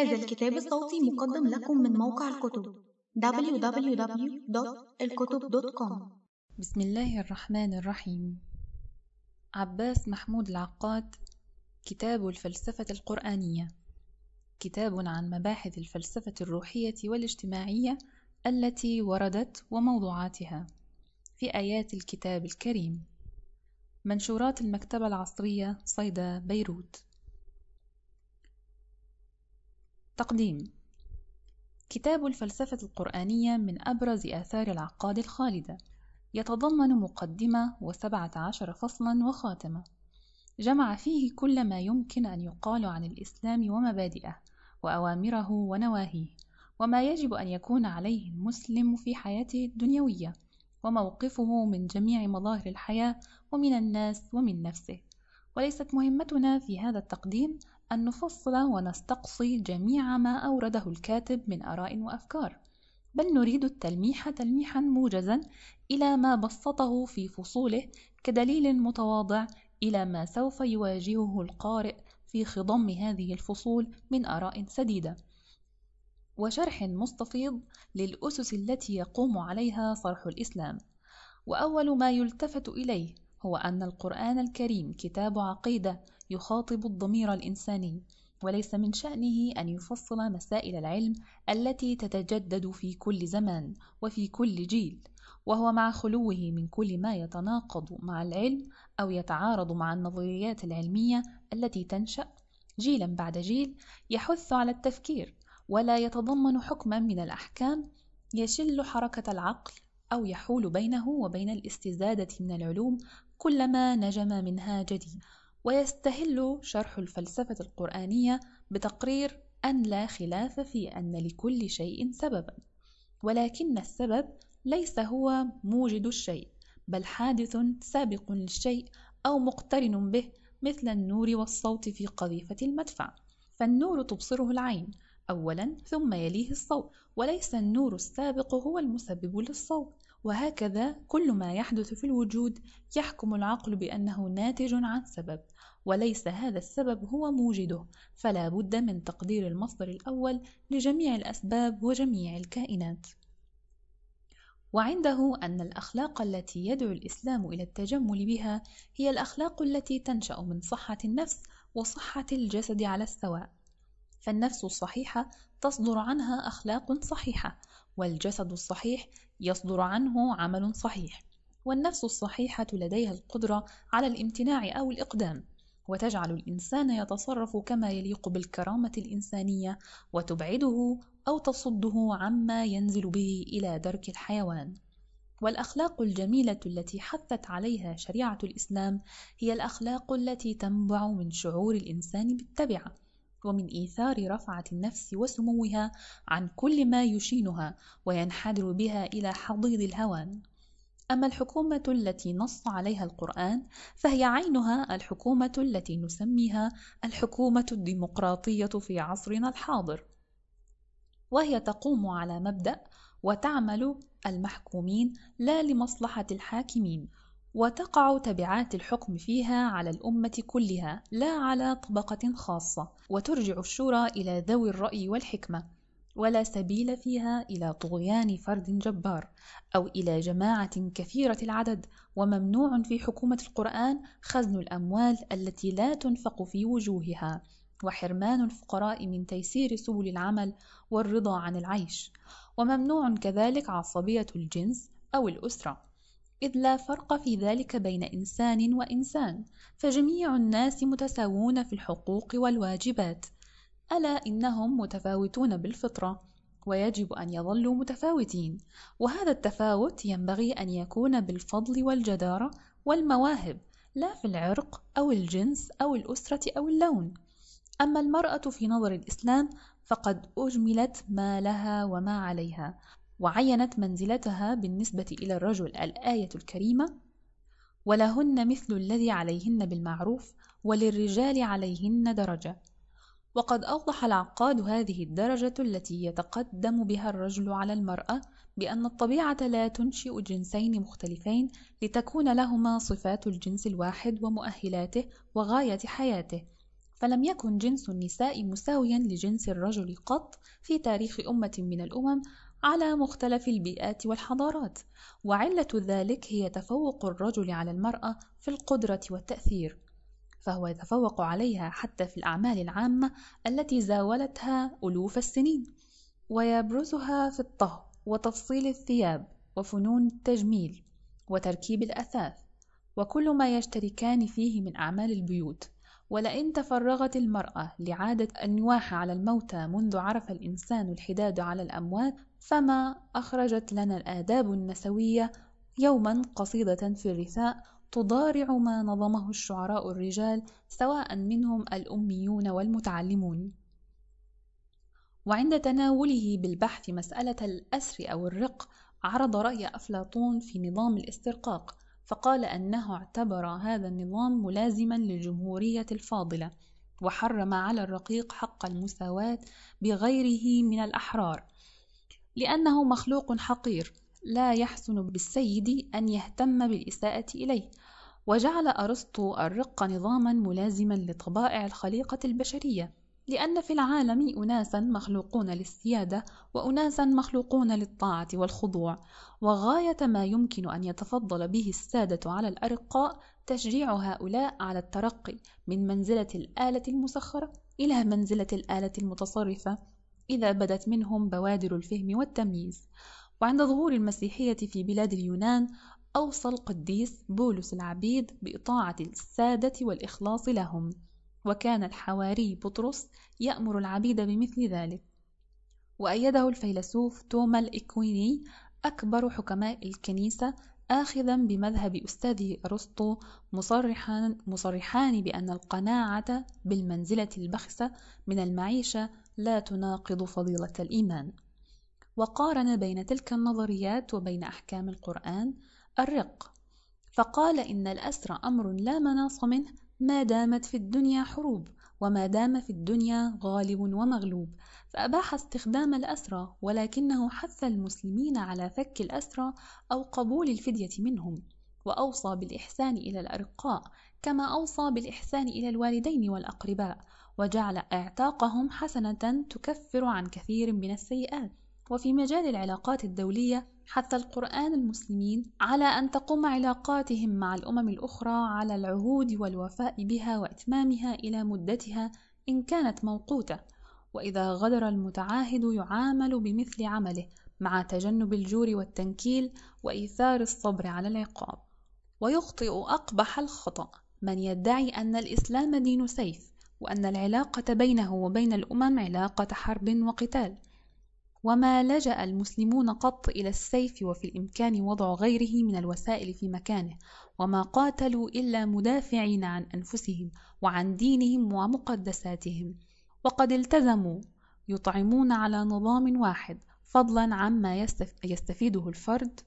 هذا الكتاب الصوتي مقدم لكم من موقع الكتب www.الكتب.com بسم الله الرحمن الرحيم. عباس محمود العقاد كتاب الفلسفة القرآنية. كتاب عن مباحث الفلسفة الروحية والاجتماعية التي وردت وموضوعاتها في آيات الكتاب الكريم. منشورات المكتبة العصرية صيدا بيروت. تقديم كتاب الفلسفة القرآنية من أبرز آثار العقاد الخالدة. يتضمن مقدمة وسبعة عشر فصلا وخاتمة. جمع فيه كل ما يمكن أن يقال عن الإسلام ومبادئه وأوامره ونواهيه وما يجب أن يكون عليه المسلم في حياته الدنيوية وموقفه من جميع مظاهر الحياة ومن الناس ومن نفسه. وليست مهمتنا في هذا التقديم أن نفصل ونستقصي جميع ما أورده الكاتب من آراء وأفكار. بل نريد التلميح تلميحا موجزا إلى ما بسطه في فصوله كدليل متواضع إلى ما سوف يواجهه القارئ في خضم هذه الفصول من آراء سديدة. وشرح مستفيض للأسس التي يقوم عليها صرح الإسلام. وأول ما يلتفت إليه هو أن القرآن الكريم كتاب عقيدة يخاطب الضمير الإنساني وليس من شأنه أن يفصل مسائل العلم التي تتجدد في كل زمان وفي كل جيل وهو مع خلوه من كل ما يتناقض مع العلم أو يتعارض مع النظريات العلمية التي تنشأ. جيلا بعد جيل يحث على التفكير ولا يتضمن حكما من الأحكام يشل حركة العقل أو يحول بينه وبين الاستزادة من العلوم كلما نجم منها جديد. ويستهل شرح الفلسفة القرآنية بتقرير أن لا خلاف في أن لكل شيء سببا ولكن السبب ليس هو موجد الشيء بل حادث سابق للشيء أو مقترن به مثل النور والصوت في قذيفة المدفع. فالنور تبصره العين أولا ثم يليه الصوت وليس النور السابق هو المسبب للصوت. وهكذا كل ما يحدث في الوجود يحكم العقل بأنه ناتج عن سبب وليس هذا السبب هو موجده. فلا بد من تقدير المصدر الأول لجميع الأسباب وجميع الكائنات. وعنده أن الأخلاق التي يدعو الإسلام إلى التجمل بها هي الأخلاق التي تنشأ من صحة النفس وصحة الجسد على السواء. فالنفس الصحيحة تصدر عنها أخلاق صحيحة والجسد الصحيح يصدر عنه عمل صحيح والنفس الصحيحة لديها القدرة على الامتناع أو الإقدام وتجعل الإنسان يتصرف كما يليق بالكرامة الإنسانية وتبعده أو تصده عما ينزل به إلى درك الحيوان. والأخلاق الجميلة التي حثت عليها شريعة الإسلام هي الأخلاق التي تنبع من شعور الإنسان بالتبعة. ومن إيثار رفعة النفس وسموها عن كل ما يشينها وينحدر بها إلى حضيض الهوان أما الحكومة التي نص عليها القرآن فهي عينها الحكومة التي نسميها الحكومة الديمقراطية في عصرنا الحاضر. وهي تقوم على مبدأ وتعمل المحكومين لا لمصلحة الحاكمين وتقع تبعات الحكم فيها على الأمة كلها لا على طبقة خاصة وترجع الشورى إلى ذوي الرأي والحكمة ولا سبيل فيها إلى طغيان فرد جبار أو إلى جماعة كثيرة العدد وممنوع في حكومة القرآن خزن الأموال التي لا تنفق في وجوهها وحرمان الفقراء من تيسير سبل العمل والرضا عن العيش وممنوع كذلك عصبية الجنس أو الأسرة. إذ لا فرق في ذلك بين إنسان وإنسان فجميع الناس متساوون في الحقوق والواجبات. ألا إنهم متفاوتون بالفطرة ويجب أن يظلوا متفاوتين. وهذا التفاوت ينبغي أن يكون بالفضل والجدارة والمواهب لا في العرق أو الجنس أو الأسرة أو اللون. أما المرأة في نظر الإسلام فقد أجملت ما لها وما عليها. وعينت منزلتها بالنسبة إلى الرجل الآية الكريمة ولهن مثل الذي عليهن بالمعروف وللرجال عليهن درجة. وقد أوضح العقاد هذه الدرجة التي يتقدم بها الرجل على المرأة بأن الطبيعة لا تنشئ جنسين مختلفين لتكون لهما صفات الجنس الواحد ومؤهلاته وغاية حياته. فلم يكن جنس النساء مساويا لجنس الرجل قط في تاريخ أمة من الأمم على مختلف البيئات والحضارات وعلة ذلك هي تفوق الرجل على المرأة في القدرة والتأثير فهو يتفوق عليها حتى في الأعمال العامة التي زاولتها ألوف السنين ويبرزها في الطهو وتفصيل الثياب وفنون التجميل وتركيب الأثاث وكل ما يشتركان فيه من أعمال البيوت. ولئن تفرغت المرأة لعادة النواح على الموتى منذ عرف الإنسان الحداد على الأموات فما أخرجت لنا الآداب النسوية يوما قصيدة في الرثاء تضارع ما نظمه الشعراء الرجال سواء منهم الأميون والمتعلمون. وعند تناوله بالبحث مسألة الأسر أو الرق عرض رأي أفلاطون في نظام الاسترقاق فقال أنه اعتبر هذا النظام ملازما للجمهورية الفاضلة وحرم على الرقيق حق المساواة بغيره من الأحرار. لأنه مخلوق حقير لا يحسن بالسيد أن يهتم بالإساءة إليه. وجعل أرسطو الرق نظاما ملازما لطبائع الخليقة البشرية لأن في العالم أناسا مخلوقون للسيادة وأناسا مخلوقون للطاعة والخضوع. وغاية ما يمكن أن يتفضل به السادة على الأرقاء تشجيع هؤلاء على الترقي من منزلة الآلة المسخرة إلى منزلة الآلة المتصرفة. إذا بدت منهم بوادر الفهم والتمييز. وعند ظهور المسيحية في بلاد اليونان أوصى القديس بولس العبيد بإطاعة السادة والإخلاص لهم وكان الحواري بطرس يأمر العبيد بمثل ذلك. وأيده الفيلسوف توما الإكويني أكبر حكماء الكنيسة آخذا بمذهب أستاذه أرسطو مصرحان, مصرحان بأن القناعة بالمنزلة البخسة من المعيشة لا تناقض فضيلة الإيمان. وقارن بين تلك النظريات وبين أحكام القرآن الرق فقال إن الأسر أمر لا مناص منه ما دامت في الدنيا حروب وما دام في الدنيا غالب ومغلوب. فأباح استخدام الأسرى ولكنه حث المسلمين على فك الأسرى أو قبول الفدية منهم وأوصى بالإحسان إلى الأرقاء كما أوصى بالإحسان إلى الوالدين والأقرباء. وجعل اعتاقهم حسنة تكفر عن كثير من السيئات. وفي مجال العلاقات الدولية حث القرآن المسلمين على أن تقوم علاقاتهم مع الأمم الأخرى على العهود والوفاء بها وإتمامها إلى مدتها إن كانت موقوتة. وإذا غدر المتعاهد يعامل بمثل عمله مع تجنب الجور والتنكيل وإيثار الصبر على العقاب. ويخطئ أقبح الخطأ. من يدعي أن الإسلام دين سيف. وأن العلاقة بينه وبين الأمم علاقة حرب وقتال وما لجأ المسلمون قط إلى السيف وفي الإمكان وضع غيره من الوسائل في مكانه وما قاتلوا إلا مدافعين عن أنفسهم وعن دينهم ومقدساتهم. وقد التزموا يطعمون على نظام واحد فضلا عما يستفيده الفرد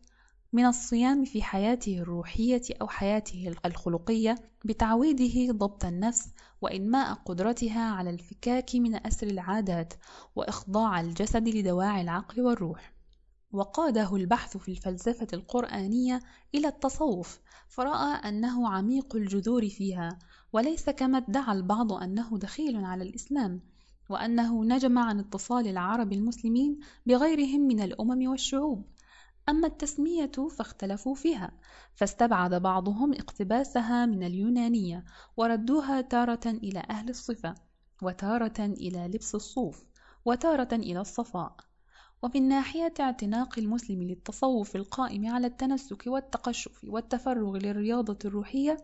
من الصيام في حياته الروحية أو حياته الخلقية بتعويده ضبط النفس وإنماء قدرتها على الفكاك من أسر العادات وإخضاع الجسد لدواعي العقل والروح. وقاده البحث في الفلسفة القرآنية إلى التصوف فرأى أنه عميق الجذور فيها وليس كما ادعى البعض أنه دخيل على الإسلام وأنه نجم عن اتصال العرب المسلمين بغيرهم من الأمم والشعوب. أما التسمية فاختلفوا فيها فاستبعد بعضهم اقتباسها من اليونانية وردوها تارة إلى أهل الصفة وتارة إلى لبس الصوف وتارة إلى الصفاء. ومن ناحية اعتناق المسلم للتصوف القائم على التنسك والتقشف والتفرغ للرياضة الروحية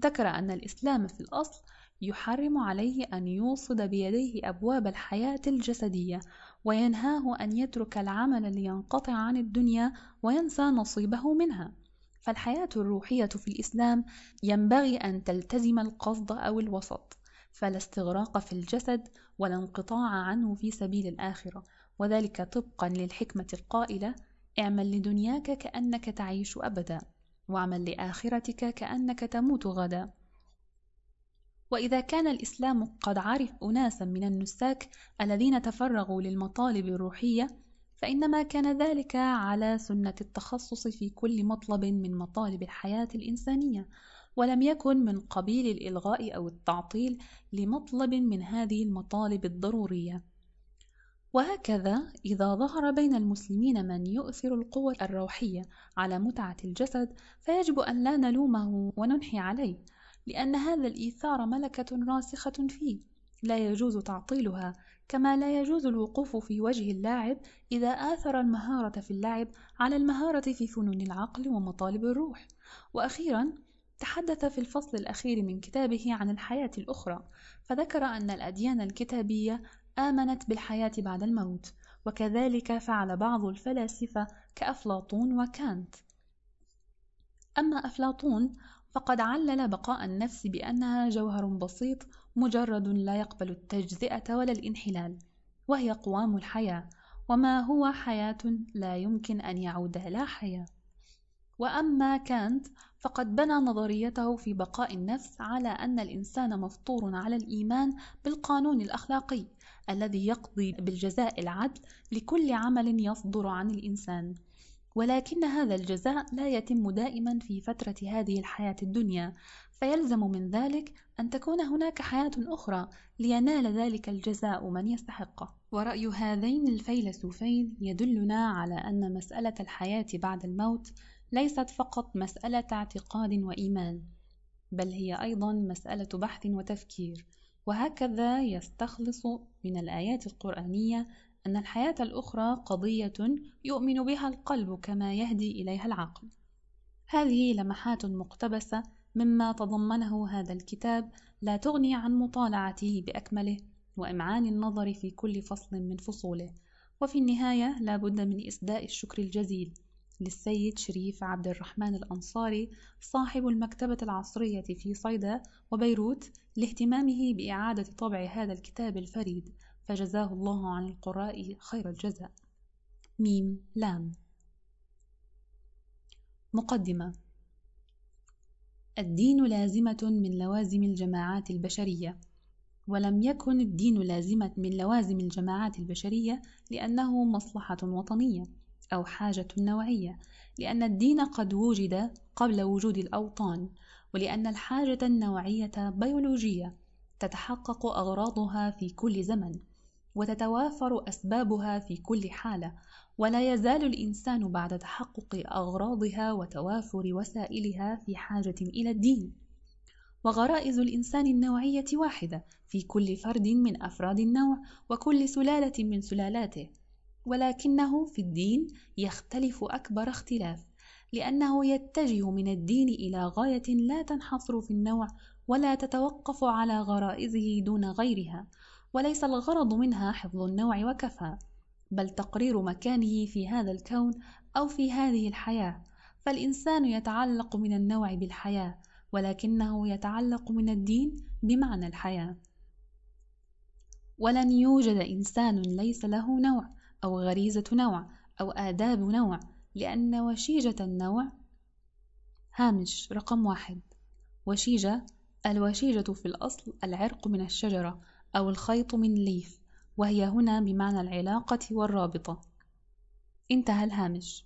ذكر أن الإسلام في الأصل يحرم عليه أن يوصد بيديه أبواب الحياة الجسدية وينهاه أن يترك العمل لينقطع عن الدنيا وينسى نصيبه منها. فالحياة الروحية في الإسلام ينبغي أن تلتزم القصد أو الوسط فلا استغراق في الجسد ولا انقطاع عنه في سبيل الآخرة. وذلك طبقا للحكمة القائلة اعمل لدنياك كأنك تعيش أبدا واعمل لآخرتك كأنك تموت غدا. وإذا كان الإسلام قد عرف أناسا من النساك الذين تفرغوا للمطالب الروحية فإنما كان ذلك على سنة التخصص في كل مطلب من مطالب الحياة الإنسانية ولم يكن من قبيل الإلغاء أو التعطيل لمطلب من هذه المطالب الضرورية. وهكذا إذا ظهر بين المسلمين من يؤثر القوة الروحية على متعة الجسد فيجب أن لا نلومه وننحي عليه. لأن هذا الإيثار ملكة راسخة فيه. لا يجوز تعطيلها كما لا يجوز الوقوف في وجه اللاعب إذا آثر المهارة في اللعب على المهارة في فنون العقل ومطالب الروح. وأخيرا تحدث في الفصل الأخير من كتابه عن الحياة الأخرى فذكر أن الأديان الكتابية آمنت بالحياة بعد الموت وكذلك فعل بعض الفلاسفة كأفلاطون وكانت. أما أفلاطون فقد علل بقاء النفس بأنها جوهر بسيط مجرد لا يقبل التجزئة ولا الانحلال وهي قوام الحياة وما هو حياة لا يمكن أن يعود لا حياة. وأما كانت فقد بنى نظريته في بقاء النفس على أن الإنسان مفطور على الإيمان بالقانون الأخلاقي الذي يقضي بالجزاء العدل لكل عمل يصدر عن الإنسان. ولكن هذا الجزاء لا يتم دائما في فترة هذه الحياة الدنيا فيلزم من ذلك أن تكون هناك حياة أخرى لينال ذلك الجزاء من يستحقه ورأي هذين الفيلسوفين يدلنا على أن مسألة الحياة بعد الموت ليست فقط مسألة اعتقاد وإيمان بل هي أيضا مسألة بحث وتفكير وهكذا يستخلص من الآيات القرآنية أن الحياة الأخرى قضية يؤمن بها القلب كما يهدي إليها العقل. هذه لمحات مقتبسة مما تضمنه هذا الكتاب لا تغني عن مطالعته بأكمله وإمعان النظر في كل فصل من فصوله. وفي النهاية لا بد من إسداء الشكر الجزيل للسيد شريف عبد الرحمن الأنصاري صاحب المكتبة العصرية في صيدا وبيروت لاهتمامه بإعادة طبع هذا الكتاب الفريد. فجزاه الله عن القراء خير الجزاء. ميم لام. مقدمة. الدين لازمة من لوازم الجماعات البشرية ولم يكن الدين لازمة من لوازم الجماعات البشرية لأنه مصلحة وطنية أو حاجة نوعية لأن الدين قد وجد قبل وجود الأوطان ولأن الحاجة النوعية بيولوجية تتحقق أغراضها في كل زمن. وتتوافر أسبابها في كل حالة ولا يزال الإنسان بعد تحقق أغراضها وتوافر وسائلها في حاجة إلى الدين. وغرائز الإنسان النوعية واحدة في كل فرد من أفراد النوع وكل سلالة من سلالاته. ولكنه في الدين يختلف أكبر اختلاف لأنه يتجه من الدين إلى غاية لا تنحصر في النوع ولا تتوقف على غرائزه دون غيرها. وليس الغرض منها حفظ النوع وكفى بل تقرير مكانه في هذا الكون أو في هذه الحياة. فالإنسان يتعلق من النوع بالحياة ولكنه يتعلق من الدين بمعنى الحياة. ولن يوجد إنسان ليس له نوع أو غريزة نوع أو آداب نوع لأن وشيجة النوع هامش رقم واحد. وشيجة الوشيجة في الأصل العرق من الشجرة أو الخيط من ليف وهي هنا بمعنى العلاقة والرابطة. انتهى الهامش.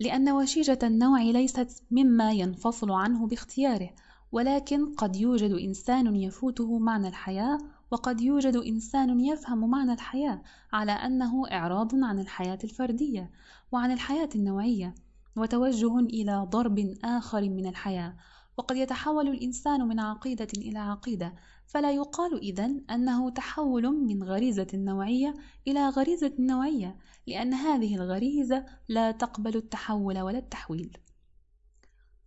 لأن وشيجة النوع ليست مما ينفصل عنه باختياره ولكن قد يوجد إنسان يفوته معنى الحياة وقد يوجد إنسان يفهم معنى الحياة على أنه إعراض عن الحياة الفردية وعن الحياة النوعية وتوجه إلى ضرب آخر من الحياة. وقد يتحول الإنسان من عقيدة إلى عقيدة فلا يقال إذن أنه تحول من غريزة النوعية إلى غريزة النوعية لأن هذه الغريزة لا تقبل التحول ولا التحويل.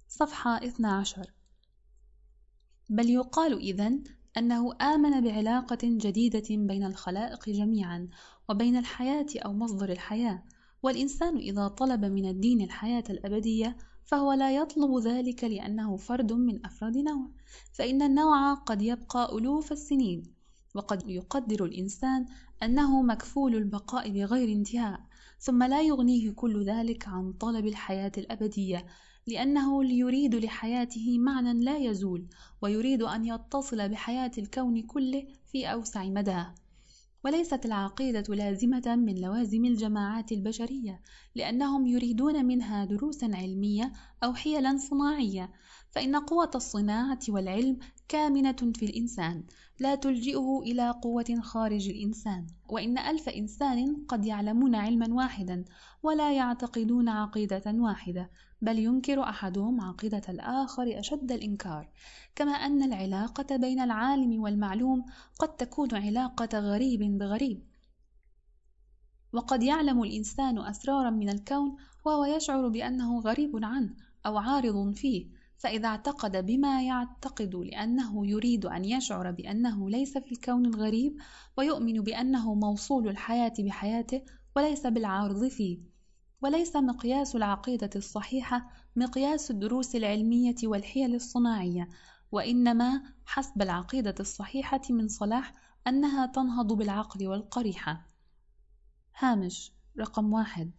صفحة 12 بل يقال إذن أنه آمن بعلاقة جديدة بين الخلائق جميعا وبين الحياة أو مصدر الحياة والإنسان إذا طلب من الدين الحياة الأبدية فهو لا يطلب ذلك لأنه فرد من أفراد نوع فإن النوع قد يبقى ألوف السنين وقد يقدر الإنسان أنه مكفول البقاء بغير انتهاء ثم لا يغنيه كل ذلك عن طلب الحياة الأبدية لأنه يريد لحياته معنى لا يزول ويريد أن يتصل بحياة الكون كله في أوسع مداه. وليست العقيدة لازمة من لوازم الجماعات البشرية لأنهم يريدون منها دروسا علمية أو حيلا صناعية. فإن قوة الصناعة والعلم كامنة في الإنسان لا تلجئه إلى قوة خارج الإنسان. وإن ألف إنسان قد يعلمون علما واحدا ولا يعتقدون عقيدة واحدة. بل ينكر أحدهم عقيدة الآخر أشد الإنكار كما أن العلاقة بين العالم والمعلوم قد تكون علاقة غريب بغريب. وقد يعلم الإنسان أسرارا من الكون وهو يشعر بأنه غريب عنه أو عارض فيه فإذا اعتقد بما يعتقد لأنه يريد أن يشعر بأنه ليس في الكون الغريب ويؤمن بأنه موصول الحياة بحياته وليس بالعارض فيه. وليس مقياس العقيدة الصحيحة مقياس الدروس العلمية والحيل الصناعية وإنما حسب العقيدة الصحيحة من صلاح أنها تنهض بالعقل والقريحة. هامش رقم واحد.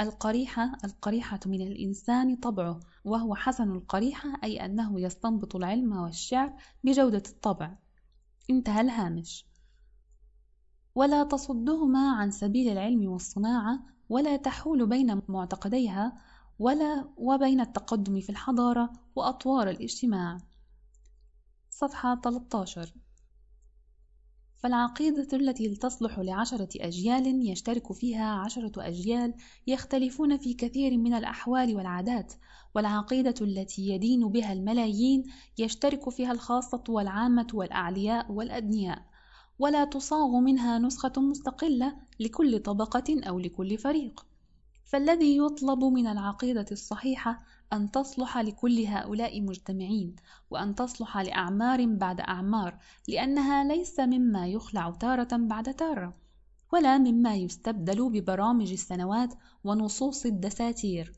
القريحة القريحة من الإنسان طبعه وهو حسن القريحة أي أنه يستنبط العلم والشعر بجودة الطبع. انتهى الهامش. ولا تصدهما عن سبيل العلم والصناعة ولا تحول بين معتقديها ولا وبين التقدم في الحضارة وأطوار الاجتماع. صفحة 13 فالعقيدة التي تصلح لعشرة أجيال يشترك فيها عشرة أجيال يختلفون في كثير من الأحوال والعادات والعقيدة التي يدين بها الملايين يشترك فيها الخاصة والعامة والأعلياء والأدنياء. ولا تصاغ منها نسخة مستقلة لكل طبقة أو لكل فريق. فالذي يطلب من العقيدة الصحيحة أن تصلح لكل هؤلاء مجتمعين وأن تصلح لأعمار بعد أعمار لأنها ليس مما يخلع تارة بعد تارة ولا مما يستبدل ببرامج السنوات ونصوص الدساتير.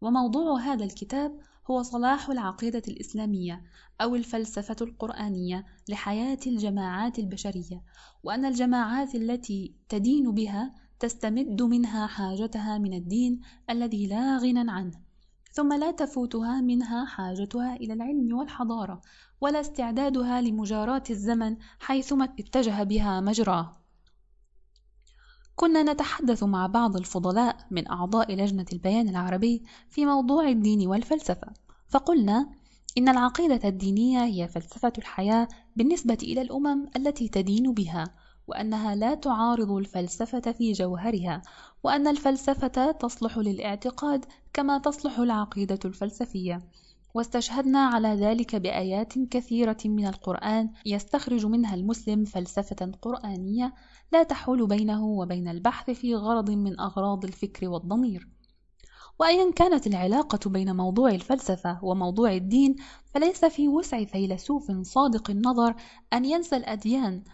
وموضوع هذا الكتاب هو صلاح العقيدة الإسلامية أو الفلسفة القرآنية لحياة الجماعات البشرية وأن الجماعات التي تدين بها تستمد منها حاجتها من الدين الذي لا غنى عنه ثم لا تفوتها منها حاجتها إلى العلم والحضارة ولا استعدادها لمجاراة الزمن حيثما اتجه بها مجراه. كنا نتحدث مع بعض الفضلاء من أعضاء لجنة البيان العربي في موضوع الدين والفلسفة فقلنا إن العقيدة الدينية هي فلسفة الحياة بالنسبة إلى الأمم التي تدين بها وأنها لا تعارض الفلسفة في جوهرها وأن الفلسفة تصلح للاعتقاد كما تصلح العقيدة الفلسفية. واستشهدنا على ذلك بآيات كثيرة من القرآن يستخرج منها المسلم فلسفة قرآنية لا تحول بينه وبين البحث في غرض من أغراض الفكر والضمير. وأيا كانت العلاقة بين موضوع الفلسفة وموضوع الدين فليس في وسع فيلسوف صادق النظر أن ينسى الأديان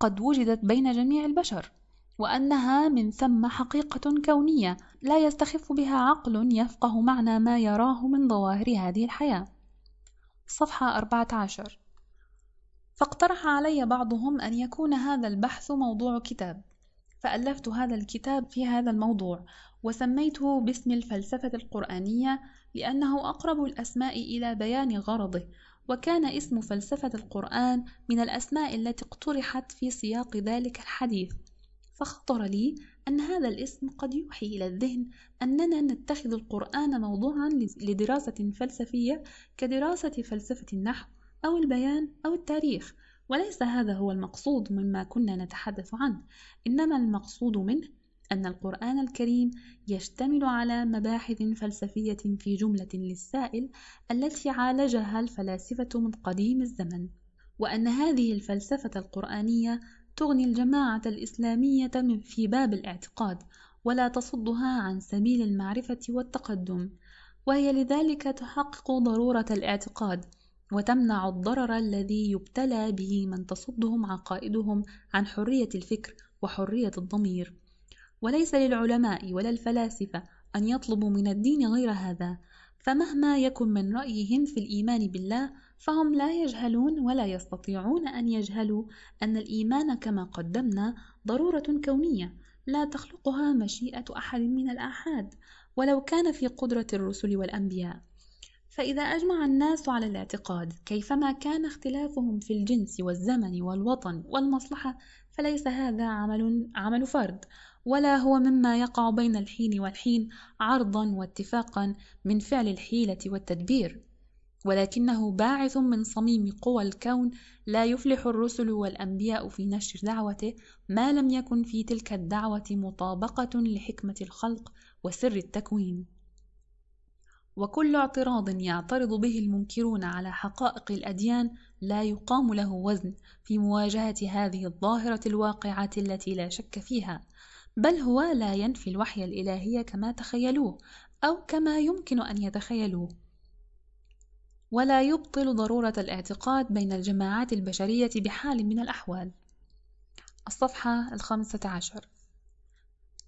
قد وجدت بين جميع البشر. وأنها من ثم حقيقة كونية لا يستخف بها عقل يفقه معنى ما يراه من ظواهر هذه الحياة. صفحة 14 فاقترح علي بعضهم أن يكون هذا البحث موضوع كتاب. فألفت هذا الكتاب في هذا الموضوع وسميته باسم الفلسفة القرآنية لأنه أقرب الأسماء إلى بيان غرضه وكان اسم فلسفة القرآن من الأسماء التي اقترحت في سياق ذلك الحديث. فخطر لي أن هذا الاسم قد يوحي إلى الذهن أننا نتخذ القرآن موضوعا لدراسة فلسفية كدراسة فلسفة النحو أو البيان أو التاريخ. وليس هذا هو المقصود مما كنا نتحدث عنه. إنما المقصود منه أن القرآن الكريم يشتمل على مباحث فلسفية في جملة للسائل التي عالجها الفلاسفة من قديم الزمن. وأن هذه الفلسفة القرآنية تغني الجماعة الإسلامية في باب الاعتقاد ولا تصدها عن سبيل المعرفة والتقدم وهي لذلك تحقق ضرورة الاعتقاد وتمنع الضرر الذي يبتلى به من تصدهم عقائدهم عن حرية الفكر وحرية الضمير. وليس للعلماء ولا الفلاسفة أن يطلبوا من الدين غير هذا فمهما يكن من رأيهم في الإيمان بالله فهم لا يجهلون ولا يستطيعون أن يجهلوا أن الإيمان كما قدمنا ضرورة كونية لا تخلقها مشيئة أحد من الآحاد ولو كان في قدرة الرسل والأنبياء. فإذا أجمع الناس على الاعتقاد كيفما كان اختلافهم في الجنس والزمن والوطن والمصلحة فليس هذا عمل, عمل فرد ولا هو مما يقع بين الحين والحين عرضا واتفاقا من فعل الحيلة والتدبير. ولكنه باعث من صميم قوى الكون لا يفلح الرسل والأنبياء في نشر دعوته ما لم يكن في تلك الدعوة مطابقة لحكمة الخلق وسر التكوين. وكل اعتراض يعترض به المنكرون على حقائق الأديان لا يقام له وزن في مواجهة هذه الظاهرة الواقعة التي لا شك فيها بل هو لا ينفي الوحي الإلهي كما تخيلوه أو كما يمكن أن يتخيلوه. ولا يبطل ضرورة الاعتقاد بين الجماعات البشرية بحال من الأحوال. الصفحة الخامسة عشر.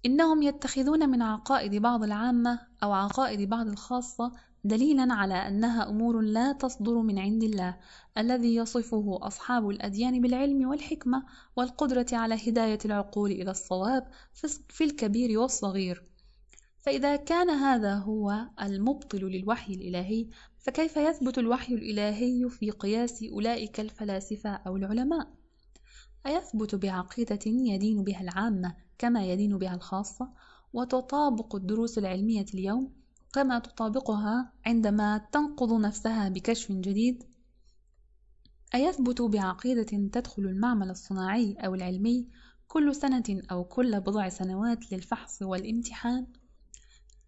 إنهم يتخذون من عقائد بعض العامة أو عقائد بعض الخاصة دليلا على أنها أمور لا تصدر من عند الله الذي يصفه أصحاب الأديان بالعلم والحكمة والقدرة على هداية العقول إلى الصواب في الكبير والصغير فإذا كان هذا هو المبطل للوحي الإلهي فكيف يثبت الوحي الإلهي في قياس أولئك الفلاسفة أو العلماء؟ أيثبت بعقيدة يدين بها العامة كما يدين بها الخاصة وتطابق الدروس العلمية اليوم كما تطابقها عندما تنقض نفسها بكشف جديد. أيثبت بعقيدة تدخل المعمل الصناعي أو العلمي كل سنة أو كل بضع سنوات للفحص والامتحان.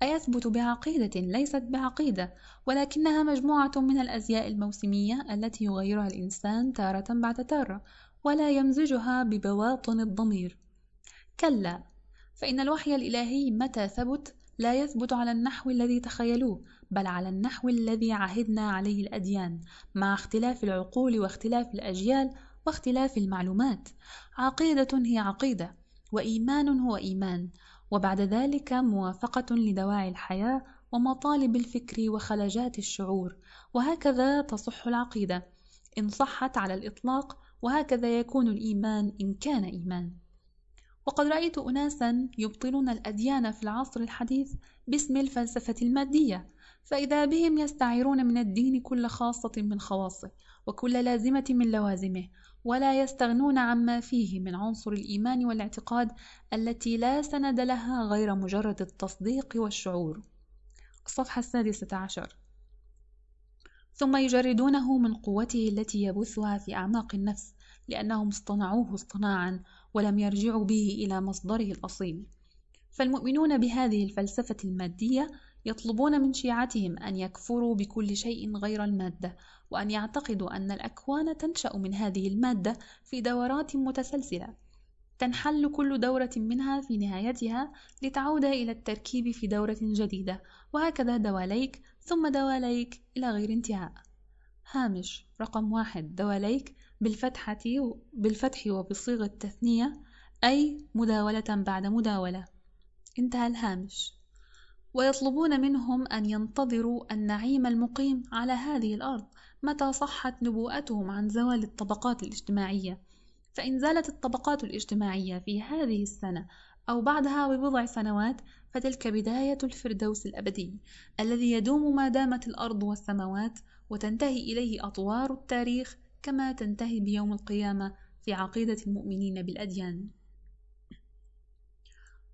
أيثبت بعقيدة ليست بعقيدة ولكنها مجموعة من الأزياء الموسمية التي يغيرها الإنسان تارة بعد تارة ولا يمزجها ببواطن الضمير. كلا فإن الوحي الإلهي متى ثبت؟ لا يثبت على النحو الذي تخيلوه بل على النحو الذي عهدنا عليه الأديان مع اختلاف العقول واختلاف الأجيال واختلاف المعلومات. عقيدة هي عقيدة وإيمان هو إيمان وبعد ذلك موافقة لدواعي الحياة ومطالب الفكر وخلجات الشعور وهكذا تصح العقيدة. إن صحت على الإطلاق وهكذا يكون الإيمان إن كان إيمان. وقد رأيت أناسا يبطلون الأديان في العصر الحديث باسم الفلسفة المادية فإذا بهم يستعيرون من الدين كل خاصة من خواصه وكل لازمة من لوازمه ولا يستغنون عما فيه من عنصر الإيمان والاعتقاد التي لا سند لها غير مجرد التصديق والشعور. الصفحة السادسة عشر. ثم يجردونه من قوته التي يبثها في أعماق النفس لأنهم اصطنعوه اصطناعا ولم يرجعوا به إلى مصدره الأصيل. فالمؤمنون بهذه الفلسفة المادية يطلبون من شيعتهم أن يكفروا بكل شيء غير المادة وأن يعتقدوا أن الأكوان تنشأ من هذه المادة في دورات متسلسلة. تنحل كل دورة منها في نهايتها لتعود إلى التركيب في دورة جديدة وهكذا دواليك ثم دواليك إلى غير انتهاء. هامش رقم واحد دواليك بالفتحة بالفتح وبصيغة التثنية أي مداولة بعد مداولة. انتهى الهامش. ويطلبون منهم أن ينتظروا النعيم المقيم على هذه الأرض متى صحت نبوءتهم عن زوال الطبقات الاجتماعية. فإن زالت الطبقات الاجتماعية في هذه السنة أو بعدها ببضع سنوات فتلك بداية الفردوس الأبدي الذي يدوم ما دامت الأرض والسماوات وتنتهي إليه أطوار التاريخ كما تنتهي بيوم القيامة في عقيدة المؤمنين بالأديان.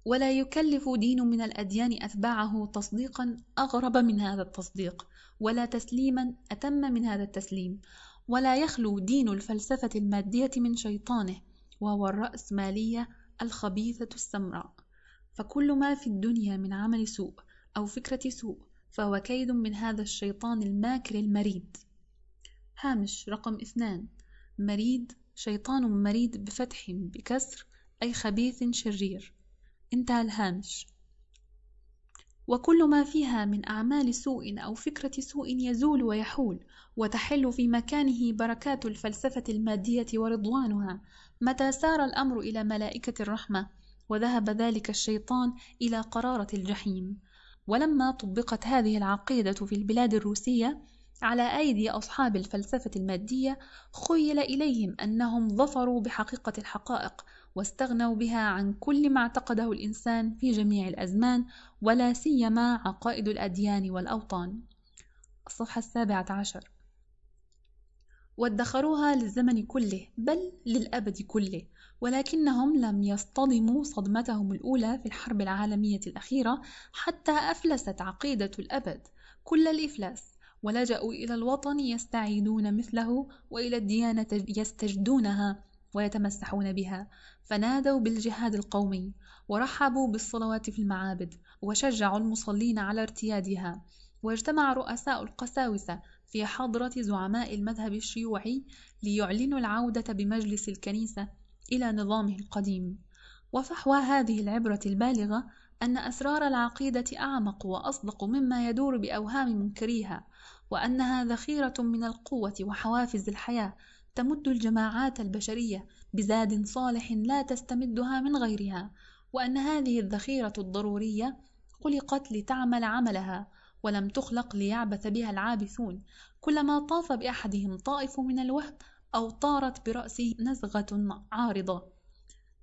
ولا يكلف دين من الأديان أتباعه تصديقا أغرب من هذا التصديق ولا تسليما أتم من هذا التسليم ولا يخلو دين الفلسفة المادية من شيطانه وهو الرأسمالية الخبيثة السمراء. فكل ما في الدنيا من عمل سوء أو فكرة سوء فهو كيد من هذا الشيطان الماكر المريد. هامش رقم اثنان. مريد شيطان مريد بفتح بكسر أي خبيث شرير. انتهى الهامش. وكل ما فيها من أعمال سوء أو فكرة سوء يزول ويحول وتحل في مكانه بركات الفلسفة المادية ورضوانها. متى سار الأمر إلى ملائكة الرحمة وذهب ذلك الشيطان إلى قرارة الجحيم. ولما طبقت هذه العقيدة في البلاد الروسية على أيدي أصحاب الفلسفة المادية خيل إليهم أنهم ظفروا بحقيقة الحقائق واستغنوا بها عن كل ما اعتقده الإنسان في جميع الأزمان ولا سيما عقائد الأديان والأوطان. الصفحة السابعة عشر. وادخروها للزمن كله بل للأبد كله ولكنهم لم يصطدموا صدمتهم الأولى في الحرب العالمية الأخيرة حتى أفلست عقيدة الأبد كل الإفلاس. ولجأوا إلى الوطن يستعيدون مثله وإلى الديانة يستجدونها ويتمسحون بها. فنادوا بالجهاد القومي ورحبوا بالصلوات في المعابد وشجعوا المصلين على ارتيادها. واجتمع رؤساء القساوسة في حضرة زعماء المذهب الشيوعي ليعلنوا العودة بمجلس الكنيسة إلى نظامه القديم. وفحوى هذه العبرة البالغة أن أسرار العقيدة أعمق وأصدق مما يدور بأوهام منكريها وأنها ذخيرة من القوة وحوافز الحياة تمد الجماعات البشرية بزاد صالح لا تستمدها من غيرها وأن هذه الذخيرة الضرورية خلقت لتعمل عملها ولم تخلق ليعبث بها العابثون كلما طاف بأحدهم طائف من الوهم أو طارت برأسه نزغة عارضة.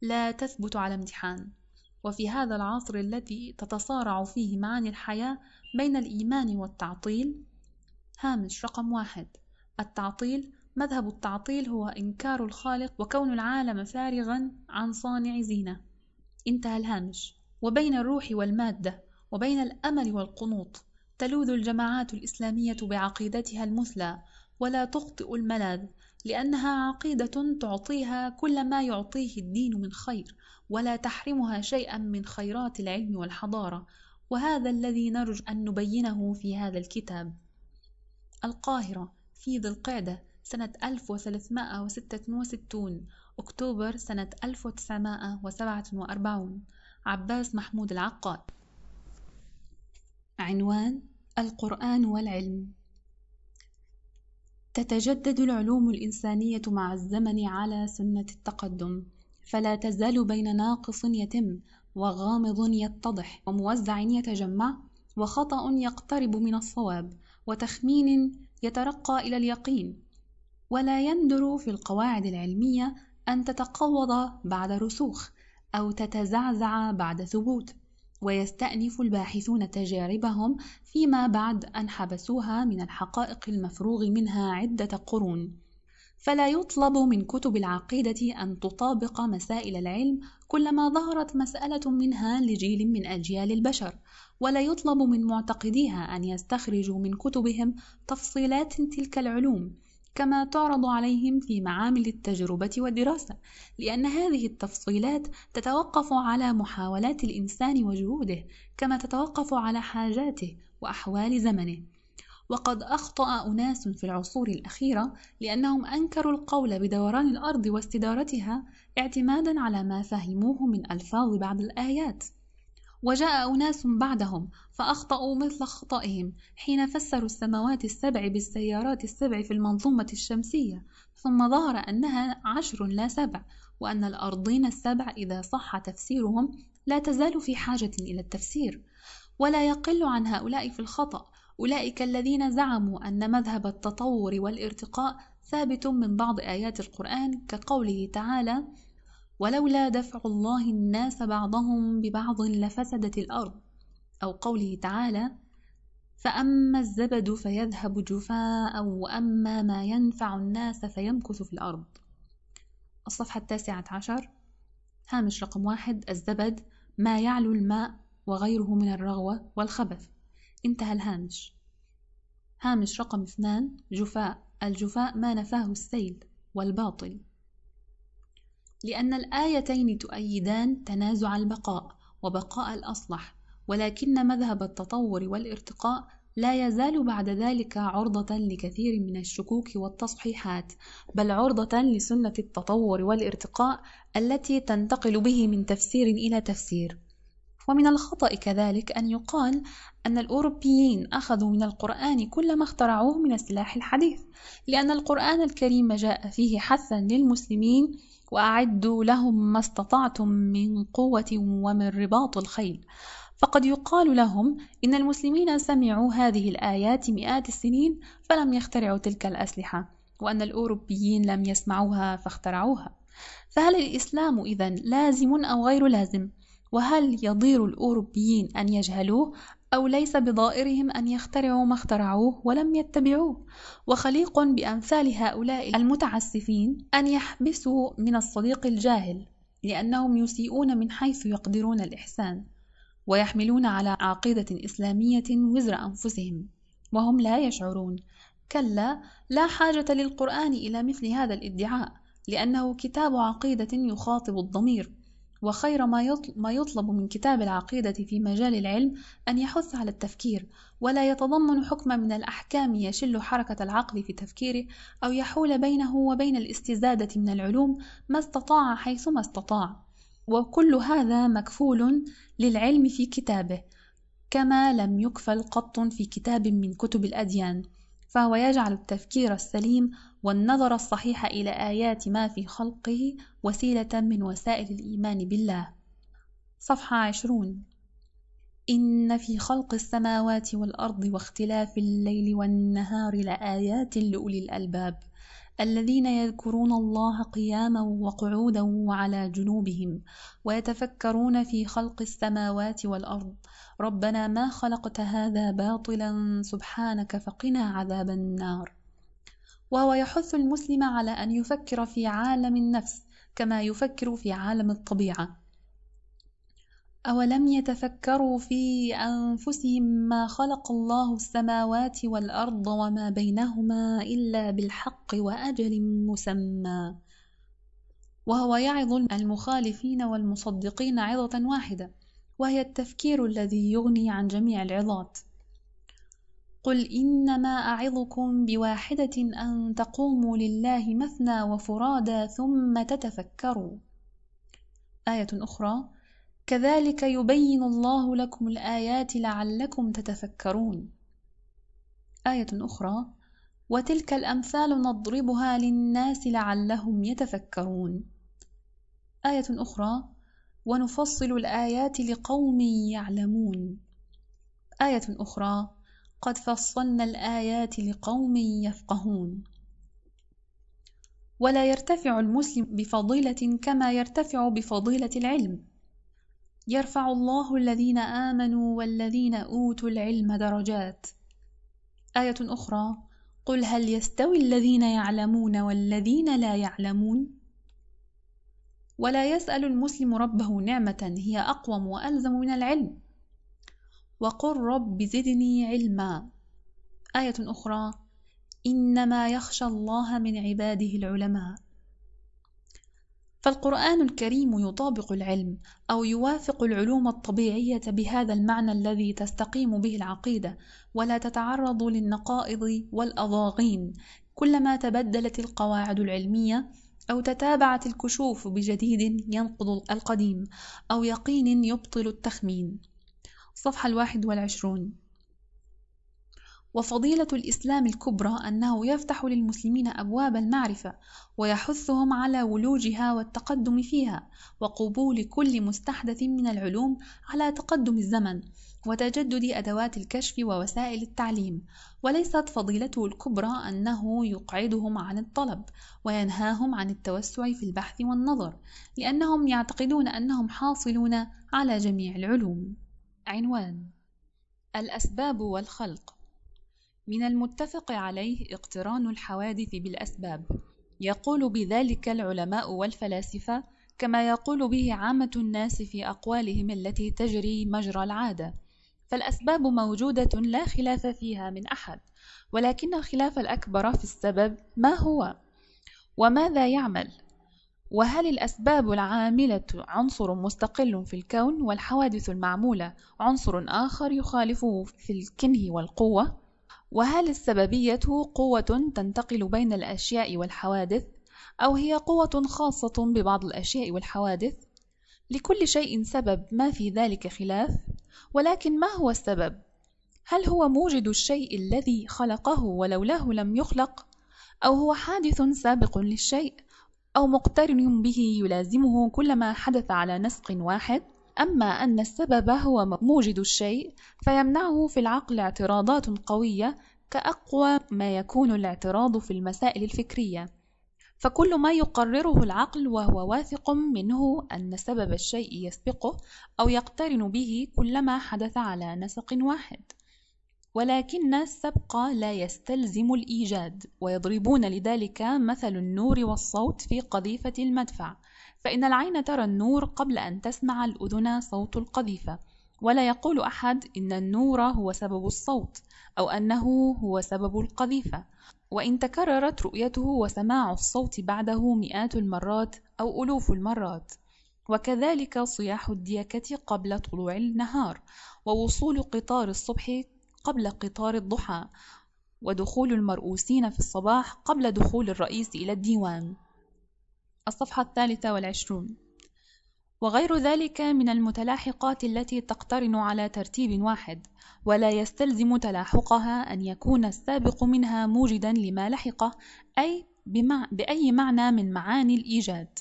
لا تثبت على امتحان. وفي هذا العصر الذي تتصارع فيه معاني الحياة بين الإيمان والتعطيل هامش رقم واحد. التعطيل. مذهب التعطيل هو إنكار الخالق وكون العالم فارغا عن صانع زينة. انتهى الهامش. وبين الروح والمادة وبين الأمل والقنوط تلوذ الجماعات الإسلامية بعقيدتها المثلى ولا تخطئ الملاذ لأنها عقيدة تعطيها كل ما يعطيه الدين من خير ولا تحرمها شيئا من خيرات العلم والحضارة. وهذا الذي نرجو أن نبينه في هذا الكتاب. القاهرة في ذي القعدة سنة 1366 أكتوبر سنة 1947 عباس محمود العقاد. عنوان القرآن والعلم. تتجدد العلوم الإنسانية مع الزمن على سنة التقدم فلا تزال بين ناقص يتم وغامض يتضح وموزع يتجمع وخطأ يقترب من الصواب. وتخمين يترقى إلى اليقين ولا يندر في القواعد العلمية أن تتقوض بعد رسوخ أو تتزعزع بعد ثبوت ويستأنف الباحثون تجاربهم فيما بعد أن حبسوها من الحقائق المفروغ منها عدة قرون. فلا يطلب من كتب العقيدة أن تطابق مسائل العلم كلما ظهرت مسألة منها لجيل من أجيال البشر ولا يطلب من معتقديها أن يستخرجوا من كتبهم تفصيلات تلك العلوم كما تعرض عليهم في معامل التجربة والدراسة لأن هذه التفصيلات تتوقف على محاولات الإنسان وجهوده كما تتوقف على حاجاته وأحوال زمنه. وقد أخطأ أناس في العصور الأخيرة لأنهم أنكروا القول بدوران الأرض واستدارتها اعتمادا على ما فهموه من ألفاظ بعض الآيات. وجاء أناس بعدهم فأخطأوا مثل خطئهم حين فسروا السماوات السبع بالسيارات السبع في المنظومة الشمسية ثم ظهر أنها عشر لا سبع وأن الأرضين السبع إذا صح تفسيرهم لا تزال في حاجة إلى التفسير ولا يقل عن هؤلاء في الخطأ. أولئك الذين زعموا أن مذهب التطور والارتقاء ثابت من بعض آيات القرآن كقوله تعالى ولولا دفع الله الناس بعضهم ببعض لفسدت الأرض أو قوله تعالى فأما الزبد فيذهب جفاء وأما ما ينفع الناس فيمكث في الأرض الصفحة التاسعة عشر. هامش رقم واحد الزبد ما يعلو الماء وغيره من الرغوة والخبث. انتهى الهامش. هامش رقم اثنان جفاء. الجفاء ما نفاه السيل والباطل. لأن الآيتين تؤيدان تنازع البقاء وبقاء الأصلح ولكن مذهب التطور والارتقاء لا يزال بعد ذلك عرضة لكثير من الشكوك والتصحيحات بل عرضة لسنة التطور والارتقاء التي تنتقل به من تفسير إلى تفسير. ومن الخطأ كذلك أن يقال أن الأوروبيين أخذوا من القرآن كل ما اخترعوه من السلاح الحديث لأن القرآن الكريم جاء فيه حثا للمسلمين وأعدوا لهم ما استطعتم من قوة ومن رباط الخيل فقد يقال لهم إن المسلمين سمعوا هذه الآيات مئات السنين فلم يخترعوا تلك الأسلحة وأن الأوروبيين لم يسمعوها فاخترعوها فهل الإسلام إذا لازم أو غير لازم؟ وهل يضير الأوروبيين أن يجهلوه أو ليس بضائرهم أن يخترعوا ما اخترعوه ولم يتبعوه؟ وخليق بأمثال هؤلاء المتعسفين أن يحبسوا من الصديق الجاهل لأنهم يسيئون من حيث يقدرون الإحسان ويحملون على عقيدة إسلامية وزر أنفسهم وهم لا يشعرون. كلا لا حاجة للقرآن إلى مثل هذا الادعاء لأنه كتاب عقيدة يخاطب الضمير. وخير ما يطلب من كتاب العقيدة في مجال العلم أن يحث على التفكير ولا يتضمن حكما من الأحكام يشل حركة العقل في تفكيره أو يحول بينه وبين الاستزادة من العلوم ما استطاع حيثما استطاع. وكل هذا مكفول للعلم في كتابه كما لم يكفل قط في كتاب من كتب الأديان فهو يجعل التفكير السليم والنظر الصحيح إلى آيات ما في خلقه وسيلة من وسائل الإيمان بالله. صفحة عشرون. إن في خلق السماوات والأرض واختلاف الليل والنهار لآيات لأولي الألباب الذين يذكرون الله قياما وقعودا وعلى جنوبهم ويتفكرون في خلق السماوات والأرض. ربنا ما خلقت هذا باطلا سبحانك فقنا عذاب النار. وهو يحث المسلم على أن يفكر في عالم النفس كما يفكر في عالم الطبيعة. أولم يتفكروا في أنفسهم ما خلق الله السماوات والأرض وما بينهما إلا بالحق وأجل مسمى. وهو يعظ المخالفين والمصدقين عظة واحدة وهي التفكير الذي يغني عن جميع العظات. قل إنما أعظكم بواحدة أن تقوموا لله مثنى وفرادى ثم تتفكروا. آية أخرى كذلك يبين الله لكم الآيات لعلكم تتفكرون. آية أخرى وتلك الأمثال نضربها للناس لعلهم يتفكرون. آية أخرى ونفصل الآيات لقوم يعلمون. آية أخرى قد فصلنا الآيات لقوم يفقهون. ولا يرتفع المسلم بفضيلة كما يرتفع بفضيلة العلم. يرفع الله الذين آمنوا والذين أوتوا العلم درجات. آية أخرى قل هل يستوي الذين يعلمون والذين لا يعلمون؟ ولا يسأل المسلم ربه نعمة هي أقوم وألزم من العلم. وقل رب زدني علما. آية أخرى إنما يخشى الله من عباده العلماء. فالقرآن الكريم يطابق العلم أو يوافق العلوم الطبيعية بهذا المعنى الذي تستقيم به العقيدة ولا تتعرض للنقائض والأضاغين. كلما تبدلت القواعد العلمية أو تتابعت الكشوف بجديد ينقض القديم أو يقين يبطل التخمين. صفحة الواحد والعشرون. وفضيلة الإسلام الكبرى أنه يفتح للمسلمين أبواب المعرفة ويحثهم على ولوجها والتقدم فيها وقبول كل مستحدث من العلوم على تقدم الزمن وتجدد أدوات الكشف ووسائل التعليم. وليست فضيلته الكبرى أنه يقعدهم عن الطلب وينهاهم عن التوسع في البحث والنظر لأنهم يعتقدون أنهم حاصلون على جميع العلوم. عنوان الأسباب والخلق. من المتفق عليه اقتران الحوادث بالأسباب. يقول بذلك العلماء والفلاسفة كما يقول به عامة الناس في أقوالهم التي تجري مجرى العادة. فالأسباب موجودة لا خلاف فيها من أحد ولكن الخلاف الأكبر في السبب ما هو؟ وماذا يعمل؟ وهل الأسباب العاملة عنصر مستقل في الكون والحوادث المعمولة عنصر آخر يخالفه في الكنه والقوة؟ وهل السببية قوة تنتقل بين الأشياء والحوادث؟ أو هي قوة خاصة ببعض الأشياء والحوادث؟ لكل شيء سبب ما في ذلك خلاف؟ ولكن ما هو السبب؟ هل هو موجد الشيء الذي خلقه ولولاه لم يخلق؟ أو هو حادث سابق للشيء أو مقترن به يلازمه كلما حدث على نسق واحد. أما أن السبب هو موجد الشيء فيمنعه في العقل اعتراضات قوية كأقوى ما يكون الاعتراض في المسائل الفكرية. فكل ما يقرره العقل وهو واثق منه أن سبب الشيء يسبقه أو يقترن به كلما حدث على نسق واحد. ولكن السبق لا يستلزم الإيجاد ويضربون لذلك مثل النور والصوت في قذيفة المدفع. فإن العين ترى النور قبل أن تسمع الأذن صوت القذيفة. ولا يقول أحد إن النور هو سبب الصوت أو أنه هو سبب القذيفة. وإن تكررت رؤيته وسماع الصوت بعده مئات المرات أو ألوف المرات. وكذلك صياح الديكة قبل طلوع النهار. ووصول قطار الصبح قبل قطار الضحى ودخول المرؤوسين في الصباح قبل دخول الرئيس إلى الديوان. الصفحة الثالثة والعشرون. وغير ذلك من المتلاحقات التي تقترن على ترتيب واحد ولا يستلزم تلاحقها أن يكون السابق منها موجدا لما لحقه أي بمع... بأي معنى من معاني الإيجاد.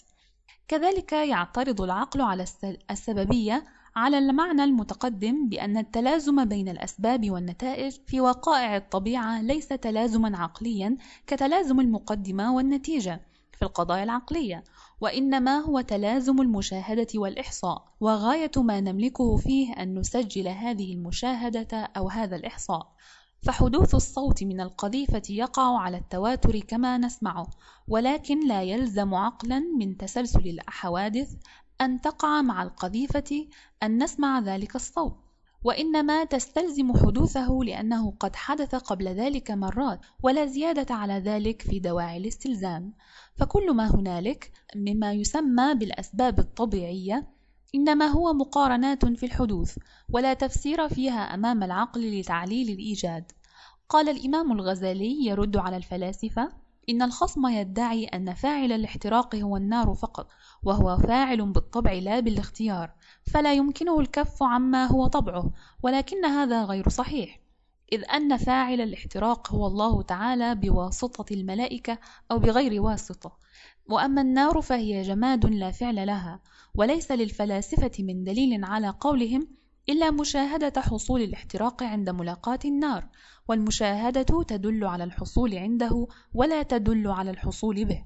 كذلك يعترض العقل على السببية على المعنى المتقدم بأن التلازم بين الأسباب والنتائج في وقائع الطبيعة ليس تلازما عقليا كتلازم المقدمة والنتيجة في القضايا العقلية وإنما هو تلازم المشاهدة والإحصاء وغاية ما نملكه فيه أن نسجل هذه المشاهدة أو هذا الإحصاء. فحدوث الصوت من القذيفة يقع على التواتر كما نسمعه ولكن لا يلزم عقلا من تسلسل الحوادث أن تقع مع القذيفة أن نسمع ذلك الصوت وإنما تستلزم حدوثه لأنه قد حدث قبل ذلك مرات ولا زيادة على ذلك في دواعي الاستلزام. فكل ما هنالك مما يسمى بالأسباب الطبيعية إنما هو مقارنات في الحدوث ولا تفسير فيها أمام العقل لتعليل الإيجاد. قال الإمام الغزالي يرد على الفلاسفة إن الخصم يدعي أن فاعل الاحتراق هو النار فقط وهو فاعل بالطبع لا بالاختيار فلا يمكنه الكف عما هو طبعه ولكن هذا غير صحيح إذ أن فاعل الاحتراق هو الله تعالى بواسطة الملائكة أو بغير واسطة وأما النار فهي جماد لا فعل لها وليس للفلاسفة من دليل على قولهم إلا مشاهدة حصول الاحتراق عند ملاقاة النار والمشاهدة تدل على الحصول عنده ولا تدل على الحصول به.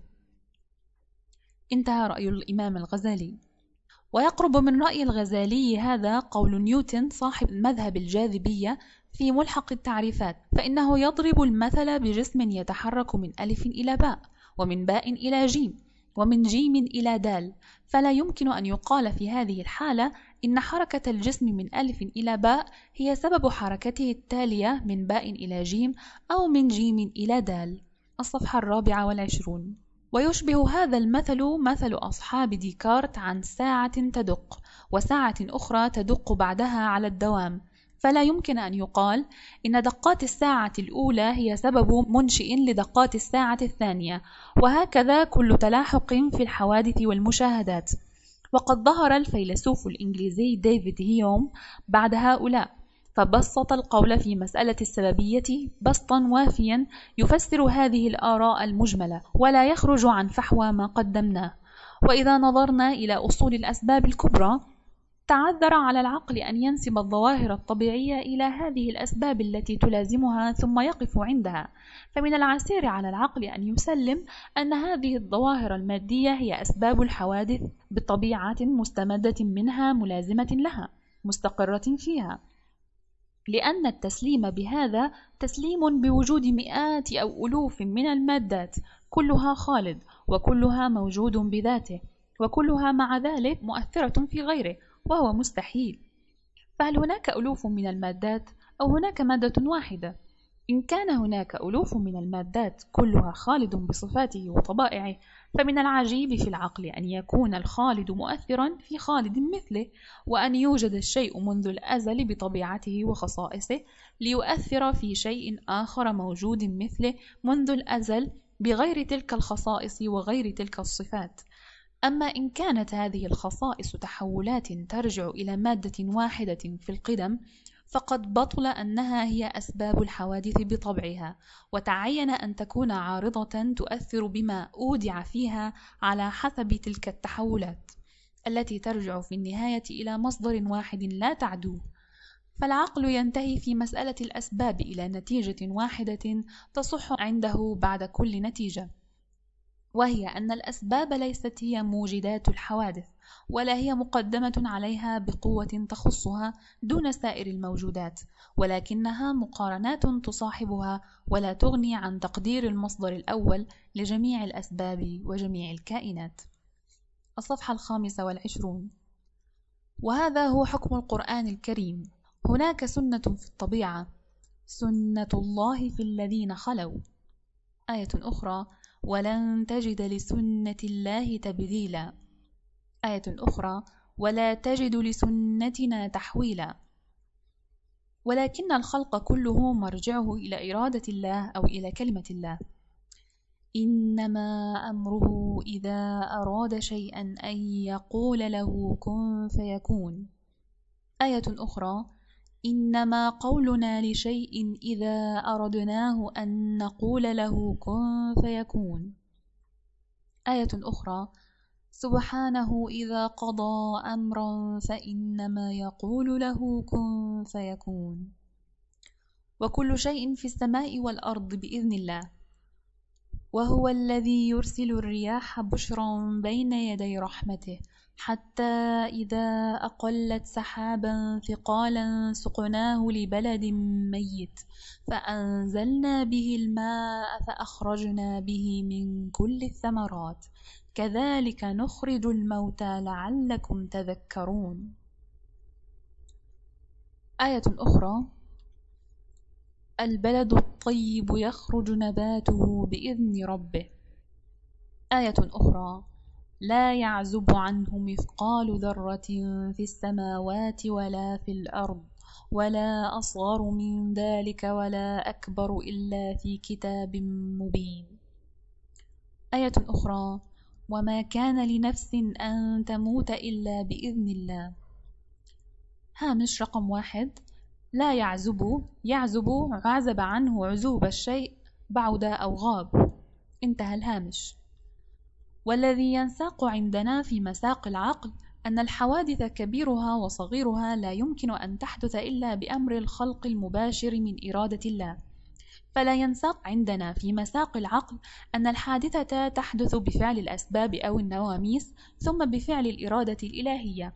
انتهى رأي الإمام الغزالي. ويقرب من رأي الغزالي هذا قول نيوتن صاحب مذهب الجاذبية في ملحق التعريفات فإنه يضرب المثل بجسم يتحرك من ألف إلى باء ومن باء إلى جيم ومن جيم إلى دال فلا يمكن أن يقال في هذه الحالة إن حركة الجسم من ألف إلى باء هي سبب حركته التالية من باء إلى جيم أو من جيم إلى دال. الصفحة الرابعة والعشرون. ويشبه هذا المثل مثل أصحاب ديكارت عن ساعة تدق وساعة أخرى تدق بعدها على الدوام. فلا يمكن أن يقال إن دقات الساعة الأولى هي سبب منشئ لدقات الساعة الثانية. وهكذا كل تلاحق في الحوادث والمشاهدات. وقد ظهر الفيلسوف الإنجليزي ديفيد هيوم بعد هؤلاء فبسط القول في مسألة السببية بسطا وافيا يفسر هذه الآراء المجملة ولا يخرج عن فحوى ما قدمناه. وإذا نظرنا إلى أصول الأسباب الكبرى تعذر على العقل أن ينسب الظواهر الطبيعية إلى هذه الأسباب التي تلازمها ثم يقف عندها. فمن العسير على العقل أن يسلم أن هذه الظواهر المادية هي أسباب الحوادث بطبيعة مستمدة منها ملازمة لها مستقرة فيها. لأن التسليم بهذا تسليم بوجود مئات أو ألوف من المادات كلها خالد وكلها موجود بذاته وكلها مع ذلك مؤثرة في غيره. وهو مستحيل فهل هناك ألوف من المادات أو هناك مادة واحدة؟ إن كان هناك ألوف من المادات كلها خالد بصفاته وطبائعه فمن العجيب في العقل أن يكون الخالد مؤثرا في خالد مثله وأن يوجد الشيء منذ الأزل بطبيعته وخصائصه ليؤثر في شيء آخر موجود مثله منذ الأزل بغير تلك الخصائص وغير تلك الصفات أما إن كانت هذه الخصائص تحولات ترجع إلى مادة واحدة في القدم فقد بطل أنها هي أسباب الحوادث بطبعها وتعين أن تكون عارضة تؤثر بما أودع فيها على حسب تلك التحولات التي ترجع في النهاية إلى مصدر واحد لا تعدوه فالعقل ينتهي في مسألة الأسباب إلى نتيجة واحدة تصح عنده بعد كل نتيجة. وهي أن الأسباب ليست هي موجدات الحوادث ولا هي مقدمة عليها بقوة تخصها دون سائر الموجودات ولكنها مقارنات تصاحبها ولا تغني عن تقدير المصدر الأول لجميع الأسباب وجميع الكائنات. الصفحة الخامسة والعشرون. وهذا هو حكم القرآن الكريم. هناك سنة في الطبيعة. سنة الله في الذين خلوا. آية أخرى. ولن تجد لسنة الله تبديلا. آية أخرى ولا تجد لسنتنا تحويلا. ولكن الخلق كله مرجعه إلى إرادة الله أو إلى كلمة الله. إنما أمره إذا أراد شيئا أن يقول له كن فيكون. آية أخرى إنما قولنا لشيء إذا أردناه أن نقول له كن فيكون. آية أخرى سبحانه إذا قضى أمرا فإنما يقول له كن فيكون. وكل شيء في السماء والأرض بإذن الله. وهو الذي يرسل الرياح بشرا بين يدي رحمته. حتى إذا أقلت سحابا ثقالا سقناه لبلد ميت فأنزلنا به الماء فأخرجنا به من كل الثمرات. كذلك نخرج الموتى لعلكم تذكرون. آية أخرى. البلد الطيب يخرج نباته بإذن ربه. آية أخرى. لا يعزب عنه مثقال ذرة في السماوات ولا في الأرض ولا أصغر من ذلك ولا أكبر إلا في كتاب مبين. آية أخرى وما كان لنفس أن تموت إلا بإذن الله. هامش رقم واحد. لا يعزب يعزب عزب عنه عزوب الشيء بعد أو غاب. انتهى الهامش. والذي ينساق عندنا في مساق العقل أن الحوادث كبيرها وصغيرها لا يمكن أن تحدث إلا بأمر الخلق المباشر من إرادة الله. فلا ينساق عندنا في مساق العقل أن الحادثة تحدث بفعل الأسباب أو النواميس ثم بفعل الإرادة الإلهية.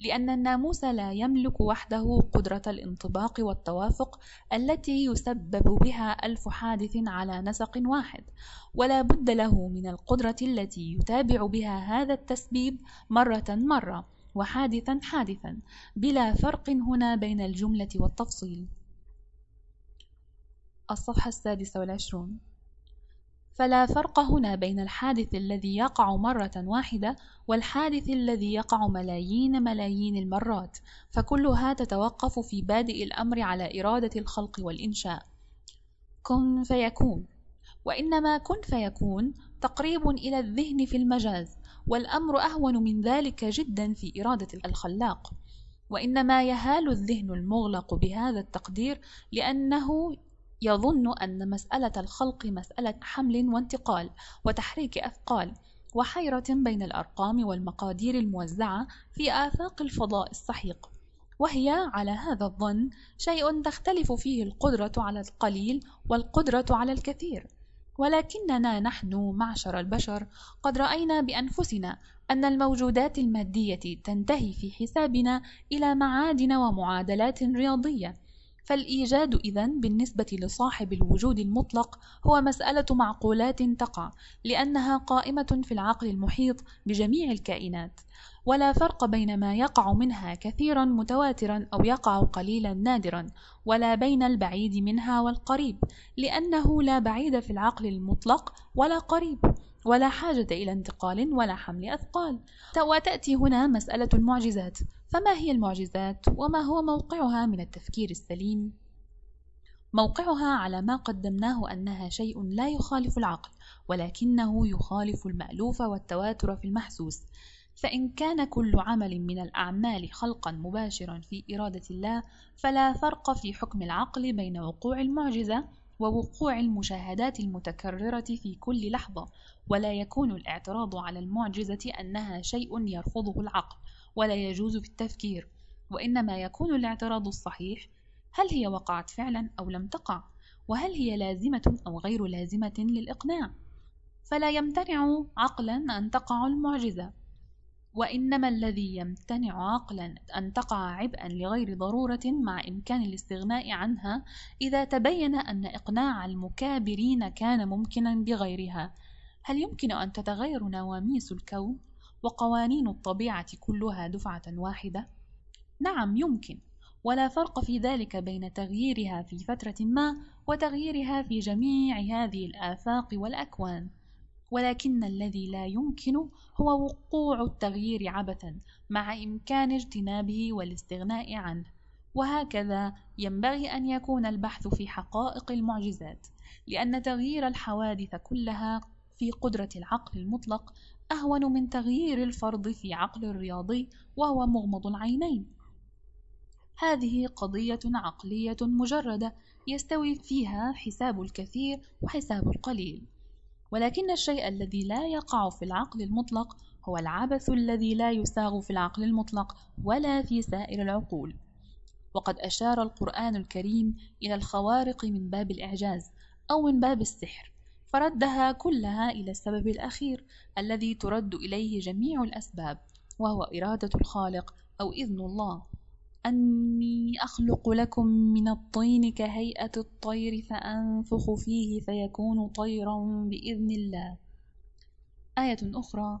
لأن الناموس لا يملك وحده قدرة الانطباق والتوافق التي يسبب بها ألف حادث على نسق واحد ولا بد له من القدرة التي يتابع بها هذا التسبيب مرة مرة وحادثا حادثا بلا فرق هنا بين الجملة والتفصيل. الصفحة السادسة والعشرون. فلا فرق هنا بين الحادث الذي يقع مرة واحدة والحادث الذي يقع ملايين ملايين المرات فكلها تتوقف في بادئ الأمر على إرادة الخلق والإنشاء. كن فيكون. وإنما كن فيكون تقريب إلى الذهن في المجاز والأمر أهون من ذلك جدا في إرادة الخلاق. وإنما يهال الذهن المغلق بهذا التقدير لأنه يظن أن مسألة الخلق مسألة حمل وانتقال وتحريك أثقال وحيرة بين الأرقام والمقادير الموزعة في آفاق الفضاء السحيق. وهي على هذا الظن شيء تختلف فيه القدرة على القليل والقدرة على الكثير. ولكننا نحن معشر البشر قد رأينا بأنفسنا أن الموجودات المادية تنتهي في حسابنا إلى معادن ومعادلات رياضية. فالإيجاد إذا بالنسبة لصاحب الوجود المطلق هو مسألة معقولات تقع لأنها قائمة في العقل المحيط بجميع الكائنات ولا فرق بين ما يقع منها كثيرا متواترا أو يقع قليلا نادرا ولا بين البعيد منها والقريب لأنه لا بعيد في العقل المطلق ولا قريب ولا حاجة إلى انتقال ولا حمل أثقال. وتأتي هنا مسألة المعجزات. فما هي المعجزات وما هو موقعها من التفكير السليم؟ موقعها على ما قدمناه أنها شيء لا يخالف العقل ولكنه يخالف المألوف والتواتر في المحسوس. فإن كان كل عمل من الأعمال خلقا مباشرا في إرادة الله فلا فرق في حكم العقل بين وقوع المعجزة ووقوع المشاهدات المتكررة في كل لحظة. ولا يكون الاعتراض على المعجزة أنها شيء يرفضه العقل. ولا يجوز في التفكير وإنما يكون الاعتراض الصحيح هل هي وقعت فعلا أو لم تقع وهل هي لازمة أو غير لازمة للإقناع. فلا يمتنع عقلا أن تقع المعجزة وإنما الذي يمتنع عقلا أن تقع عبئا لغير ضرورة مع إمكان الاستغناء عنها إذا تبين أن إقناع المكابرين كان ممكنا بغيرها. هل يمكن أن تتغير نواميس الكون؟ وقوانين الطبيعة كلها دفعة واحدة؟ نعم يمكن ولا فرق في ذلك بين تغييرها في فترة ما وتغييرها في جميع هذه الآفاق والأكوان ولكن الذي لا يمكن هو وقوع التغيير عبثا مع إمكان اجتنابه والاستغناء عنه وهكذا ينبغي أن يكون البحث في حقائق المعجزات لأن تغيير الحوادث كلها في قدرة العقل المطلق أهون من تغيير الفرض في عقل الرياضي وهو مغمض العينين. هذه قضية عقلية مجردة يستوي فيها حساب الكثير وحساب القليل. ولكن الشيء الذي لا يقع في العقل المطلق هو العبث الذي لا يساغ في العقل المطلق ولا في سائر العقول. وقد أشار القرآن الكريم إلى الخوارق من باب الإعجاز أو من باب السحر. فردها كلها إلى السبب الأخير الذي ترد إليه جميع الأسباب وهو إرادة الخالق أو إذن الله. أني أخلق لكم من الطين كهيئة الطير فأنفخ فيه فيكون طيرا بإذن الله. آية أخرى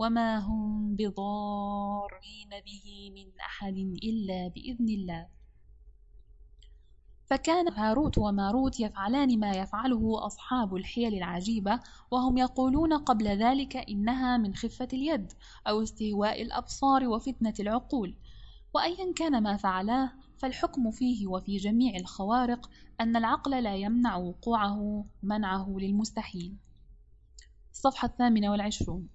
وما هم بضارين به من أحد إلا بإذن الله فكان هاروت وماروت يفعلان ما يفعله أصحاب الحيل العجيبة وهم يقولون قبل ذلك إنها من خفة اليد أو استهواء الأبصار وفتنة العقول وأيا كان ما فعلاه فالحكم فيه وفي جميع الخوارق أن العقل لا يمنع وقوعه منعه للمستحيل الصفحة الثامنة والعشرون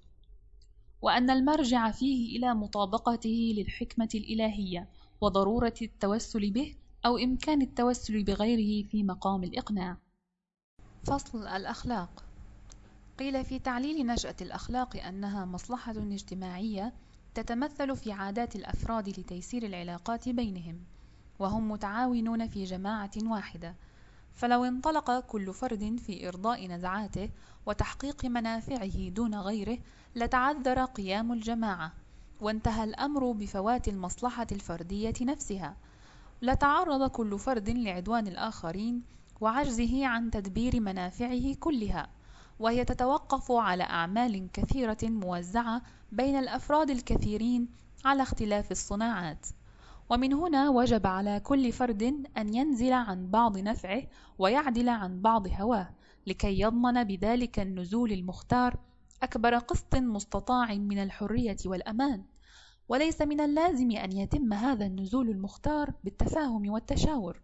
وأن المرجع فيه إلى مطابقته للحكمة الإلهية وضرورة التوسل به أو إمكان التوسل بغيره في مقام الإقناع. فصل الأخلاق قيل في تعليل نشأة الأخلاق أنها مصلحة اجتماعية تتمثل في عادات الأفراد لتيسير العلاقات بينهم، وهم متعاونون في جماعة واحدة، فلو انطلق كل فرد في إرضاء نزعاته وتحقيق منافعه دون غيره لتعذر قيام الجماعة، وانتهى الأمر بفوات المصلحة الفردية نفسها، لتعرض كل فرد لعدوان الآخرين وعجزه عن تدبير منافعه كلها وهي تتوقف على أعمال كثيرة موزعة بين الأفراد الكثيرين على اختلاف الصناعات. ومن هنا وجب على كل فرد أن ينزل عن بعض نفعه ويعدل عن بعض هواه لكي يضمن بذلك النزول المختار أكبر قسط مستطاع من الحرية والأمان. وليس من اللازم أن يتم هذا النزول المختار بالتفاهم والتشاور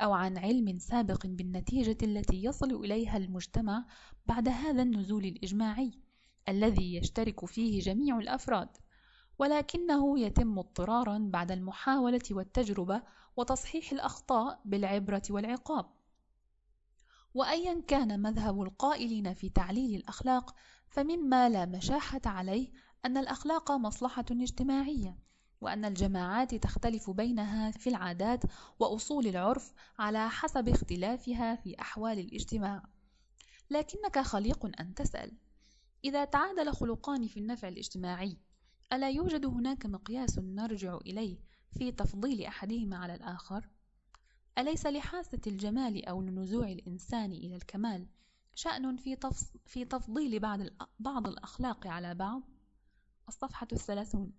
أو عن علم سابق بالنتيجة التي يصل إليها المجتمع بعد هذا النزول الإجماعي الذي يشترك فيه جميع الأفراد. ولكنه يتم اضطرارا بعد المحاولة والتجربة وتصحيح الأخطاء بالعبرة والعقاب. وأيا كان مذهب القائلين في تعليل الأخلاق فمما لا مشاحة عليه أن الأخلاق مصلحة اجتماعية وأن الجماعات تختلف بينها في العادات وأصول العرف على حسب اختلافها في أحوال الاجتماع. لكنك خليق أن تسأل إذا تعادل خلقان في النفع الاجتماعي ألا يوجد هناك مقياس نرجع إليه في تفضيل أحدهما على الآخر؟ أليس لحاسة الجمال أو لنزوع الإنسان إلى الكمال شأن في, في تفضيل بعض, بعض الأخلاق على بعض؟ الصفحة الثلاثون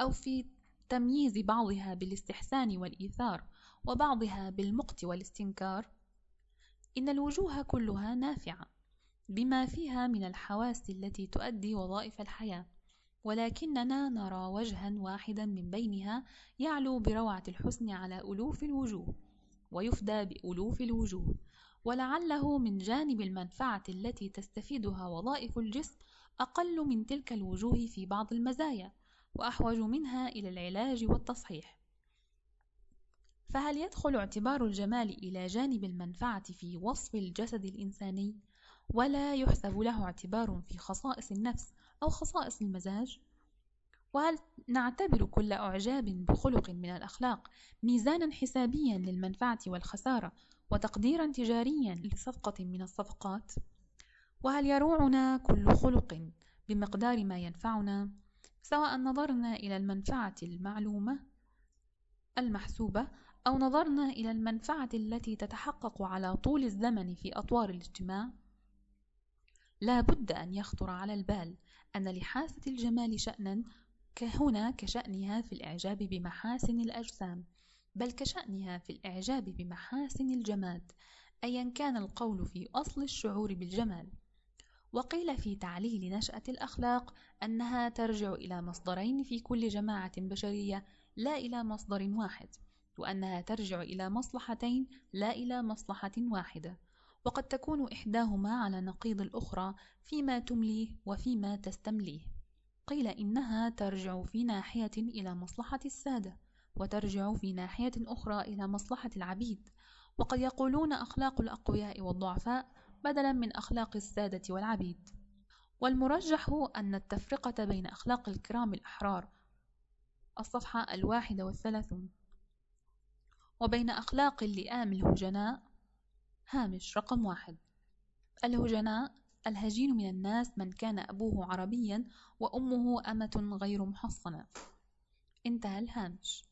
أو في تمييز بعضها بالاستحسان والإيثار وبعضها بالمقت والاستنكار إن الوجوه كلها نافعة بما فيها من الحواس التي تؤدي وظائف الحياة ولكننا نرى وجها واحدا من بينها يعلو بروعة الحسن على ألوف الوجوه ويفدى بألوف الوجوه ولعله من جانب المنفعة التي تستفيدها وظائف الجسم أقل من تلك الوجوه في بعض المزايا وأحوج منها إلى العلاج والتصحيح. فهل يدخل اعتبار الجمال إلى جانب المنفعة في وصف الجسد الإنساني؟ ولا يحسب له اعتبار في خصائص النفس أو خصائص المزاج وهل نعتبر كل إعجاب بخلق من الأخلاق ميزانا حسابيا للمنفعة والخسارة وتقديرا تجاريا لصفقة من الصفقات؟ وهل يروعنا كل خلق بمقدار ما ينفعنا سواء نظرنا إلى المنفعة المعلومة المحسوبة أو نظرنا إلى المنفعة التي تتحقق على طول الزمن في أطوار الاجتماع لا بد أن يخطر على البال أن لحاسة الجمال شأنا كهنا كشأنها في الإعجاب بمحاسن الأجسام بل كشأنها في الإعجاب بمحاسن الجماد أيا كان القول في أصل الشعور بالجمال. وقيل في تعليل نشأة الأخلاق أنها ترجع إلى مصدرين في كل جماعة بشرية لا إلى مصدر واحد وأنها ترجع إلى مصلحتين لا إلى مصلحة واحدة. وقد تكون إحداهما على نقيض الأخرى فيما تمليه وفيما تستمليه. قيل إنها ترجع في ناحية إلى مصلحة السادة وترجع في ناحية أخرى إلى مصلحة العبيد. وقد يقولون أخلاق الأقوياء والضعفاء بدلا من أخلاق السادة والعبيد. والمرجح أن التفرقة بين أخلاق الكرام الأحرار الصفحة الواحدة والثلاثون وبين أخلاق اللئام الهجناء هامش رقم واحد. الهجناء الهجين من الناس من كان أبوه عربيا وأمه أمة غير محصنة. انتهى الهامش.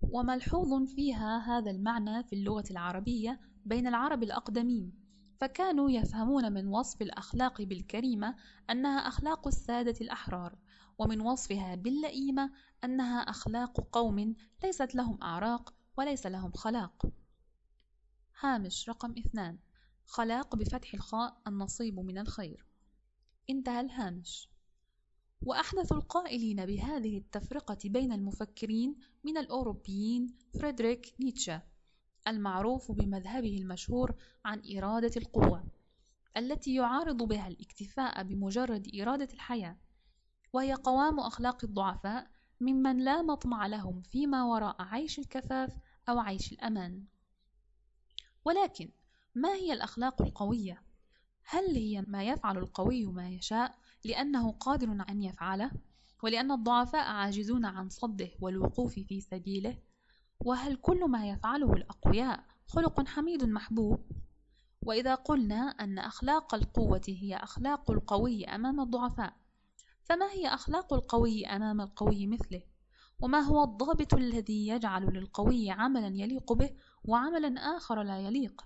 وملحوظ فيها هذا المعنى في اللغة العربية بين العرب الأقدمين. فكانوا يفهمون من وصف الأخلاق بالكريمة أنها أخلاق السادة الأحرار ومن وصفها باللئيمة أنها أخلاق قوم ليست لهم أعراق وليس لهم خلاق. هامش رقم اثنان. خلاق بفتح الخاء النصيب من الخير. انتهى الهامش. وأحدث القائلين بهذه التفرقة بين المفكرين من الأوروبيين فريدريك نيتشه المعروف بمذهبه المشهور عن إرادة القوة التي يعارض بها الاكتفاء بمجرد إرادة الحياة وهي قوام أخلاق الضعفاء ممن لا مطمع لهم فيما وراء عيش الكفاف أو عيش الأمان. ولكن ما هي الأخلاق القوية؟ هل هي ما يفعل القوي ما يشاء لأنه قادر أن يفعله؟ ولأن الضعفاء عاجزون عن صده والوقوف في سبيله؟ وهل كل ما يفعله الأقوياء خلق حميد محبوب؟ وإذا قلنا أن أخلاق القوة هي أخلاق القوي أمام الضعفاء فما هي أخلاق القوي أمام القوي مثله؟ وما هو الضابط الذي يجعل للقوي عملا يليق به وعملا آخر لا يليق؟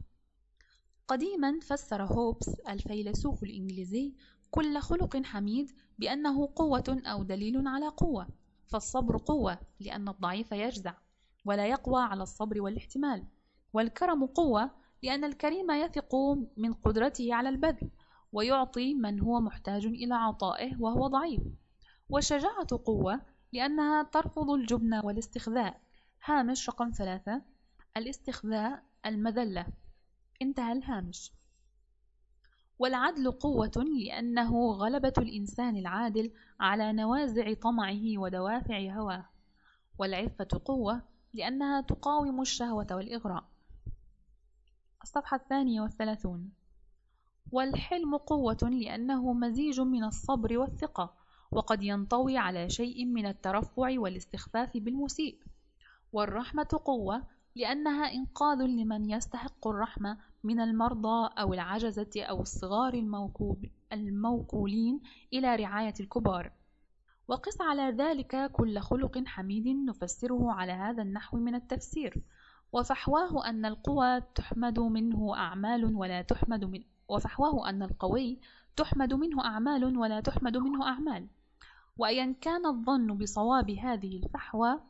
قديما فسر هوبس الفيلسوف الإنجليزي كل خلق حميد بأنه قوة أو دليل على قوة فالصبر قوة لأن الضعيف يجزع ولا يقوى على الصبر والاحتمال والكرم قوة لأن الكريم يثق من قدرته على البذل ويعطي من هو محتاج إلى عطائه وهو ضعيف والشجاعة قوة لأنها ترفض الجبن والاستخذاء هامش رقم ثلاثة الاستخذاء المذلة. انتهى الهامش. والعدل قوة لأنه غلبة الإنسان العادل على نوازع طمعه ودوافع هواه. والعفة قوة لأنها تقاوم الشهوة والإغراء. الصفحة الثانية والثلاثون. والحلم قوة لأنه مزيج من الصبر والثقة وقد ينطوي على شيء من الترفع والاستخفاف بالمسيء. والرحمة قوة لأنها إنقاذ لمن يستحق الرحمة من المرضى أو العجزة أو الصغار الموكولين إلى رعاية الكبار. وقس على ذلك كل خلق حميد نفسره على هذا النحو من التفسير. وفحواه أن القوى تحمد منه أعمال ولا تحمد من وفحواه أن القوي تحمد منه أعمال ولا تحمد منه أعمال. وأيا كان الظن بصواب هذه الفحوى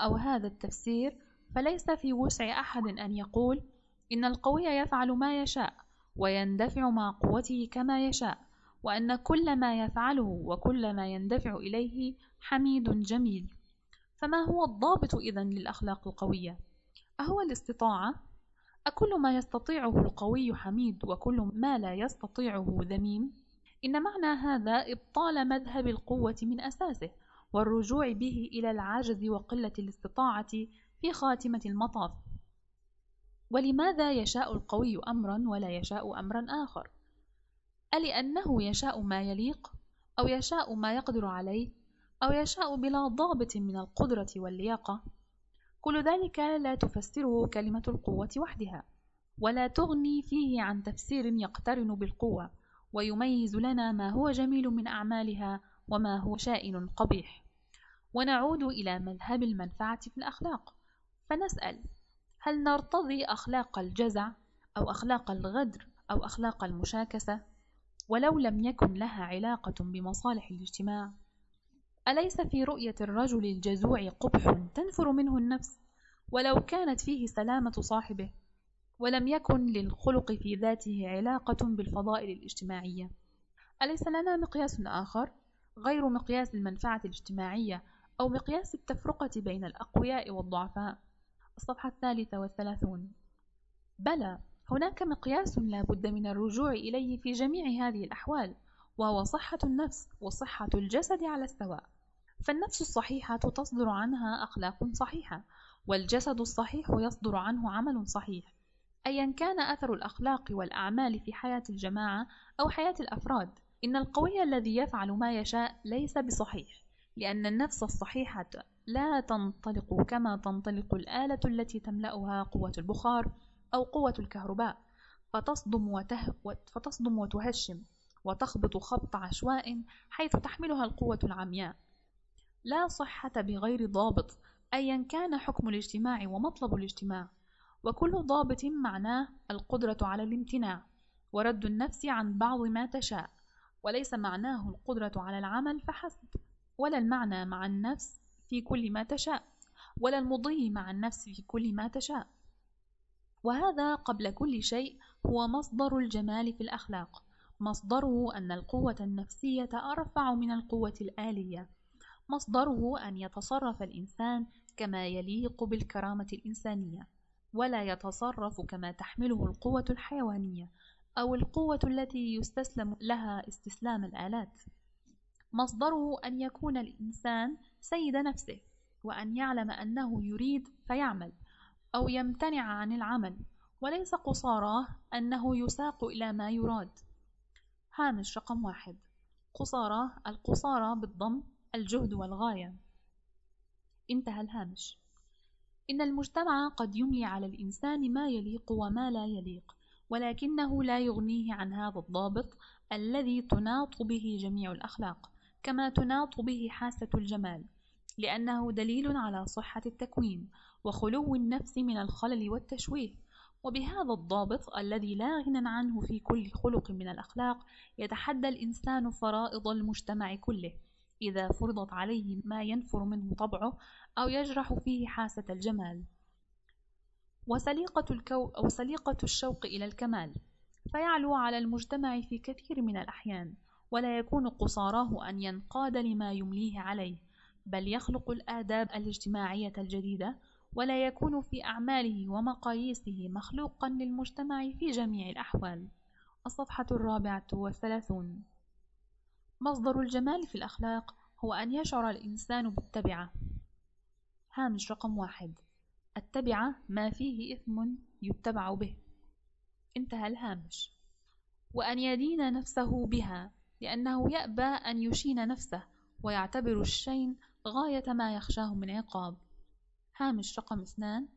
أو هذا التفسير فليس في وسع أحد أن يقول إن القوي يفعل ما يشاء ويندفع مع قوته كما يشاء وأن كل ما يفعله وكل ما يندفع إليه حميد جميل فما هو الضابط إذن للأخلاق القوية؟ أهو الاستطاعة؟ أكل ما يستطيعه القوي حميد وكل ما لا يستطيعه ذميم؟ إن معنى هذا إبطال مذهب القوة من أساسه والرجوع به إلى العجز وقلة الاستطاعة في خاتمة المطاف. ولماذا يشاء القوي أمرا ولا يشاء أمرا آخر؟ ألأنه يشاء ما يليق أو يشاء ما يقدر عليه أو يشاء بلا ضابط من القدرة واللياقة؟ كل ذلك لا تفسره كلمة القوة وحدها ولا تغني فيه عن تفسير يقترن بالقوة ويميز لنا ما هو جميل من أعمالها وما هو شائن قبيح. ونعود إلى مذهب المنفعة في الأخلاق. فنسأل هل نرتضي أخلاق الجزع أو أخلاق الغدر أو أخلاق المشاكسة؟ ولو لم يكن لها علاقة بمصالح الاجتماع أليس في رؤية الرجل الجزوع قبح تنفر منه النفس؟ ولو كانت فيه سلامة صاحبه ولم يكن للخلق في ذاته علاقة بالفضائل الاجتماعية. أليس لنا مقياس آخر؟ غير مقياس المنفعة الاجتماعية أو مقياس التفرقة بين الأقوياء والضعفاء. الصفحة الثالثة والثلاثون. بلى هناك مقياس لا بد من الرجوع إليه في جميع هذه الأحوال وهو صحة النفس وصحة الجسد على السواء. فالنفس الصحيحة تصدر عنها أخلاق صحيحة والجسد الصحيح يصدر عنه عمل صحيح. أيا كان أثر الأخلاق والأعمال في حياة الجماعة أو حياة الأفراد إن القوي الذي يفعل ما يشاء ليس بصحيح لأن النفس الصحيحة لا تنطلق كما تنطلق الآلة التي تملأها قوة البخار أو قوة الكهرباء. فتصدم, وته... فتصدم وتهشم وتخبط خبط عشواء حيث تحملها القوة العمياء. لا صحة بغير ضابط أيا كان حكم الاجتماع ومطلب الاجتماع. وكل ضابط معناه القدرة على الامتناع ورد النفس عن بعض ما تشاء. وليس معناه القدرة على العمل فحسب ولا المعنى مع النفس في كل ما تشاء ولا المضي مع النفس في كل ما تشاء. وهذا قبل كل شيء هو مصدر الجمال في الأخلاق. مصدره أن القوة النفسية أرفع من القوة الآلية. مصدره أن يتصرف الإنسان كما يليق بالكرامة الإنسانية ولا يتصرف كما تحمله القوة الحيوانية أو القوة التي يستسلم لها استسلام الآلات. مصدره أن يكون الإنسان سيد نفسه وأن يعلم أنه يريد فيعمل أو يمتنع عن العمل وليس قصاراه أنه يساق إلى ما يراد. هامش رقم واحد. قصارى القصارى بالضم الجهد والغاية. انتهى الهامش. إن المجتمع قد يملي على الإنسان ما يليق وما لا يليق ولكنه لا يغنيه عن هذا الضابط الذي تناط به جميع الأخلاق. كما تناط به حاسة الجمال لأنه دليل على صحة التكوين وخلو النفس من الخلل والتشويه. وبهذا الضابط الذي لا غنى عنه في كل خلق من الأخلاق يتحدى الإنسان فرائض المجتمع كله إذا فرضت عليه ما ينفر منه طبعه أو يجرح فيه حاسة الجمال. وسليقة, الكو أو سليقة الشوق إلى الكمال فيعلو على المجتمع في كثير من الأحيان. ولا يكون قصاراه أن ينقاد لما يمليه عليه بل يخلق الآداب الاجتماعية الجديدة ولا يكون في أعماله ومقاييسه مخلوقا للمجتمع في جميع الأحوال. الصفحة الرابعة والثلاثون. مصدر الجمال في الأخلاق هو أن يشعر الإنسان بالتبعة. هامش رقم واحد. التبعة ما فيه إثم يتبع به. انتهى الهامش. وأن يدين نفسه بها. لأنه يأبى أن يشين نفسه ويعتبر الشين غاية ما يخشاه من عقاب. هامش رقم اثنان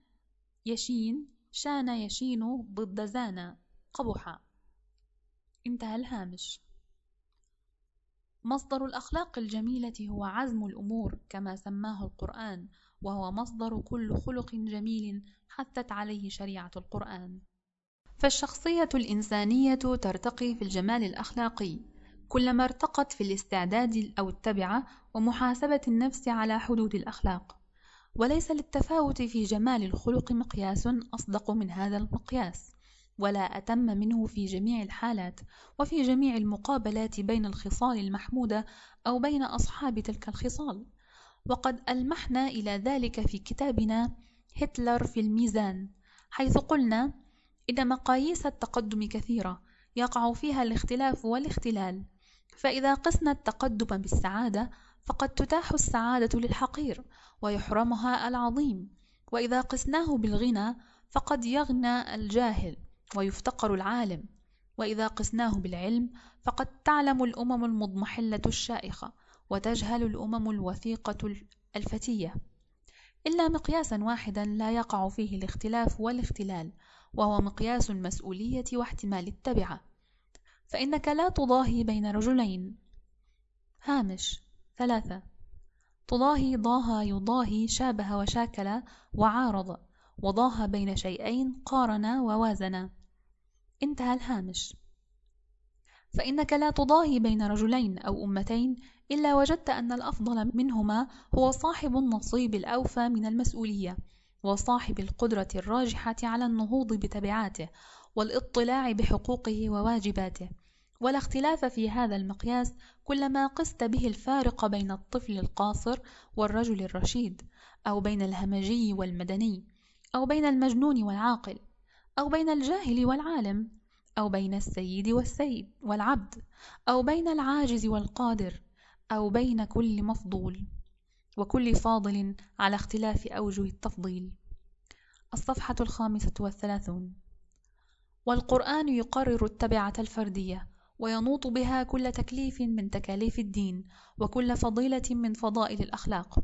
يشين شان يشين ضد زان قبح انتهى الهامش. مصدر الأخلاق الجميلة هو عزم الأمور كما سماه القرآن وهو مصدر كل خلق جميل حثت عليه شريعة القرآن. فالشخصية الإنسانية ترتقي في الجمال الأخلاقي. كلما ارتقت في الاستعداد أو التبعة ومحاسبة النفس على حدود الأخلاق. وليس للتفاوت في جمال الخلق مقياس أصدق من هذا المقياس ولا أتم منه في جميع الحالات وفي جميع المقابلات بين الخصال المحمودة أو بين أصحاب تلك الخصال. وقد ألمحنا إلى ذلك في كتابنا هتلر في الميزان حيث قلنا إن مقاييس التقدم كثيرة يقع فيها الاختلاف والاختلال فإذا قسنا التقدم بالسعادة فقد تتاح السعادة للحقير ويحرمها العظيم. وإذا قسناه بالغنى فقد يغنى الجاهل ويفتقر العالم. وإذا قسناه بالعلم فقد تعلم الأمم المضمحلة الشائخة وتجهل الأمم الوثيقة الفتية. إلا مقياسا واحدا لا يقع فيه الاختلاف والاختلال وهو مقياس المسؤولية واحتمال التبعة. فإنك لا تضاهي بين رجلين. هامش. ثلاثة. تضاهي ضاهى يضاهي شابه وشاكل وعارض وضاهى بين شيئين قارنا ووازنا انتهى الهامش. فإنك لا تضاهي بين رجلين أو أمتين إلا وجدت أن الأفضل منهما هو صاحب النصيب الأوفى من المسؤولية وصاحب القدرة الراجحة على النهوض بتبعاته والاطلاع بحقوقه وواجباته. ولا اختلاف في هذا المقياس كلما قست به الفارق بين الطفل القاصر والرجل الرشيد أو بين الهمجي والمدني أو بين المجنون والعاقل أو بين الجاهل والعالم أو بين السيد والسيد والعبد أو بين العاجز والقادر أو بين كل مفضول وكل فاضل على اختلاف أوجه التفضيل. الصفحة الخامسة والثلاثون. والقرآن يقرر التبعة الفردية وينوط بها كل تكليف من تكاليف الدين وكل فضيلة من فضائل الأخلاق.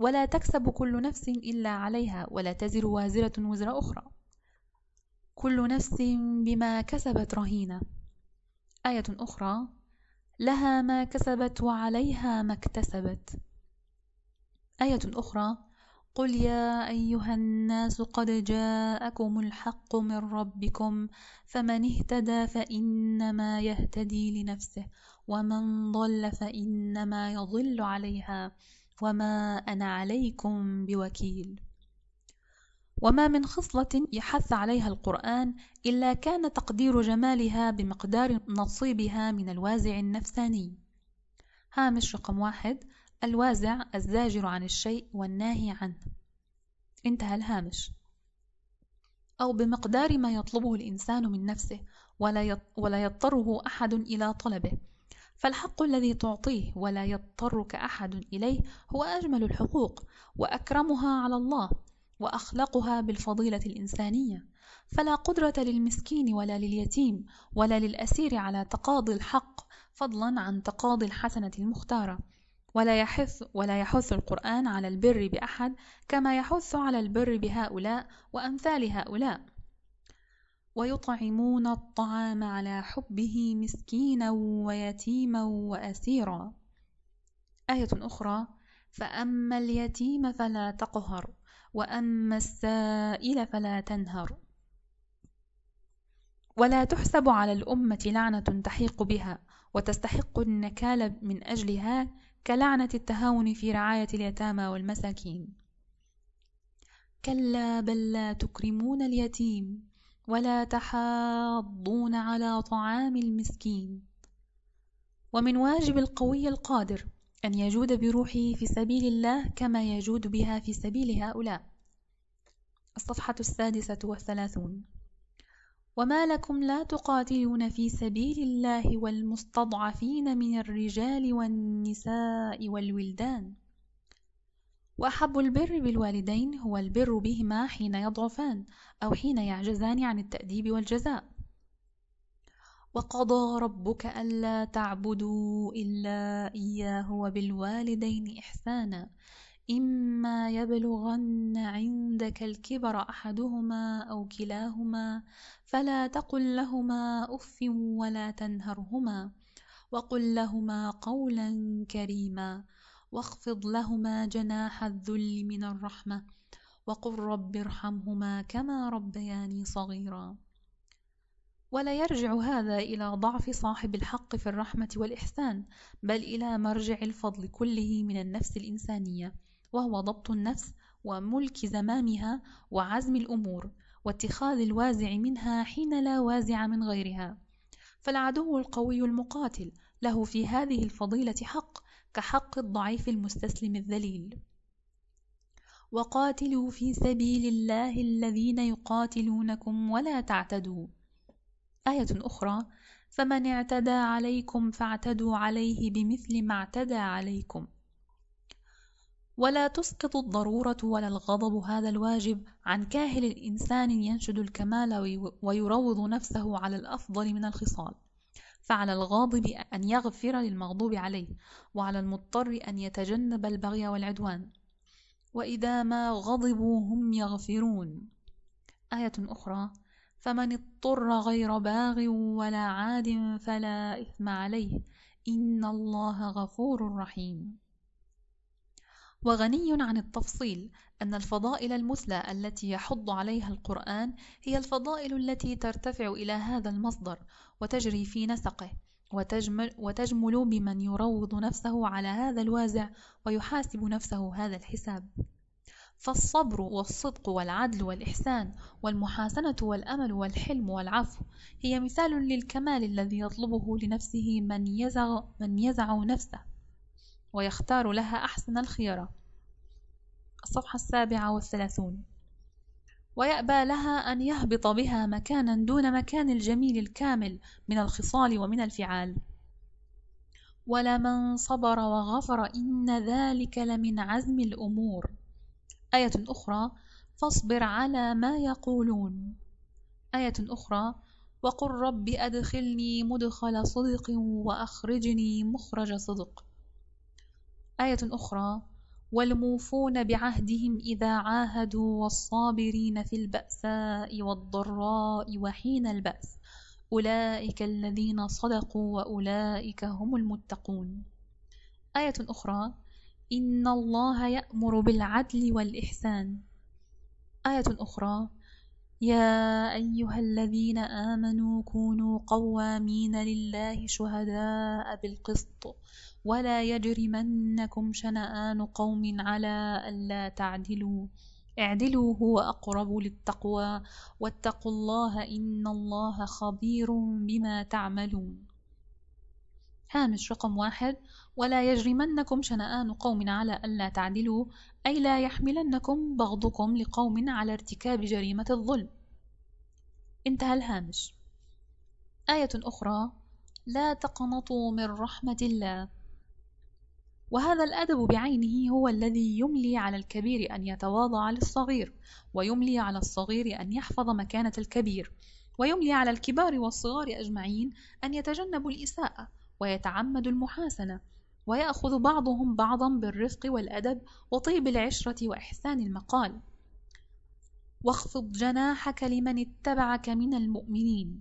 ولا تكسب كل نفس إلا عليها ولا تزر وازرة وزر أخرى. كل نفس بما كسبت رهينة. آية أخرى لها ما كسبت وعليها ما اكتسبت. آية أخرى قل يا أيها الناس قد جاءكم الحق من ربكم فمن اهتدى فإنما يهتدي لنفسه ومن ضل فإنما يضل عليها وما أنا عليكم بوكيل. وما من خصلة يحث عليها القرآن إلا كان تقدير جمالها بمقدار نصيبها من الوازع النفساني. هامش رقم واحد. الوازع الزاجر عن الشيء والناهي عنه. انتهى الهامش. أو بمقدار ما يطلبه الإنسان من نفسه ولا ولا يضطره أحد إلى طلبه. فالحق الذي تعطيه ولا يضطرك أحد إليه هو أجمل الحقوق وأكرمها على الله وأخلقها بالفضيلة الإنسانية. فلا قدرة للمسكين ولا لليتيم ولا للأسير على تقاضي الحق فضلا عن تقاضي الحسنة المختارة. ولا يحث ولا يحث القرآن على البر بأحد كما يحث على البر بهؤلاء وأمثال هؤلاء. ويطعمون الطعام على حبه مسكينا ويتيما وأسيرا. آية أخرى فأما اليتيم فلا تقهر وأما السائل فلا تنهر. ولا تحسب على الأمة لعنة تحيق بها وتستحق النكال من أجلها كلعنة التهاون في رعاية اليتامى والمساكين. كلا بل لا تكرمون اليتيم ولا تحاضون على طعام المسكين. ومن واجب القوي القادر أن يجود بروحه في سبيل الله كما يجود بها في سبيل هؤلاء. الصفحة السادسة والثلاثون. وما لكم لا تقاتلون في سبيل الله والمستضعفين من الرجال والنساء والولدان وأحب البر بالوالدين هو البر بهما حين يضعفان أو حين يعجزان عن التأديب والجزاء وقضى ربك ألا تعبدوا إلا إياه وبالوالدين إحسانا إما يبلغن عندك الكبر أحدهما أو كلاهما فلا تقل لهما أف ولا تنهرهما وقل لهما قولا كريما واخفض لهما جناح الذل من الرحمة وقل رب ارحمهما كما ربياني صغيرا. ولا يرجع هذا إلى ضعف صاحب الحق في الرحمة والإحسان بل إلى مرجع الفضل كله من النفس الإنسانية وهو ضبط النفس وملك زمامها وعزم الأمور. واتخاذ الوازع منها حين لا وازع من غيرها. فالعدو القوي المقاتل له في هذه الفضيلة حق كحق الضعيف المستسلم الذليل. وقاتلوا في سبيل الله الذين يقاتلونكم ولا تعتدوا. آية أخرى فمن اعتدى عليكم فاعتدوا عليه بمثل ما اعتدى عليكم. ولا تسقط الضرورة ولا الغضب هذا الواجب. عن كاهل إنسان ينشد الكمال ويروض نفسه على الأفضل من الخصال. فعلى الغاضب أن يغفر للمغضوب عليه وعلى المضطر أن يتجنب البغي والعدوان. وإذا ما غضبوا هم يغفرون. آية أخرى فمن اضطر غير باغ ولا عاد فلا إثم عليه. إن الله غفور رحيم. وغني عن التفصيل أن الفضائل المثلى التي يحض عليها القرآن هي الفضائل التي ترتفع إلى هذا المصدر وتجري في نسقه وتجمل, وتجمل بمن يروض نفسه على هذا الوازع ويحاسب نفسه هذا الحساب. فالصبر والصدق والعدل والإحسان والمحاسنة والأمل والحلم والعفو هي مثال للكمال الذي يطلبه لنفسه من يزع, من يزع نفسه. ويختار لها أحسن الخيرة الصفحة السابعة والثلاثون. ويأبى لها أن يهبط بها مكانا دون مكان الجميل الكامل من الخصال ومن الفعال. ولمن صبر وغفر إن ذلك لمن عزم الأمور. آية أخرى فاصبر على ما يقولون. آية أخرى وقل رب أدخلني مدخل صدق وأخرجني مخرج صدق. آية أخرى والموفون بعهدهم إذا عاهدوا والصابرين في البأساء والضراء وحين البأس. أولئك الذين صدقوا وأولئك هم المتقون. آية أخرى إن الله يأمر بالعدل والإحسان. آية أخرى يا أيها الذين آمنوا كونوا قوامين لله شهداء بالقسط. ولا يجرمنكم شنآن قوم على ألا تعدلوا. اعدلوا هو أقرب للتقوى. واتقوا الله إن الله خبير بما تعملون. هامش رقم واحد. ولا يجرمنكم شنآن قوم على ألا تعدلوا. أي لا يحملنكم بغضكم لقوم على ارتكاب جريمة الظلم. انتهى الهامش. آية أخرى. لا تقنطوا من رحمة الله. وهذا الأدب بعينه هو الذي يملي على الكبير أن يتواضع للصغير ويملي على الصغير أن يحفظ مكانة الكبير ويملي على الكبار والصغار أجمعين أن يتجنبوا الإساءة ويتعمدوا المحاسنة ويأخذ بعضهم بعضا بالرفق والأدب وطيب العشرة وإحسان المقال. واخفض جناحك لمن اتبعك من المؤمنين.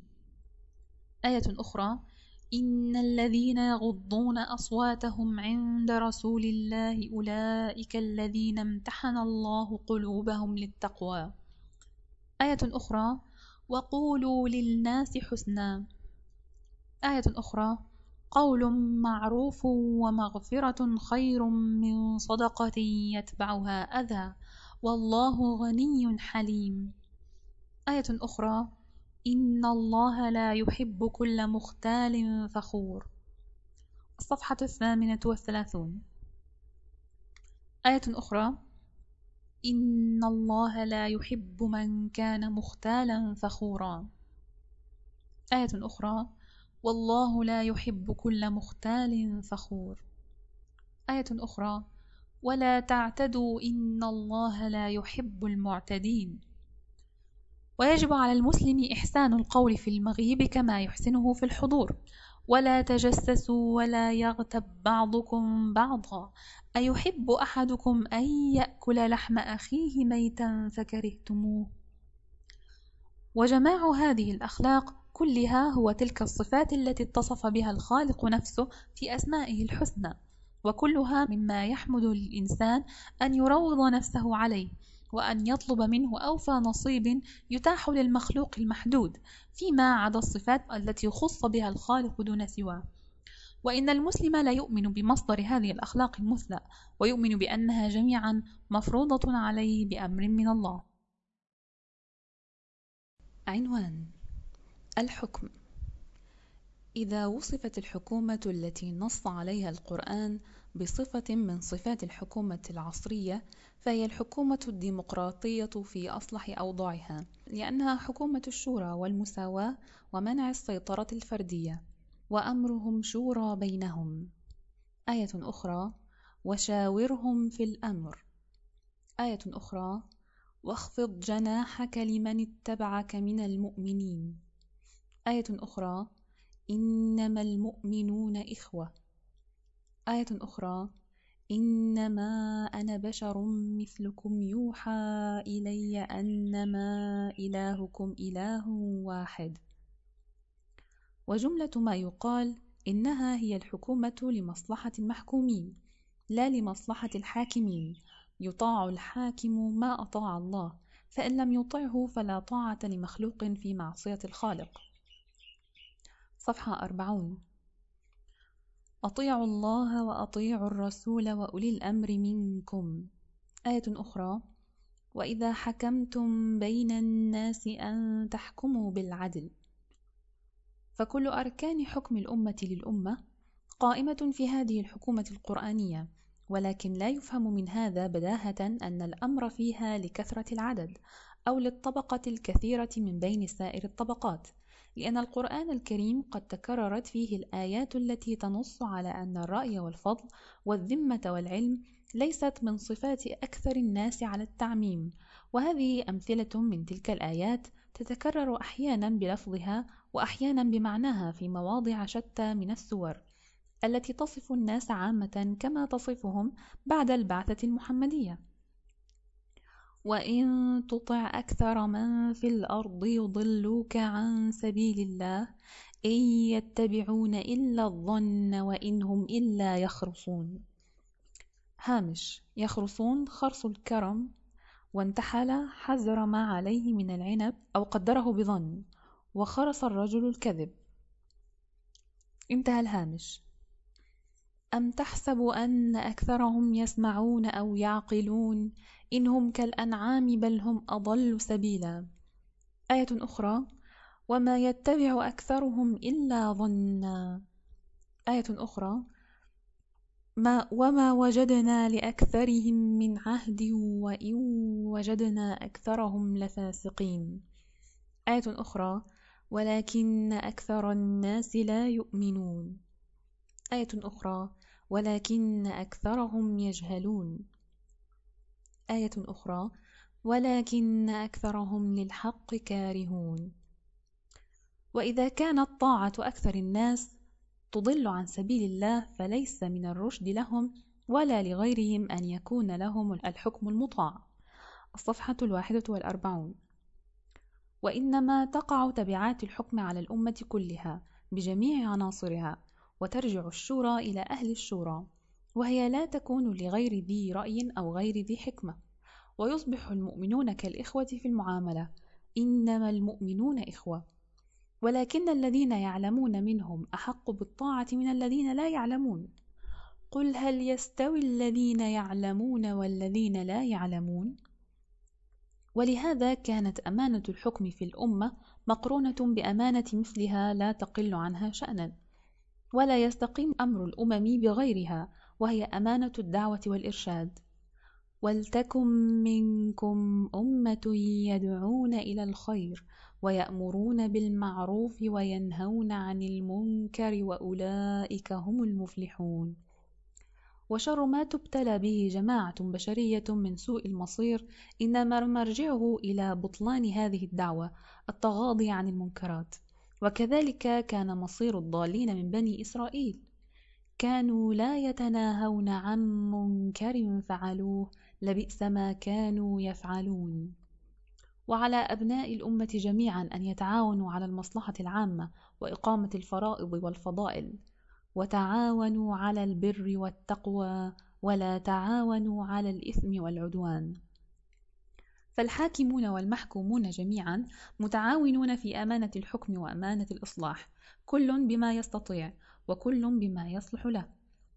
آية أخرى إن الذين يغضون أصواتهم عند رسول الله أولئك الذين امتحن الله قلوبهم للتقوى. آية أخرى وقولوا للناس حسنا. آية أخرى قول معروف ومغفرة خير من صدقة يتبعها أذى. والله غني حليم. آية أخرى إن الله لا يحب كل مختال فخور. الصفحة الثامنة والثلاثون. آية أخرى. إن الله لا يحب من كان مختالا فخورا. آية أخرى. والله لا يحب كل مختال فخور. آية أخرى. ولا تعتدوا إن الله لا يحب المعتدين. ويجب على المسلم إحسان القول في المغيب كما يحسنه في الحضور. ولا تجسسوا ولا يغتب بعضكم بعضا. أيحب أحدكم أن يأكل لحم أخيه ميتا فكرهتموه؟ وجماع هذه الأخلاق كلها هو تلك الصفات التي اتصف بها الخالق نفسه في أسمائه الحسنى. وكلها مما يحمد الإنسان أن يروض نفسه عليه. وأن يطلب منه أوفى نصيب يتاح للمخلوق المحدود فيما عدا الصفات التي خص بها الخالق دون سواه. وإن المسلم لا يؤمن بمصدر هذه الأخلاق المثلى ويؤمن بأنها جميعا مفروضة عليه بأمر من الله. عنوان الحكم. إذا وصفت الحكومة التي نص عليها القرآن بصفة من صفات الحكومة العصرية فهي الحكومة الديمقراطية في أصلح أوضاعها لأنها حكومة الشورى والمساواة ومنع السيطرة الفردية وأمرهم شورى بينهم. آية أخرى وشاورهم في الأمر آية أخرى واخفض جناحك لمن اتبعك من المؤمنين آية أخرى إنما المؤمنون إخوة آية أخرى إنما أنا بشر مثلكم يوحى إلي أنما إلهكم إله واحد. وجملة ما يقال إنها هي الحكومة لمصلحة المحكومين لا لمصلحة الحاكمين. يطاع الحاكم ما أطاع الله فإن لم يطعه فلا طاعة لمخلوق في معصية الخالق. صفحة أربعون. أطيعوا الله وأطيعوا الرسول وأولي الأمر منكم. آية أخرى وإذا حكمتم بين الناس أن تحكموا بالعدل فكل أركان حكم الأمة للأمة قائمة في هذه الحكومة القرآنية ولكن لا يفهم من هذا بداهة أن الأمر فيها لكثرة العدد أو للطبقة الكثيرة من بين سائر الطبقات. لأن القرآن الكريم قد تكررت فيه الآيات التي تنص على أن الرأي والفضل والذمة والعلم ليست من صفات أكثر الناس على التعميم. وهذه أمثلة من تلك الآيات تتكرر أحيانا بلفظها وأحيانا بمعناها في مواضع شتى من السور التي تصف الناس عامة كما تصفهم بعد البعثة المحمدية. وإن تطع أكثر من في الأرض يضلوك عن سبيل الله إن يتبعون إلا الظن وإن هم إلا يخرصون. هامش. يخرصون خرص الكرم وانتحل حذر ما عليه من العنب أو قدره بظن وخرص الرجل الكذب. انتهى الهامش. أم تحسب أن أكثرهم يسمعون أو يعقلون؟ إن هم كالأنعام بل هم أضل سبيلا. آية أخرى وما يتبع أكثرهم إلا ظنا. آية أخرى ما وما وجدنا لأكثرهم من عهد وإن وجدنا أكثرهم لفاسقين. آية أخرى ولكن أكثر الناس لا يؤمنون. آية أخرى ولكن أكثرهم يجهلون. آية أخرى ولكن أكثرهم للحق كارهون. وإذا كانت طاعة أكثر الناس تضل عن سبيل الله فليس من الرشد لهم ولا لغيرهم أن يكون لهم الحكم المطاع. الصفحة الواحدة والأربعون. وإنما تقع تبعات الحكم على الأمة كلها بجميع عناصرها. وترجع الشورى إلى أهل الشورى وهي لا تكون لغير ذي رأي أو غير ذي حكمة. ويصبح المؤمنون كالإخوة في المعاملة. إنما المؤمنون إخوة. ولكن الذين يعلمون منهم أحق بالطاعة من الذين لا يعلمون. قل هل يستوي الذين يعلمون والذين لا يعلمون؟ ولهذا كانت أمانة الحكم في الأمة مقرونة بأمانة مثلها لا تقل عنها شأنا. ولا يستقيم أمر الأمم بغيرها وهي أمانة الدعوة والإرشاد. ولتكن منكم أمة يدعون إلى الخير ويأمرون بالمعروف وينهون عن المنكر وأولئك هم المفلحون. وشر ما تبتلى به جماعة بشرية من سوء المصير إنما مرجعه إلى بطلان هذه الدعوة التغاضي عن المنكرات. وكذلك كان مصير الضالين من بني إسرائيل. كانوا لا يتناهون عن منكر فعلوه لبئس ما كانوا يفعلون. وعلى أبناء الأمة جميعا أن يتعاونوا على المصلحة العامة وإقامة الفرائض والفضائل. وتعاونوا على البر والتقوى ولا تعاونوا على الإثم والعدوان. فالحاكمون والمحكومون جميعا متعاونون في أمانة الحكم وأمانة الإصلاح كل بما يستطيع وكل بما يصلح له.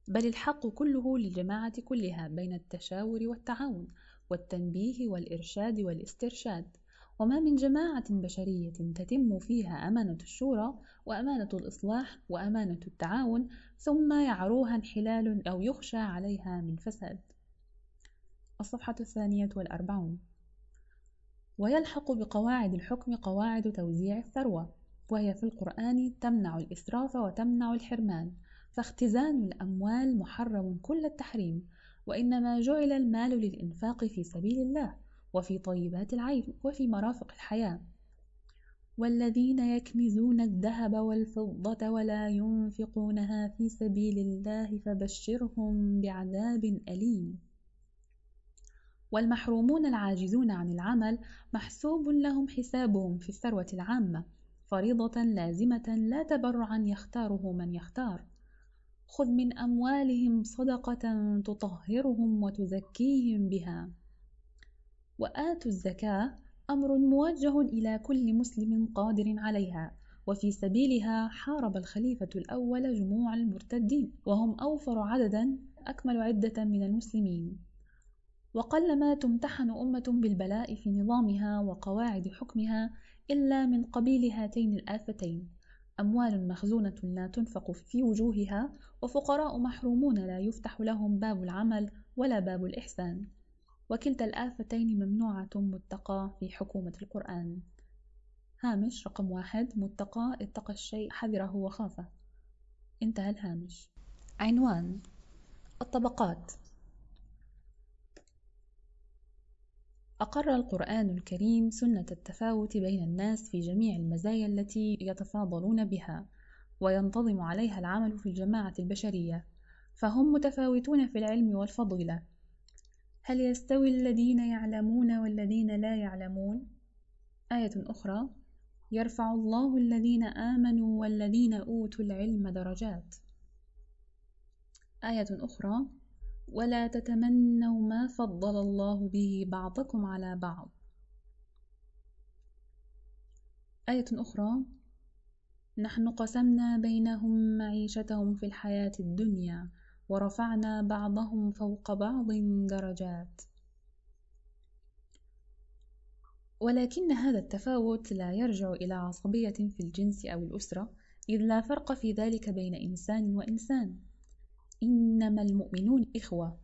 بل الحق كله للجماعة كلها بين التشاور والتعاون والتنبيه والإرشاد والاسترشاد. وما من جماعة بشرية تتم فيها أمانة الشورى وأمانة الإصلاح وأمانة التعاون ثم يعروها انحلال أو يخشى عليها من فساد. الصفحة الثانية والأربعون. ويلحق بقواعد الحكم قواعد توزيع الثروة وهي في القرآن تمنع الإسراف وتمنع الحرمان فاختزان الأموال محرم كل التحريم وإنما جعل المال للإنفاق في سبيل الله وفي طيبات العيش وفي مرافق الحياة. والذين يكنزون الذهب والفضة ولا ينفقونها في سبيل الله فبشرهم بعذاب أليم. والمحرومون العاجزون عن العمل محسوب لهم حسابهم في الثروة العامة فريضة لازمة لا تبرعا يختاره من يختار. خذ من أموالهم صدقة تطهرهم وتزكيهم بها. وآتوا الزكاة أمر موجه إلى كل مسلم قادر عليها وفي سبيلها حارب الخليفة الأول جموع المرتدين وهم أوفر عددا أكمل عدة من المسلمين. وقلما تمتحن أمة بالبلاء في نظامها وقواعد حكمها إلا من قبيل هاتين الآفتين. أموال مخزونة لا تنفق في وجوهها وفقراء محرومون لا يفتح لهم باب العمل ولا باب الإحسان. وكلتا الآفتين ممنوعة متقى في حكومة القرآن. هامش رقم واحد متقى اتقى الشيء حذره وخافه. انتهى الهامش. عنوان الطبقات. أقر القرآن الكريم سنة التفاوت بين الناس في جميع المزايا التي يتفاضلون بها وينتظم عليها العمل في الجماعة البشرية فهم متفاوتون في العلم والفضيلة هل يستوي الذين يعلمون والذين لا يعلمون؟ آية أخرى يرفع الله الذين آمنوا والذين أوتوا العلم درجات. آية أخرى ولا تتمنوا ما فضل الله به بعضكم على بعض. آية أخرى نحن قسمنا بينهم معيشتهم في الحياة الدنيا ورفعنا بعضهم فوق بعض درجات. ولكن هذا التفاوت لا يرجع إلى عصبية في الجنس أو الأسرة إذ لا فرق في ذلك بين إنسان وإنسان. إنما المؤمنون إخوة.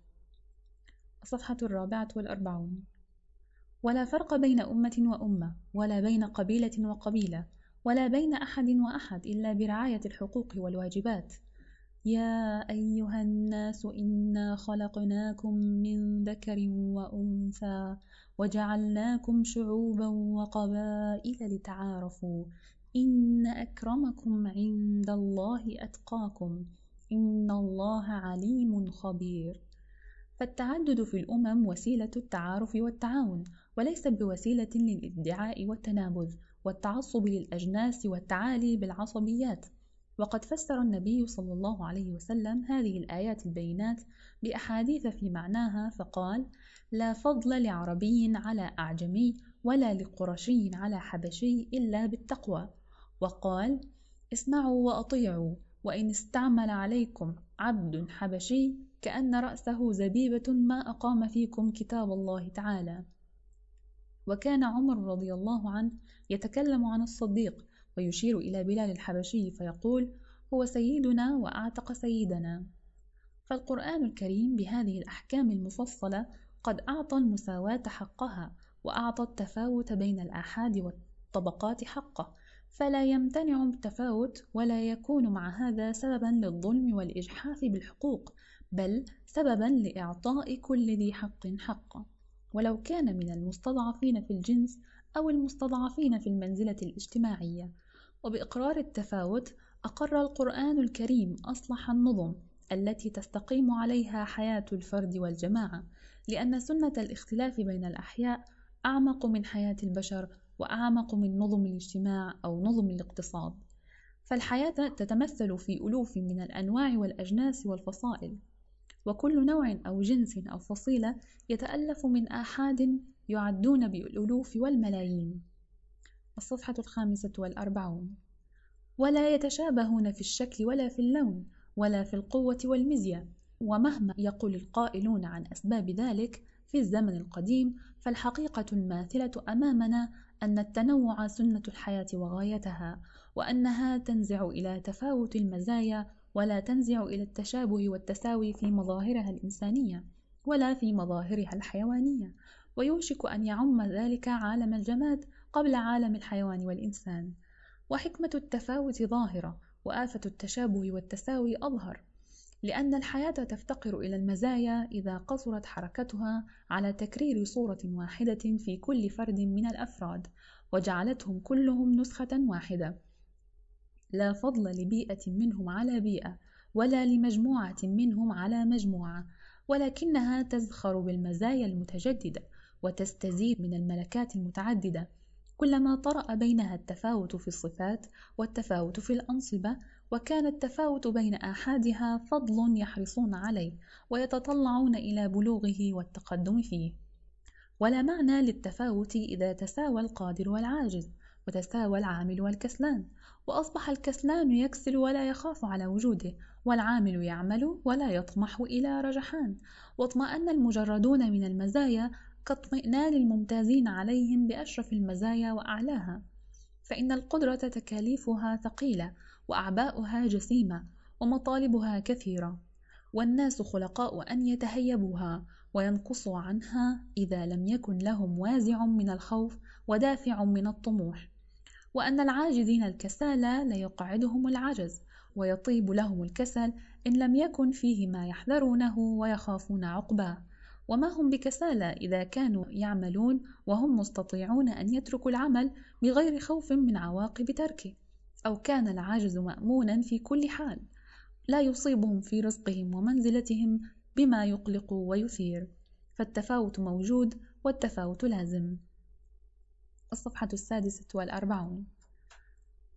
الصفحة الرابعة والأربعون. ولا فرق بين أمة وأمة ولا بين قبيلة وقبيلة ولا بين أحد وأحد إلا برعاية الحقوق والواجبات. يا أيها الناس إنا خلقناكم من ذكر وأنثى وجعلناكم شعوبا وقبائل لتعارفوا. إن أكرمكم عند الله أتقاكم. إن الله عليم خبير. فالتعدد في الأمم وسيلة التعارف والتعاون وليس بوسيلة للإدعاء والتنابذ والتعصب للأجناس والتعالي بالعصبيات. وقد فسر النبي صلى الله عليه وسلم هذه الآيات البينات بأحاديث في معناها فقال لا فضل لعربي على أعجمي ولا لقرشي على حبشي إلا بالتقوى وقال اسمعوا وأطيعوا وإن استعمل عليكم عبد حبشي كأن رأسه زبيبة ما أقام فيكم كتاب الله تعالى. وكان عمر رضي الله عنه يتكلم عن الصديق ويشير إلى بلال الحبشي فيقول هو سيدنا وأعتق سيدنا. فالقرآن الكريم بهذه الأحكام المفصلة قد أعطى المساواة حقها وأعطى التفاوت بين الآحاد والطبقات حقه. فلا يمتنع التفاوت ولا يكون مع هذا سببا للظلم والإجحاف بالحقوق بل سببا لإعطاء كل ذي حق حقه ولو كان من المستضعفين في الجنس أو المستضعفين في المنزلة الاجتماعية. وبإقرار التفاوت أقر القرآن الكريم أصلح النظم التي تستقيم عليها حياة الفرد والجماعة لأن سنة الاختلاف بين الأحياء أعمق من حياة البشر وأعمق من نظم الاجتماع أو نظم الاقتصاد. فالحياة تتمثل في ألوف من الأنواع والأجناس والفصائل وكل نوع أو جنس أو فصيلة يتألف من آحاد يعدون بالألوف والملايين. الصفحة الخامسة والأربعون. ولا يتشابهون في الشكل ولا في اللون ولا في القوة والمزية ومهما يقول القائلون عن أسباب ذلك في الزمن القديم فالحقيقة الماثلة أمامنا أن التنوع سنة الحياة وغايتها وأنها تنزع إلى تفاوت المزايا ولا تنزع إلى التشابه والتساوي في مظاهرها الإنسانية ولا في مظاهرها الحيوانية. ويوشك أن يعم ذلك عالم الجماد قبل عالم الحيوان والإنسان. وحكمة التفاوت ظاهرة وآفة التشابه والتساوي أظهر. لأن الحياة تفتقر إلى المزايا إذا قصرت حركتها على تكرير صورة واحدة في كل فرد من الأفراد وجعلتهم كلهم نسخة واحدة. لا فضل لبيئة منهم على بيئة ولا لمجموعة منهم على مجموعة ولكنها تزخر بالمزايا المتجددة وتستزيد من الملكات المتعددة. كلما طرأ بينها التفاوت في الصفات والتفاوت في الأنصبة وكان التفاوت بين آحادها فضل يحرصون عليه ويتطلعون إلى بلوغه والتقدم فيه. ولا معنى للتفاوت إذا تساوى القادر والعاجز وتساوى العامل والكسلان وأصبح الكسلان يكسل ولا يخاف على وجوده والعامل يعمل ولا يطمح إلى رجحان. واطمأن المجردون من المزايا كاطمئنان الممتازين عليهم بأشرف المزايا وأعلاها فإن القدرة تكاليفها ثقيلة وأعباؤها جسيمة ومطالبها كثيرة والناس خلقاء أن يتهيبوها وينقصوا عنها إذا لم يكن لهم وازع من الخوف ودافع من الطموح وأن العاجزين الكسالى ليقعدهم العجز ويطيب لهم الكسل إن لم يكن فيه ما يحذرونه ويخافون عقباه. وما هم بكسالى إذا كانوا يعملون وهم مستطيعون أن يتركوا العمل بغير خوف من عواقب تركه. أو كان العاجز مأمونا في كل حال. لا يصيبهم في رزقهم ومنزلتهم بما يقلق ويثير. فالتفاوت موجود والتفاوت لازم. الصفحة السادسة والأربعون.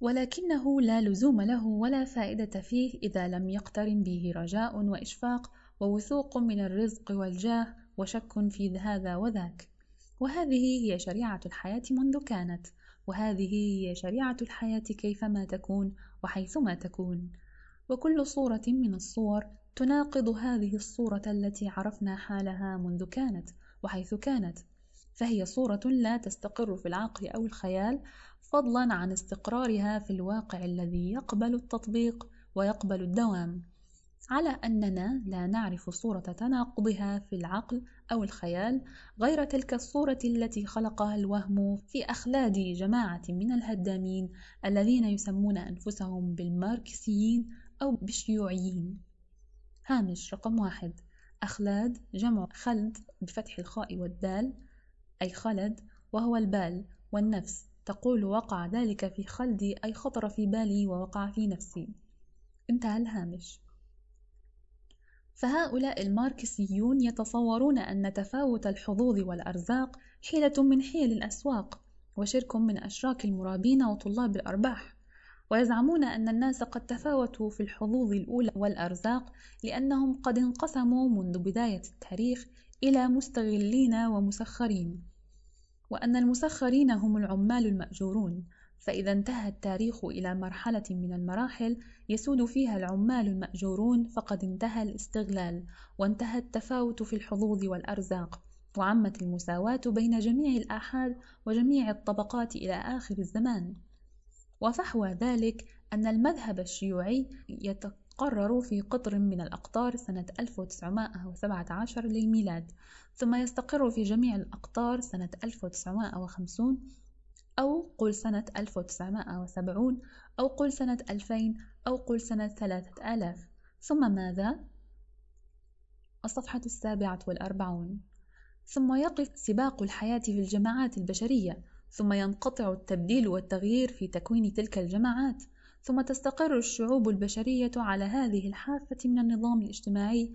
ولكنه لا لزوم له ولا فائدة فيه إذا لم يقترن به رجاء وإشفاق ووثوق من الرزق والجاه وشك في هذا وذاك. وهذه هي شريعة الحياة منذ كانت. وهذه هي شريعة الحياة كيفما تكون وحيثما تكون. وكل صورة من الصور تناقض هذه الصورة التي عرفنا حالها منذ كانت وحيث كانت. فهي صورة لا تستقر في العقل أو الخيال فضلا عن استقرارها في الواقع الذي يقبل التطبيق ويقبل الدوام. على أننا لا نعرف صورة تناقضها في العقل أو الخيال غير تلك الصورة التي خلقها الوهم في أخلاد جماعة من الهدامين الذين يسمون أنفسهم بالماركسيين أو بالشيوعيين. هامش رقم واحد. أخلاد جمع خلد بفتح الخاء والدال أي خلد وهو البال والنفس. تقول وقع ذلك في خلدي أي خطر في بالي ووقع في نفسي. انتهى الهامش. فهؤلاء الماركسيون يتصورون أن تفاوت الحظوظ والأرزاق حيلة من حيل الأسواق وشرك من أشراك المرابين وطلاب الأرباح. ويزعمون أن الناس قد تفاوتوا في الحظوظ الأولى والأرزاق لأنهم قد انقسموا منذ بداية التاريخ إلى مستغلين ومسخرين. وأن المسخرين هم العمال المأجورون فإذا انتهى التاريخ إلى مرحلة من المراحل يسود فيها العمال المأجورون فقد انتهى الاستغلال وانتهى التفاوت في الحظوظ والأرزاق وعمت المساواة بين جميع الآحاد وجميع الطبقات إلى آخر الزمان. وفحوى ذلك أن المذهب الشيوعي يتقرر في قطر من الأقطار سنة 1917 للميلاد ثم يستقر في جميع الأقطار سنة 1950 أو قل سنة 1970 أو قل سنة 2000 أو قل سنة 3000 ثم ماذا؟ الصفحة السابعة والأربعون. ثم يقف سباق الحياة في الجماعات البشرية. ثم ينقطع التبديل والتغيير في تكوين تلك الجماعات. ثم تستقر الشعوب البشرية على هذه الحافة من النظام الاجتماعي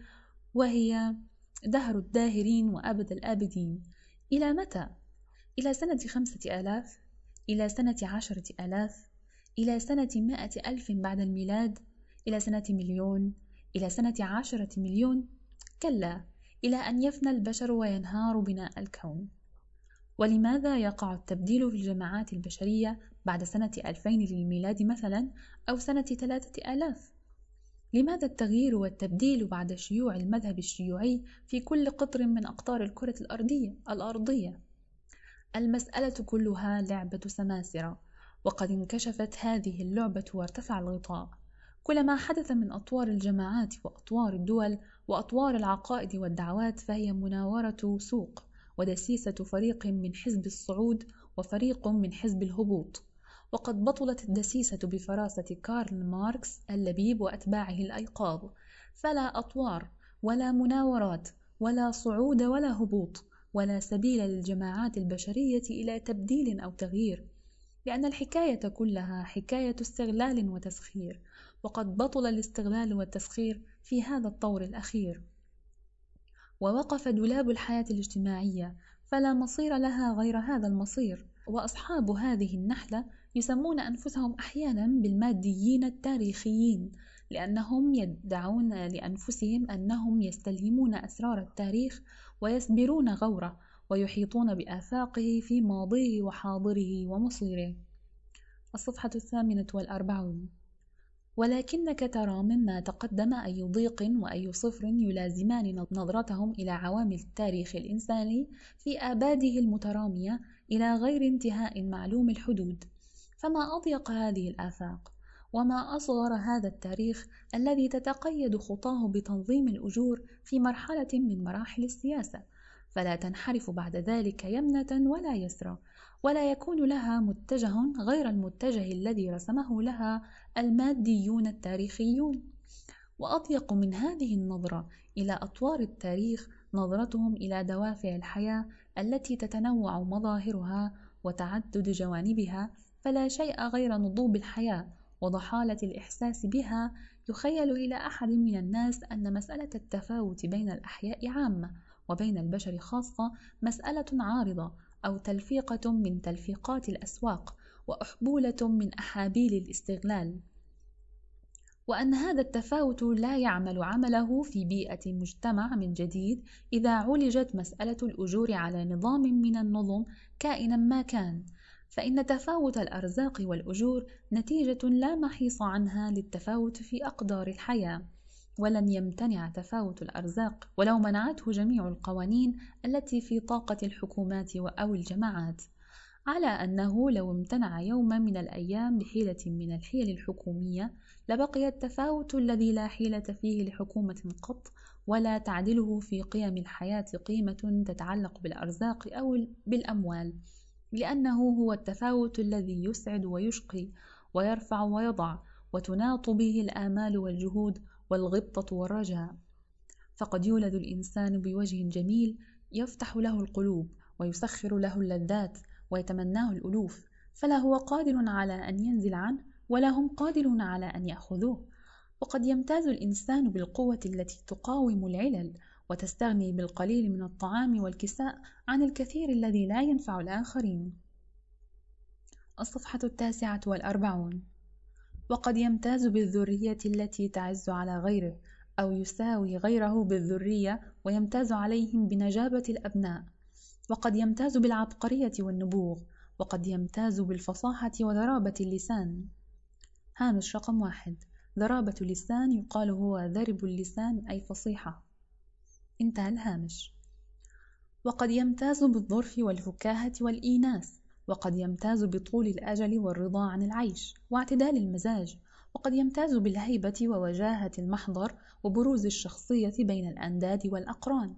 وهي دهر الداهرين وأبد الآبدين. إلى متى؟ إلى سنة خمسة آلاف. إلى سنة عشرة آلاف إلى سنة مائة ألف بعد الميلاد إلى سنة مليون إلى سنة عشرة مليون كلا إلى أن يفنى البشر وينهار بناء الكون ولماذا يقع التبديل في الجماعات البشرية بعد سنة ألفين للميلاد مثلا أو سنة ثلاثة آلاف؟ لماذا التغيير والتبديل بعد شيوع المذهب الشيوعي في كل قطر من أقطار الكرة الأرضية الأرضية؟ المسألة كلها لعبة سماسرة وقد انكشفت هذه اللعبة وارتفع الغطاء. كلما حدث من أطوار الجماعات وأطوار الدول وأطوار العقائد والدعوات فهي مناورة سوق ودسيسة فريق من حزب الصعود وفريق من حزب الهبوط. وقد بطلت الدسيسة بفراسة كارل ماركس اللبيب وأتباعه الأيقاظ. فلا أطوار ولا مناورات ولا صعود ولا هبوط ولا سبيل للجماعات البشرية إلى تبديل أو تغيير لأن الحكاية كلها حكاية استغلال وتسخير وقد بطل الاستغلال والتسخير في هذا الطور الأخير. ووقف دولاب الحياة الاجتماعية فلا مصير لها غير هذا المصير. وأصحاب هذه النحلة يسمون أنفسهم أحيانا بالماديين التاريخيين لأنهم يدعون لأنفسهم أنهم يستلهمون أسرار التاريخ ويسبرون غوره ويحيطون بآفاقه في ماضيه وحاضره ومصيره. الصفحة الثامنة والأربعون. ولكنك ترى مما تقدم أي ضيق وأي صفر يلازمان نظرتهم إلى عوامل التاريخ الإنساني في آباده المترامية إلى غير انتهاء معلوم الحدود. فما أضيق هذه الآفاق؟ وما أصغر هذا التاريخ الذي تتقيد خطاه بتنظيم الأجور في مرحلة من مراحل السياسة. فلا تنحرف بعد ذلك يمنة ولا يسرى ولا يكون لها متجه غير المتجه الذي رسمه لها الماديون التاريخيون. وأضيق من هذه النظرة إلى أطوار التاريخ نظرتهم إلى دوافع الحياة التي تتنوع مظاهرها وتعدد جوانبها فلا شيء غير نضوب الحياة. وضحالة الإحساس بها يخيل إلى أحد من الناس أن مسألة التفاوت بين الأحياء عامة وبين البشر خاصة مسألة عارضة أو تلفيقة من تلفيقات الأسواق وأحبولة من أحابيل الاستغلال. وأن هذا التفاوت لا يعمل عمله في بيئة مجتمع من جديد إذا عولجت مسألة الأجور على نظام من النظم كائنا ما كان فإن تفاوت الأرزاق والأجور نتيجة لا محيص عنها للتفاوت في أقدار الحياة ولن يمتنع تفاوت الأرزاق ولو منعته جميع القوانين التي في طاقة الحكومات أو الجماعات. على أنه لو امتنع يوما من الأيام بحيلة من الحيل الحكومية لبقي التفاوت الذي لا حيلة فيه لحكومة قط ولا تعدله في قيم الحياة قيمة تتعلق بالأرزاق أو بالأموال. لأنه هو التفاوت الذي يسعد ويشقي ويرفع ويضع وتناط به الآمال والجهود والغبطة والرجاء. فقد يولد الإنسان بوجه جميل يفتح له القلوب ويسخر له اللذات ويتمناه الألوف فلا هو قادر على أن ينزل عنه ولا هم قادرون على أن يأخذوه. وقد يمتاز الإنسان بالقوة التي تقاوم العلل وتستغني بالقليل من الطعام والكساء عن الكثير الذي لا ينفع الآخرين. الصفحة التاسعة والأربعون. وقد يمتاز بالذرية التي تعز على غيره أو يساوي غيره بالذرية ويمتاز عليهم بنجابة الأبناء. وقد يمتاز بالعبقرية والنبوغ وقد يمتاز بالفصاحة وذرابة اللسان. هامش رقم واحد. ذرابة اللسان يقال هو ذرب اللسان أي فصيحة. انتهى الهامش. وقد يمتاز بالظرف والفكاهة والإيناس وقد يمتاز بطول الأجل والرضا عن العيش واعتدال المزاج وقد يمتاز بالهيبة ووجاهة المحضر وبروز الشخصية بين الأنداد والأقران.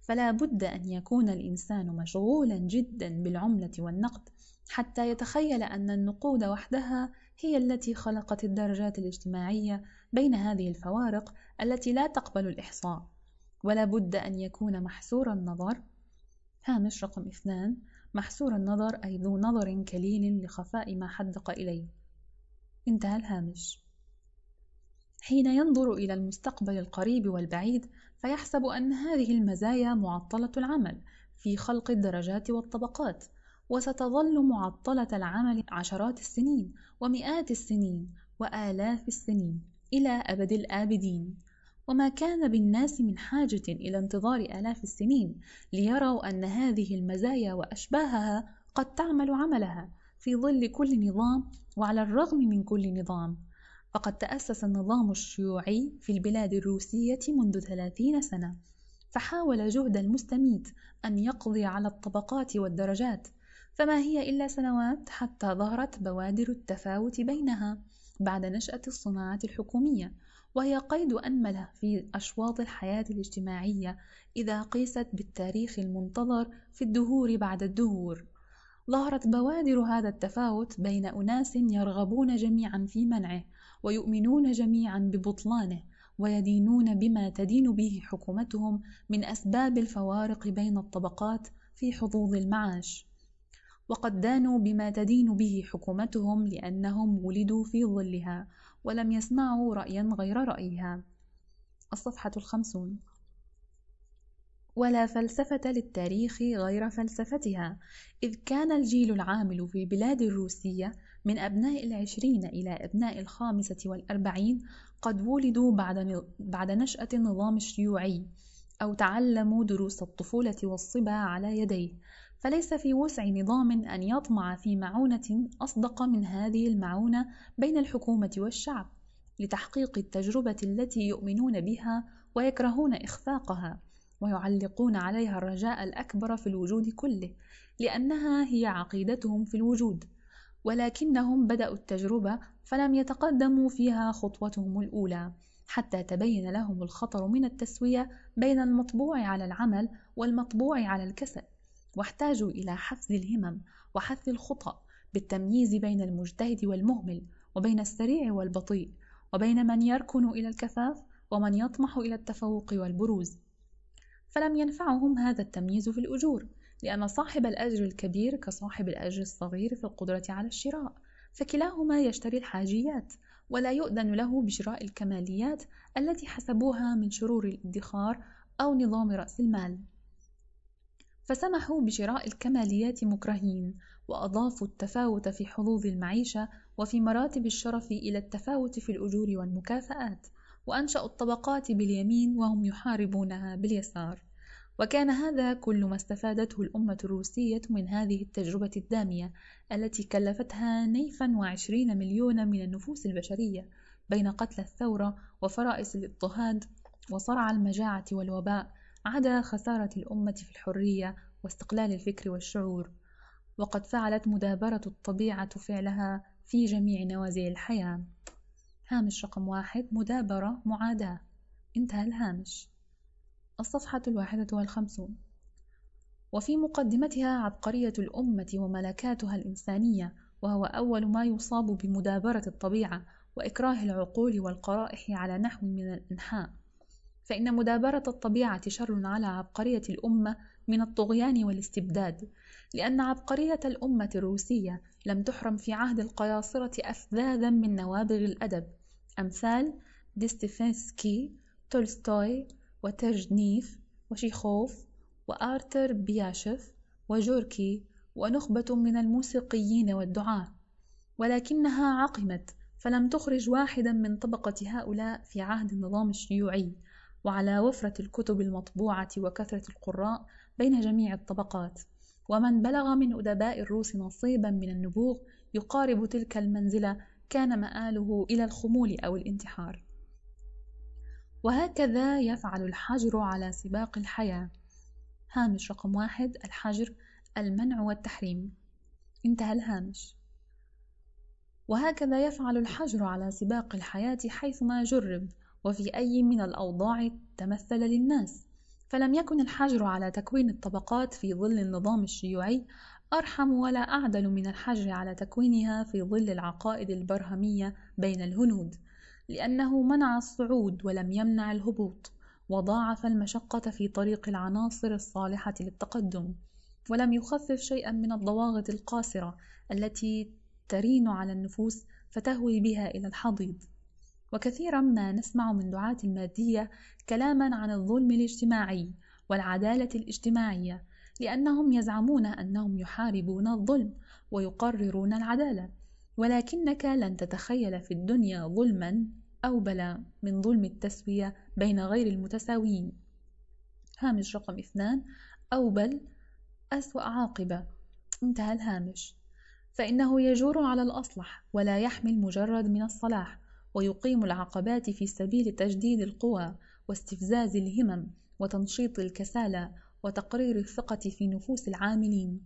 فلا بد أن يكون الإنسان مشغولا جدا بالعملة والنقد حتى يتخيل أن النقود وحدها هي التي خلقت الدرجات الاجتماعية بين هذه الفوارق التي لا تقبل الإحصاء. ولا بد أن يكون محسور النظر. هامش رقم اثنان محسور النظر أي ذو نظر كليل لخفاء ما حدق إليه. انتهى الهامش. حين ينظر إلى المستقبل القريب والبعيد فيحسب أن هذه المزايا معطلة العمل في خلق الدرجات والطبقات وستظل معطلة العمل عشرات السنين ومئات السنين وآلاف السنين إلى أبد الآبدين. وما كان بالناس من حاجة إلى انتظار آلاف السنين ليروا أن هذه المزايا وأشباهها قد تعمل عملها في ظل كل نظام وعلى الرغم من كل نظام. فقد تأسس النظام الشيوعي في البلاد الروسية منذ ثلاثين سنة فحاول جهد المستميت أن يقضي على الطبقات والدرجات فما هي إلا سنوات حتى ظهرت بوادر التفاوت بينها بعد نشأة الصناعة الحكومية وهي قيد أنملة في أشواط الحياة الاجتماعية إذا قيست بالتاريخ المنتظر في الدهور بعد الدهور. ظهرت بوادر هذا التفاوت بين أناس يرغبون جميعا في منعه ويؤمنون جميعا ببطلانه ويدينون بما تدين به حكومتهم من أسباب الفوارق بين الطبقات في حظوظ المعاش. وقد دانوا بما تدين به حكومتهم لأنهم ولدوا في ظلها ولم يسمعوا رأيا غير رأيها. الصفحة الخمسون. ولا فلسفة للتاريخ غير فلسفتها إذ كان الجيل العامل في البلاد الروسية من أبناء العشرين إلى أبناء الخامسة والأربعين قد ولدوا بعد, بعد نشأة النظام الشيوعي أو تعلموا دروس الطفولة والصبا على يديه. فليس في وسع نظام أن يطمع في معونة أصدق من هذه المعونة بين الحكومة والشعب لتحقيق التجربة التي يؤمنون بها ويكرهون إخفاقها ويعلقون عليها الرجاء الأكبر في الوجود كله لأنها هي عقيدتهم في الوجود ولكنهم بدأوا التجربة فلم يتقدموا فيها خطوتهم الأولى حتى تبين لهم الخطر من التسوية بين المطبوع على العمل والمطبوع على الكسل. واحتاجوا إلى حفز الهمم وحث الخطأ بالتمييز بين المجتهد والمهمل وبين السريع والبطيء وبين من يركن إلى الكفاف ومن يطمح إلى التفوق والبروز. فلم ينفعهم هذا التمييز في الأجور لأن صاحب الأجر الكبير كصاحب الأجر الصغير في القدرة على الشراء فكلاهما يشتري الحاجيات ولا يؤذن له بشراء الكماليات التي حسبوها من شرور الادخار أو نظام رأس المال. فسمحوا بشراء الكماليات مكرهين وأضافوا التفاوت في حظوظ المعيشة وفي مراتب الشرف إلى التفاوت في الأجور والمكافآت وأنشأوا الطبقات باليمين وهم يحاربونها باليسار. وكان هذا كل ما استفادته الأمة الروسية من هذه التجربة الدامية التي كلفتها نيفا وعشرين مليون من النفوس البشرية بين قتل الثورة وفرائس الاضطهاد وصرع المجاعة والوباء عدا خسارة الأمة في الحرية واستقلال الفكر والشعور وقد فعلت مدابرة الطبيعة فعلها في جميع نوازل الحياة. هامش رقم واحد مدابرة معاداة. انتهى الهامش. الصفحة الواحدة والخمسون. وفي مقدمتها عبقرية الأمة وملكاتها الإنسانية وهو أول ما يصاب بمدابرة الطبيعة وإكراه العقول والقرائح على نحو من الإنحاء فإن مدابرة الطبيعة شر على عبقرية الأمة من الطغيان والاستبداد لأن عبقرية الأمة الروسية لم تحرم في عهد القياصرة أفذاذا من نوابغ الأدب. أمثال ديستيفسكي تولستوي وترجنيف وشيخوف وآرتزيباشف وجوركي ونخبة من الموسيقيين والدعاة. ولكنها عقمت فلم تخرج واحدا من طبقة هؤلاء في عهد النظام الشيوعي. وعلى وفرة الكتب المطبوعة وكثرة القراء بين جميع الطبقات. ومن بلغ من أدباء الروس نصيبا من النبوغ يقارب تلك المنزلة كان مآله إلى الخمول أو الانتحار. وهكذا يفعل الحجر على سباق الحياة. هامش رقم واحد الحجر المنع والتحريم. انتهى الهامش. وهكذا يفعل الحجر على سباق الحياة حيثما جرب. وفي أي من الأوضاع تمثل للناس. فلم يكن الحجر على تكوين الطبقات في ظل النظام الشيوعي أرحم ولا أعدل من الحجر على تكوينها في ظل العقائد البرهمية بين الهنود لأنه منع الصعود ولم يمنع الهبوط وضاعف المشقة في طريق العناصر الصالحة للتقدم ولم يخفف شيئا من الضواغط القاصرة التي ترين على النفوس فتهوي بها إلى الحضيض. وكثيرا ما نسمع من دعاة المادية كلاما عن الظلم الاجتماعي والعدالة الاجتماعية لأنهم يزعمون أنهم يحاربون الظلم ويقررون العدالة. ولكنك لن تتخيل في الدنيا ظلما أوبل من ظلم التسوية بين غير المتساويين. هامش رقم اثنان أوبل أسوأ عاقبة. انتهى الهامش. فإنه يجور على الأصلح ولا يحمل مجرد من الصلاح. ويقيم العقبات في سبيل تجديد القوى واستفزاز الهمم وتنشيط الكسالى وتقرير الثقة في نفوس العاملين.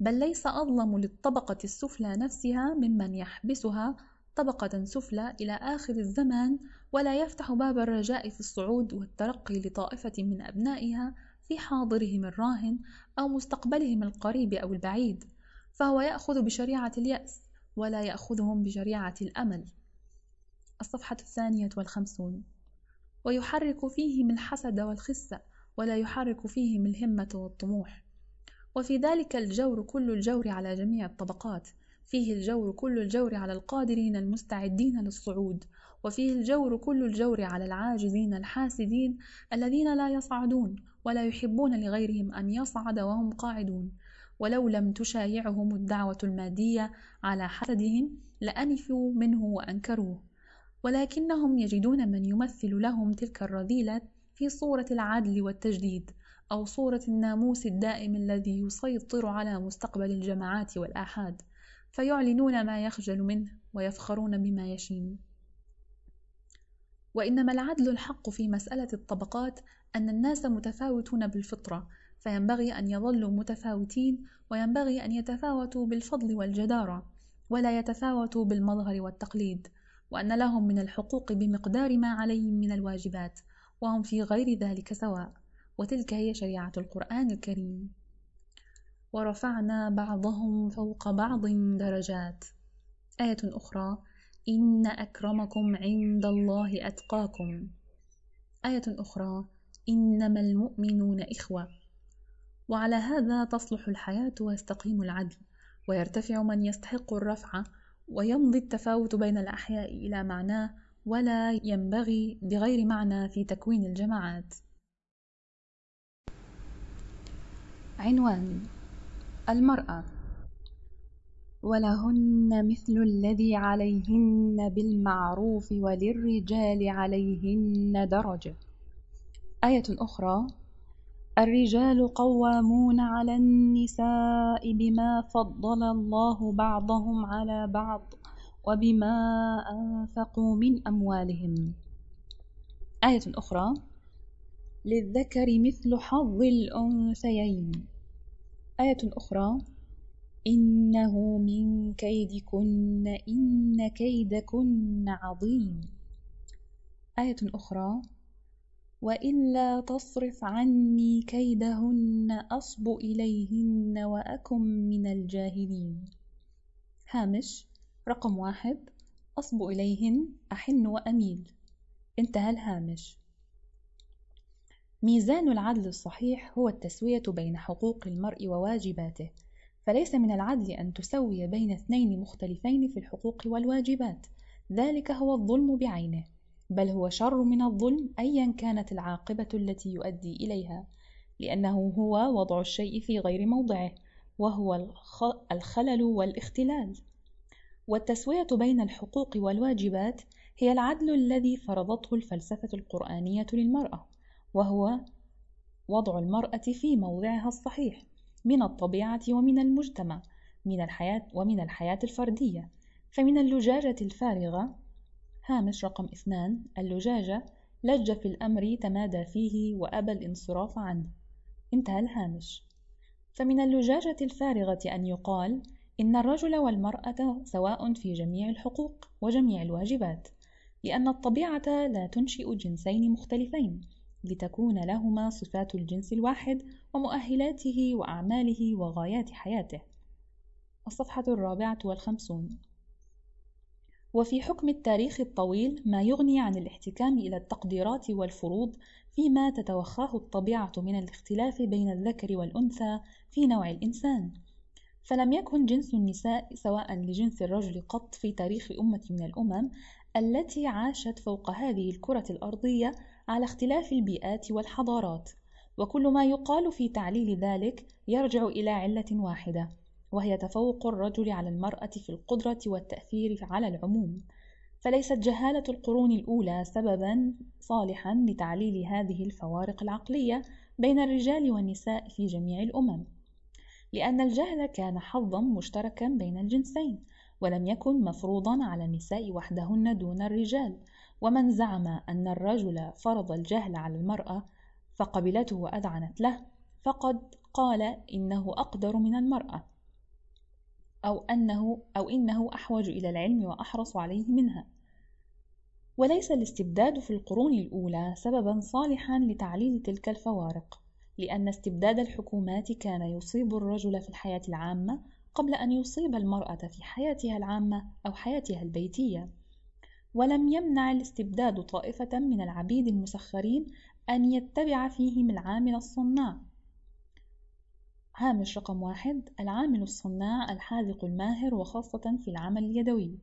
بل ليس أظلم للطبقة السفلى نفسها ممن يحبسها طبقة سفلى إلى آخر الزمان ولا يفتح باب الرجاء في الصعود والترقي لطائفة من أبنائها في حاضرهم الراهن أو مستقبلهم القريب أو البعيد فهو يأخذ بشريعة اليأس ولا يأخذهم بشريعة الأمل. الصفحة الثانية والخمسون. ويحرك فيهم الحسد والخسة ولا يحرك فيهم الهمة والطموح. وفي ذلك الجور كل الجور على جميع الطبقات. فيه الجور كل الجور على القادرين المستعدين للصعود. وفيه الجور كل الجور على العاجزين الحاسدين الذين لا يصعدون ولا يحبون لغيرهم أن يصعد وهم قاعدون. ولو لم تشايعهم الدعوة المادية على حسدهم لأنفوا منه وأنكروه. ولكنهم يجدون من يمثل لهم تلك الرذيلة في صورة العدل والتجديد أو صورة الناموس الدائم الذي يسيطر على مستقبل الجماعات والآحاد فيعلنون ما يخجل منه ويفخرون بما يشين. وإنما العدل الحق في مسألة الطبقات أن الناس متفاوتون بالفطرة فينبغي أن يظلوا متفاوتين وينبغي أن يتفاوتوا بالفضل والجدارة ولا يتفاوتوا بالمظهر والتقليد. وأن لهم من الحقوق بمقدار ما عليهم من الواجبات وهم في غير ذلك سواء. وتلك هي شريعة القرآن الكريم. ورفعنا بعضهم فوق بعض درجات. آية أخرى إن أكرمكم عند الله أتقاكم. آية أخرى إنما المؤمنون إخوة. وعلى هذا تصلح الحياة ويستقيم العدل ويرتفع من يستحق الرفع ويمضي التفاوت بين الأحياء إلى معناه ولا ينبغي بغير معنى في تكوين الجماعات. عنوان المرأة. ولهن مثل الذي عليهن بالمعروف وللرجال عليهن درجة. آية أخرى الرجال قوامون على النساء بما فضل الله بعضهم على بعض وبما أنفقوا من أموالهم. آية أخرى. للذكر مثل حظ الأنثيين. آية أخرى. إنه من كيدكن إن كيدكن عظيم. آية أخرى. وإلا تصرف عني كيدهن أصب إليهن وأكن من الجاهلين. هامش رقم واحد أصب إليهن أحن وأميل. انتهى الهامش. ميزان العدل الصحيح هو التسوية بين حقوق المرء وواجباته فليس من العدل أن تسوي بين اثنين مختلفين في الحقوق والواجبات ذلك هو الظلم بعينه. بل هو شر من الظلم أيا كانت العاقبة التي يؤدي إليها لأنه هو وضع الشيء في غير موضعه وهو الخلل والاختلال. والتسوية بين الحقوق والواجبات هي العدل الذي فرضته الفلسفة القرآنية للمرأة وهو وضع المرأة في موضعها الصحيح من الطبيعة ومن المجتمع من الحياة ومن الحياة الفردية فمن اللجاجة الفارغة هامش رقم اثنان اللجاجة لج في الأمر تمادى فيه وأبى الانصراف عنه. انتهى الهامش. فمن اللجاجة الفارغة أن يقال إن الرجل والمرأة سواء في جميع الحقوق وجميع الواجبات لأن الطبيعة لا تنشئ جنسين مختلفين لتكون لهما صفات الجنس الواحد ومؤهلاته وأعماله وغايات حياته. الصفحة الرابعة والخمسون. وفي حكم التاريخ الطويل ما يغني عن الاحتكام إلى التقديرات والفروض فيما تتوخاه الطبيعة من الاختلاف بين الذكر والأنثى في نوع الإنسان. فلم يكن جنس النساء سواء لجنس الرجل قط في تاريخ أمة من الأمم التي عاشت فوق هذه الكرة الأرضية على اختلاف البيئات والحضارات وكل ما يقال في تعليل ذلك يرجع إلى علة واحدة. وهي تفوق الرجل على المرأة في القدرة والتأثير على العموم. فليست جهالة القرون الأولى سببا صالحا لتعليل هذه الفوارق العقلية بين الرجال والنساء في جميع الأمم. لأن الجهل كان حظا مشتركا بين الجنسين ولم يكن مفروضا على النساء وحدهن دون الرجال. ومن زعم أن الرجل فرض الجهل على المرأة فقبلته وأذعنت له فقد قال إنه أقدر من المرأة. أو أنه أو إنه أحوج إلى العلم وأحرص عليه منها. وليس الاستبداد في القرون الأولى سببا صالحا لتعليل تلك الفوارق لأن استبداد الحكومات كان يصيب الرجل في الحياة العامة قبل أن يصيب المرأة في حياتها العامة أو حياتها البيتية. ولم يمنع الاستبداد طائفة من العبيد المسخرين أن يتبع فيهم العامل الصناع. هامش رقم واحد العامل الصناع الحاذق الماهر وخاصة في العمل اليدوي.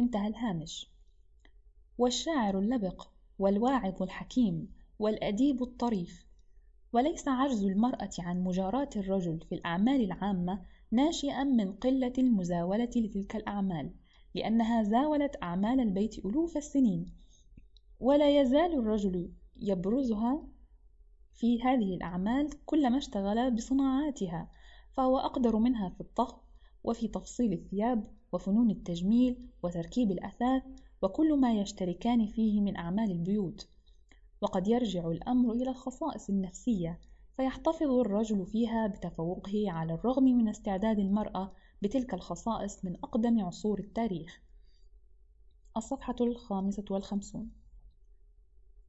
انتهى الهامش. والشاعر اللبق والواعظ الحكيم والأديب الطريف. وليس عجز المرأة عن مجاراة الرجل في الأعمال العامة ناشئا من قلة المزاولة لتلك الأعمال لأنها زاولت أعمال البيت ألوف السنين. ولا يزال الرجل يبرزها في هذه الأعمال كلما اشتغل بصناعاتها فهو أقدر منها في الطهو وفي تفصيل الثياب وفنون التجميل وتركيب الأثاث وكل ما يشتركان فيه من أعمال البيوت. وقد يرجع الأمر إلى الخصائص النفسية فيحتفظ الرجل فيها بتفوقه على الرغم من استعداد المرأة بتلك الخصائص من أقدم عصور التاريخ. الصفحة الخامسة والخمسون.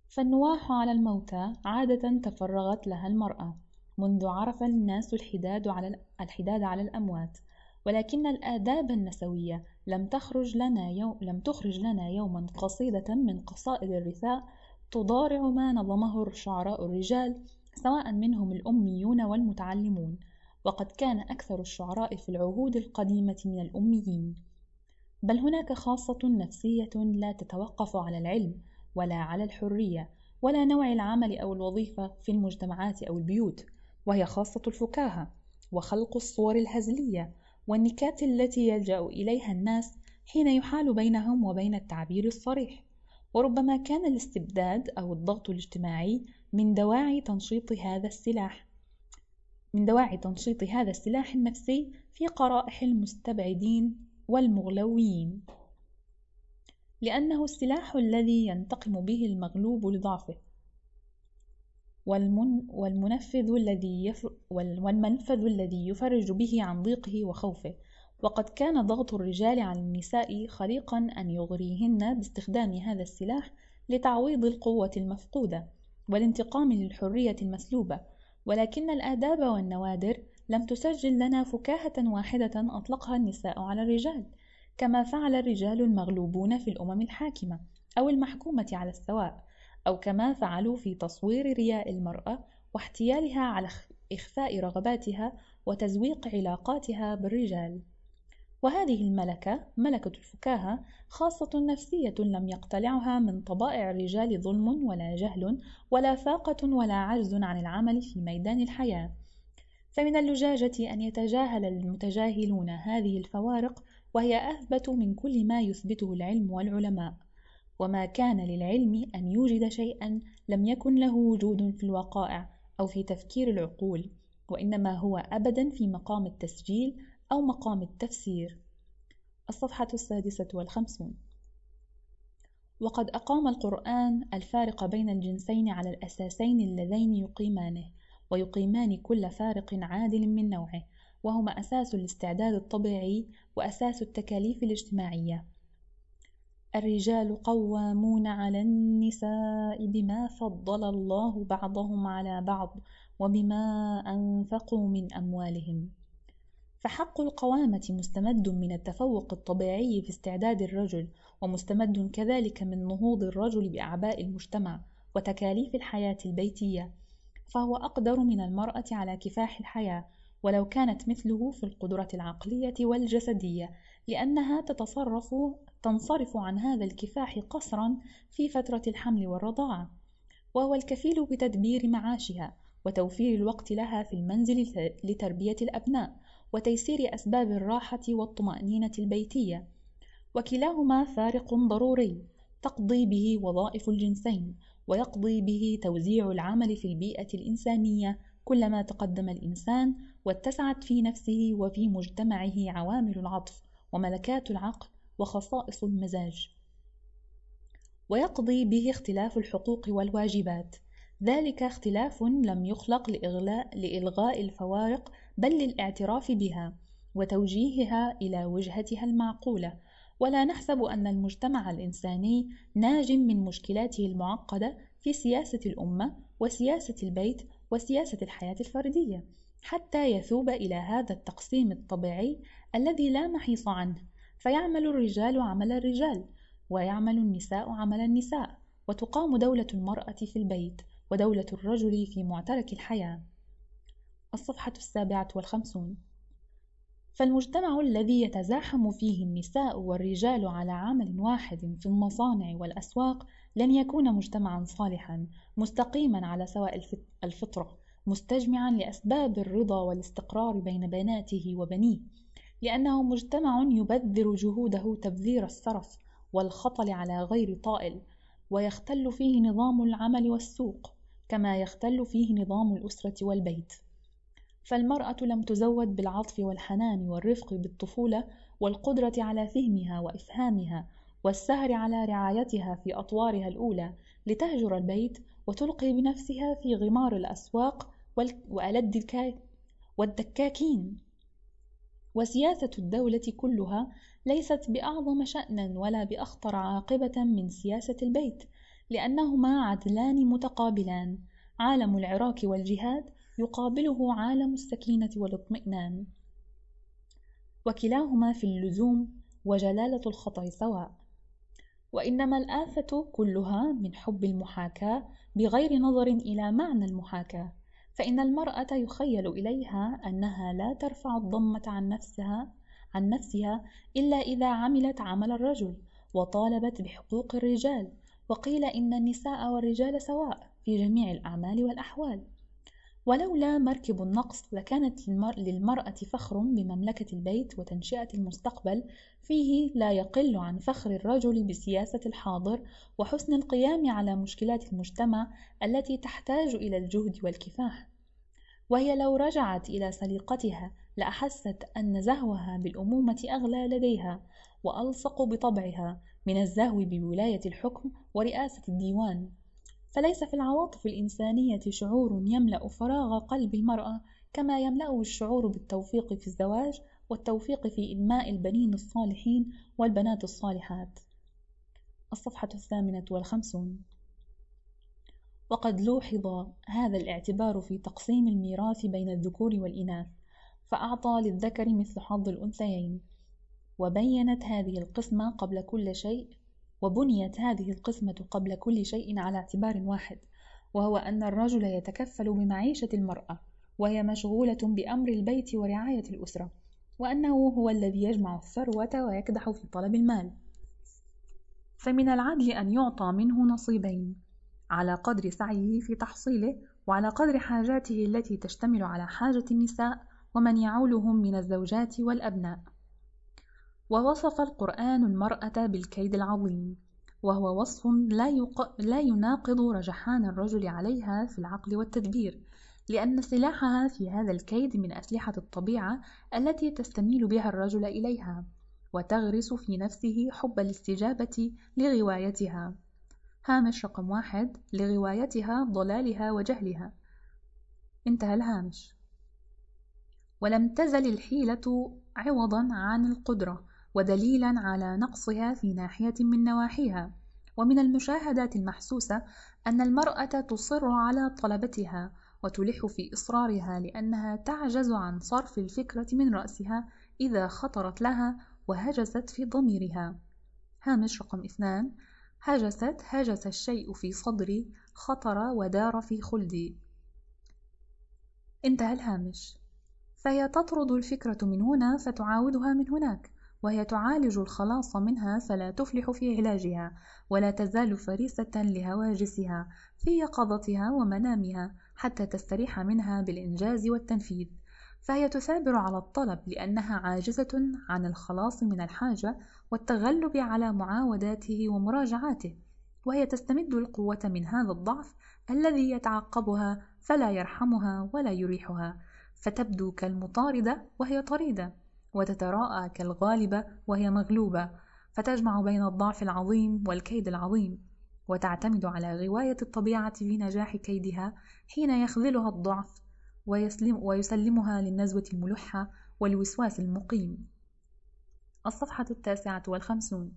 فالنواح على الموتى عادة تفرغت لها المرأة منذ عرف الناس الحداد على الحداد على الأموات ولكن الآداب النسوية لم تخرج لنا يوم لم تخرج لنا يوما قصيدة من قصائد الرثاء تضارع ما نظمه شعراء الرجال سواء منهم الأميون والمتعلمون وقد كان أكثر الشعراء في العهود القديمة من الأميين. بل هناك خاصة نفسية لا تتوقف على العلم ولا على الحرية ولا نوع العمل أو الوظيفة في المجتمعات أو البيوت وهي خاصة الفكاهة وخلق الصور الهزلية والنكات التي يلجأ إليها الناس حين يحال بينهم وبين التعبير الصريح. وربما كان الاستبداد أو الضغط الاجتماعي من دواعي تنشيط هذا السلاح من دواعي تنشيط هذا السلاح النفسي في قرائح المستبعدين والمغلويين لأنه السلاح الذي ينتقم به المغلوب لضعفه والمن والمنفذ الذي يف والمنفذ الذي يفرج به عن ضيقه وخوفه. وقد كان ضغط الرجال على النساء خليقا أن يغريهن باستخدام هذا السلاح لتعويض القوة المفقودة والانتقام للحرية المسلوبة. ولكن الآداب والنوادر لم تسجل لنا فكاهة واحدة أطلقها النساء على الرجال. كما فعل الرجال المغلوبون في الأمم الحاكمة أو المحكومة على السواء أو كما فعلوا في تصوير رياء المرأة واحتيالها على إخفاء رغباتها وتزويق علاقاتها بالرجال. وهذه الملكة ملكة الفكاهة خاصة نفسية لم يقتلعها من طبائع الرجال ظلم ولا جهل ولا فاقة ولا عجز عن العمل في ميدان الحياة. فمن اللجاجة أن يتجاهل المتجاهلون هذه الفوارق وهي أثبت من كل ما يثبته العلم والعلماء. وما كان للعلم أن يوجد شيئا لم يكن له وجود في الوقائع أو في تفكير العقول وإنما هو أبدا في مقام التسجيل أو مقام التفسير. الصفحة السادسة والخمسون. وقد أقام القرآن الفارق بين الجنسين على الأساسين اللذين يقيمانه ويقيمان كل فارق عادل من نوعه وهما أساس الاستعداد الطبيعي وأساس التكاليف الاجتماعية. الرجال قوامون على النساء بما فضل الله بعضهم على بعض وبما أنفقوا من أموالهم. فحق القوامة مستمد من التفوق الطبيعي في استعداد الرجل ومستمد كذلك من نهوض الرجل بأعباء المجتمع وتكاليف الحياة البيتية. فهو أقدر من المرأة على كفاح الحياة ولو كانت مثله في القدرة العقلية والجسدية لأنها تتصرف تنصرف عن هذا الكفاح قصرا في فترة الحمل والرضاعة. وهو الكفيل بتدبير معاشها وتوفير الوقت لها في المنزل لتربية الأبناء وتيسير أسباب الراحة والطمأنينة البيتية. وكلاهما فارق ضروري تقضي به وظائف الجنسين ويقضي به توزيع العمل في البيئة الإنسانية. كلما تقدم الإنسان واتسعت في نفسه وفي مجتمعه عوامل العطف وملكات العقل وخصائص المزاج. ويقضي به اختلاف الحقوق والواجبات. ذلك اختلاف لم يخلق لإغلاء لإلغاء الفوارق بل للاعتراف بها وتوجيهها إلى وجهتها المعقولة. ولا نحسب أن المجتمع الإنساني ناج من مشكلاته المعقدة في سياسة الأمة وسياسة البيت وسياسة الحياة الفردية. حتى يثوب إلى هذا التقسيم الطبيعي الذي لا محيص عنه فيعمل الرجال عمل الرجال ويعمل النساء عمل النساء وتقام دولة المرأة في البيت ودولة الرجل في معترك الحياة. الصفحة السابعة والخمسون. فالمجتمع الذي يتزاحم فيه النساء والرجال على عمل واحد في المصانع والأسواق لن يكون مجتمعا صالحا مستقيما على سواء الفطرة. مستجمعا لأسباب الرضا والاستقرار بين بناته وبنيه لأنه مجتمع يبذر جهوده تبذير السرف والخطل على غير طائل ويختل فيه نظام العمل والسوق كما يختل فيه نظام الأسرة والبيت. فالمرأة لم تزود بالعطف والحنان والرفق بالطفولة والقدرة على فهمها وإفهامها والسهر على رعايتها في أطوارها الأولى لتهجر البيت وتلقي بنفسها في غمار الأسواق وألد والدكاكين. وسياسة الدولة كلها ليست بأعظم شأنا ولا بأخطر عاقبة من سياسة البيت لأنهما عدلان متقابلان. عالم العراك والجهاد يقابله عالم السكينة والاطمئنان. وكلاهما في اللزوم وجلالة الخطر سواء. وإنما الآفة كلها من حب المحاكاة بغير نظر إلى معنى المحاكاة. فإن المرأة يخيل إليها أنها لا ترفع الضمة عن نفسها عن نفسها إلا إذا عملت عمل الرجل وطالبت بحقوق الرجال وقيل إن النساء والرجال سواء في جميع الأعمال والأحوال. ولولا مركب النقص لكانت للمرأة فخر بمملكة البيت وتنشئة المستقبل فيه لا يقل عن فخر الرجل بسياسة الحاضر وحسن القيام على مشكلات المجتمع التي تحتاج إلى الجهد والكفاح. وهي لو رجعت إلى سليقتها لأحست أن زهوها بالأمومة أغلى لديها وألصق بطبعها من الزهو بولاية الحكم ورئاسة الديوان. فليس في العواطف الإنسانية شعور يملأ فراغ قلب المرأة كما يملأه الشعور بالتوفيق في الزواج والتوفيق في إنماء البنين الصالحين والبنات الصالحات. الصفحة الثامنة والخمسون. وقد لوحظ هذا الاعتبار في تقسيم الميراث بين الذكور والإناث فأعطى للذكر مثل حظ الأنثيين وبينت هذه القسمة قبل كل شيء وبنيت هذه القسمة قبل كل شيء على اعتبار واحد وهو أن الرجل يتكفل بمعيشة المرأة وهي مشغولة بأمر البيت ورعاية الأسرة وأنه هو الذي يجمع الثروة ويكدح في طلب المال. فمن العدل أن يعطى منه نصيبين على قدر سعيه في تحصيله وعلى قدر حاجاته التي تشتمل على حاجة النساء ومن يعولهم من الزوجات والأبناء. ووصف القرآن المرأة بالكيد العظيم وهو وصف لا, يق... لا يناقض رجحان الرجل عليها في العقل والتدبير لأن سلاحها في هذا الكيد من أسلحة الطبيعة التي تستميل بها الرجل إليها وتغرس في نفسه حب الاستجابة لغوايتها. هامش رقم واحد لغوايتها ضلالها وجهلها. انتهى الهامش. ولم تزل الحيلة عوضا عن القدرة. ودليلا على نقصها في ناحية من نواحيها. ومن المشاهدات المحسوسة أن المرأة تصر على طلبتها وتلح في إصرارها لأنها تعجز عن صرف الفكرة من رأسها إذا خطرت لها وهجست في ضميرها. هامش رقم اثنان. هجست هجس الشيء في صدري خطر ودار في خلدي. انتهى الهامش. فهي تطرد الفكرة من هنا فتعاودها من هناك. وهي تعالج الخلاص منها فلا تفلح في علاجها ولا تزال فريسة لهواجسها في يقظتها ومنامها حتى تستريح منها بالإنجاز والتنفيذ. فهي تثابر على الطلب لأنها عاجزة عن الخلاص من الحاجة والتغلب على معاوداته ومراجعاته وهي تستمد القوة من هذا الضعف الذي يتعقبها فلا يرحمها ولا يريحها فتبدو كالمطاردة وهي طريدة. وتتراءى كالغالبة وهي مغلوبة فتجمع بين الضعف العظيم والكيد العظيم وتعتمد على غواية الطبيعة في نجاح كيدها حين يخذلها الضعف ويسلم ويسلمها للنزوة الملحة والوسواس المقيم. الصفحة التاسعة والخمسون.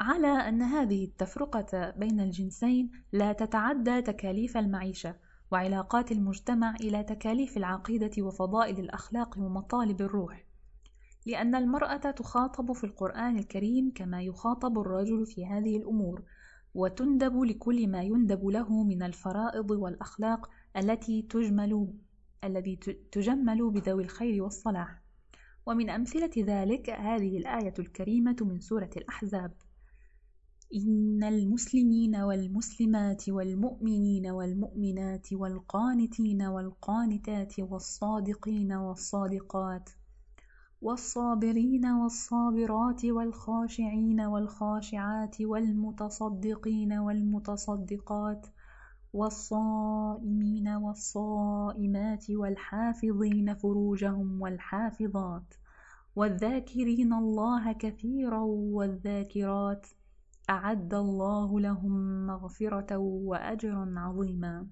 على أن هذه التفرقة بين الجنسين لا تتعدى تكاليف المعيشة وعلاقات المجتمع إلى تكاليف العقيدة وفضائل الأخلاق ومطالب الروح لأن المرأة تخاطب في القرآن الكريم كما يخاطب الرجل في هذه الأمور وتندب لكل ما يندب له من الفرائض والأخلاق التي تجمل الذي تجمل بذوي الخير والصلاح. ومن أمثلة ذلك هذه الآية الكريمة من سورة الأحزاب. إن المسلمين والمسلمات والمؤمنين والمؤمنات والقانتين والقانتات والصادقين والصادقات والصابرين والصابرات والخاشعين والخاشعات والمتصدقين والمتصدقات والصائمين والصائمات والحافظين فروجهم والحافظات والذاكرين الله كثيرا والذاكرات أعد الله لهم مغفرة وأجرا عظيما.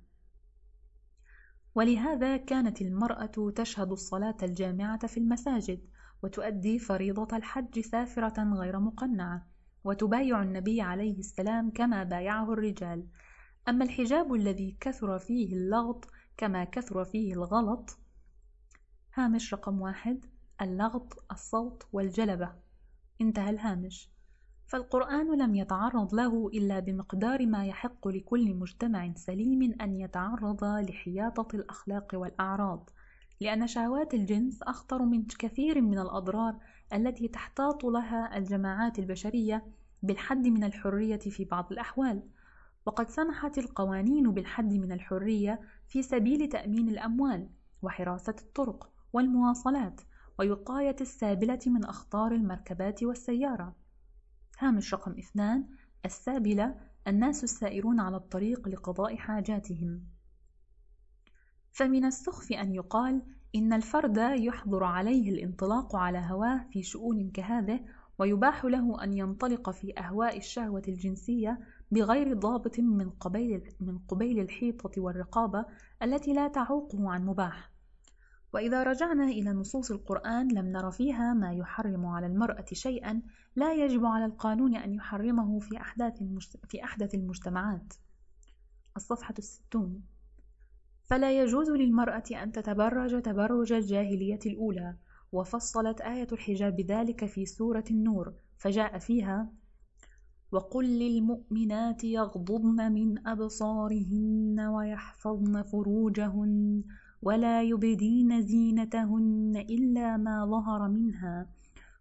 ولهذا كانت المرأة تشهد الصلاة الجامعة في المساجد وتؤدي فريضة الحج سافرة غير مقنعة وتبايع النبي عليه السلام كما بايعه الرجال. أما الحجاب الذي كثر فيه اللغط كما كثر فيه الغلط هامش رقم واحد اللغط الصوت والجلبة. انتهى الهامش. فالقرآن لم يتعرض له إلا بمقدار ما يحق لكل مجتمع سليم أن يتعرض لحياطة الأخلاق والأعراض لأن شهوات الجنس أخطر من كثير من الأضرار التي تحتاط لها الجماعات البشرية بالحد من الحرية في بعض الأحوال. وقد سمحت القوانين بالحد من الحرية في سبيل تأمين الأموال وحراسة الطرق والمواصلات ووقاية السابلة من أخطار المركبات والسيارة. هامش رقم اثنان السابلة الناس السائرون على الطريق لقضاء حاجاتهم. فمن السخف أن يقال إن الفرد يحظر عليه الانطلاق على هواه في شؤون كهذه ويباح له أن ينطلق في أهواء الشهوة الجنسية بغير ضابط من قبيل, من قبيل الحيطة والرقابة التي لا تعوقه عن مباح. وإذا رجعنا إلى نصوص القرآن لم نر فيها ما يحرم على المرأة شيئا لا يجب على القانون أن يحرمه في أحداث, في أحدث المجتمعات. الصفحة الستون. فلا يجوز للمرأة أن تتبرج تبرج الجاهلية الأولى. وفصلت آية الحجاب ذلك في سورة النور. فجاء فيها وقل للمؤمنات يغضضن من أبصارهن ويحفظن فروجهن ولا يبدين زينتهن إلا ما ظهر منها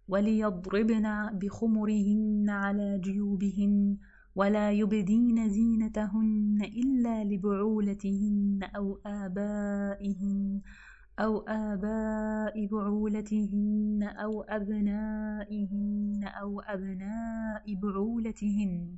وليضربن بخمرهن على جيوبهن ولا يبدين زينتهن إلا لبعولتهن أو آبائهن أو آباء بعولتهن أو أبنائهن أو أبناء بعولتهن.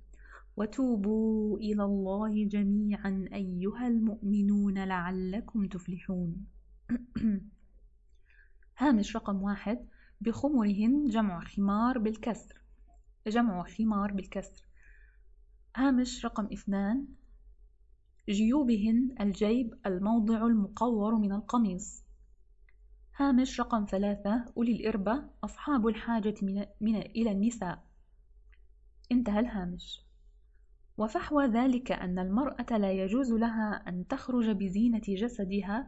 وتوبوا إلى الله جميعا أيها المؤمنون لعلكم تفلحون. هامش رقم واحد. بخمرهن جمع خمار بالكسر. جمع خمار بالكسر. هامش رقم اثنان. جيوبهن الجيب الموضع المقور من القميص. هامش رقم ثلاثة. أولي الإربة أصحاب الحاجة من, من إلى النساء. انتهى الهامش. وفحوى ذلك أن المرأة لا يجوز لها أن تخرج بزينة جسدها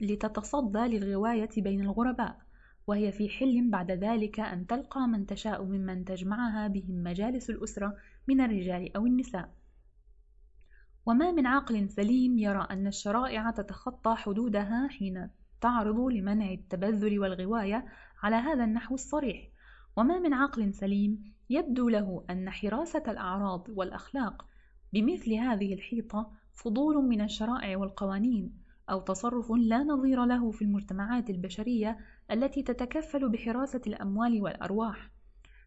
لتتصدى للغواية بين الغرباء وهي في حل بعد ذلك أن تلقى من تشاء ممن تجمعها بهم مجالس الأسرة من الرجال أو النساء. وما من عقل سليم يرى أن الشرائع تتخطى حدودها حين تعرض لمنع التبذل والغواية على هذا النحو الصريح. وما من عقل سليم يبدو له أن حراسة الأعراض والأخلاق بمثل هذه الحيطة فضول من الشرائع والقوانين أو تصرف لا نظير له في المجتمعات البشرية التي تتكفل بحراسة الأموال والأرواح.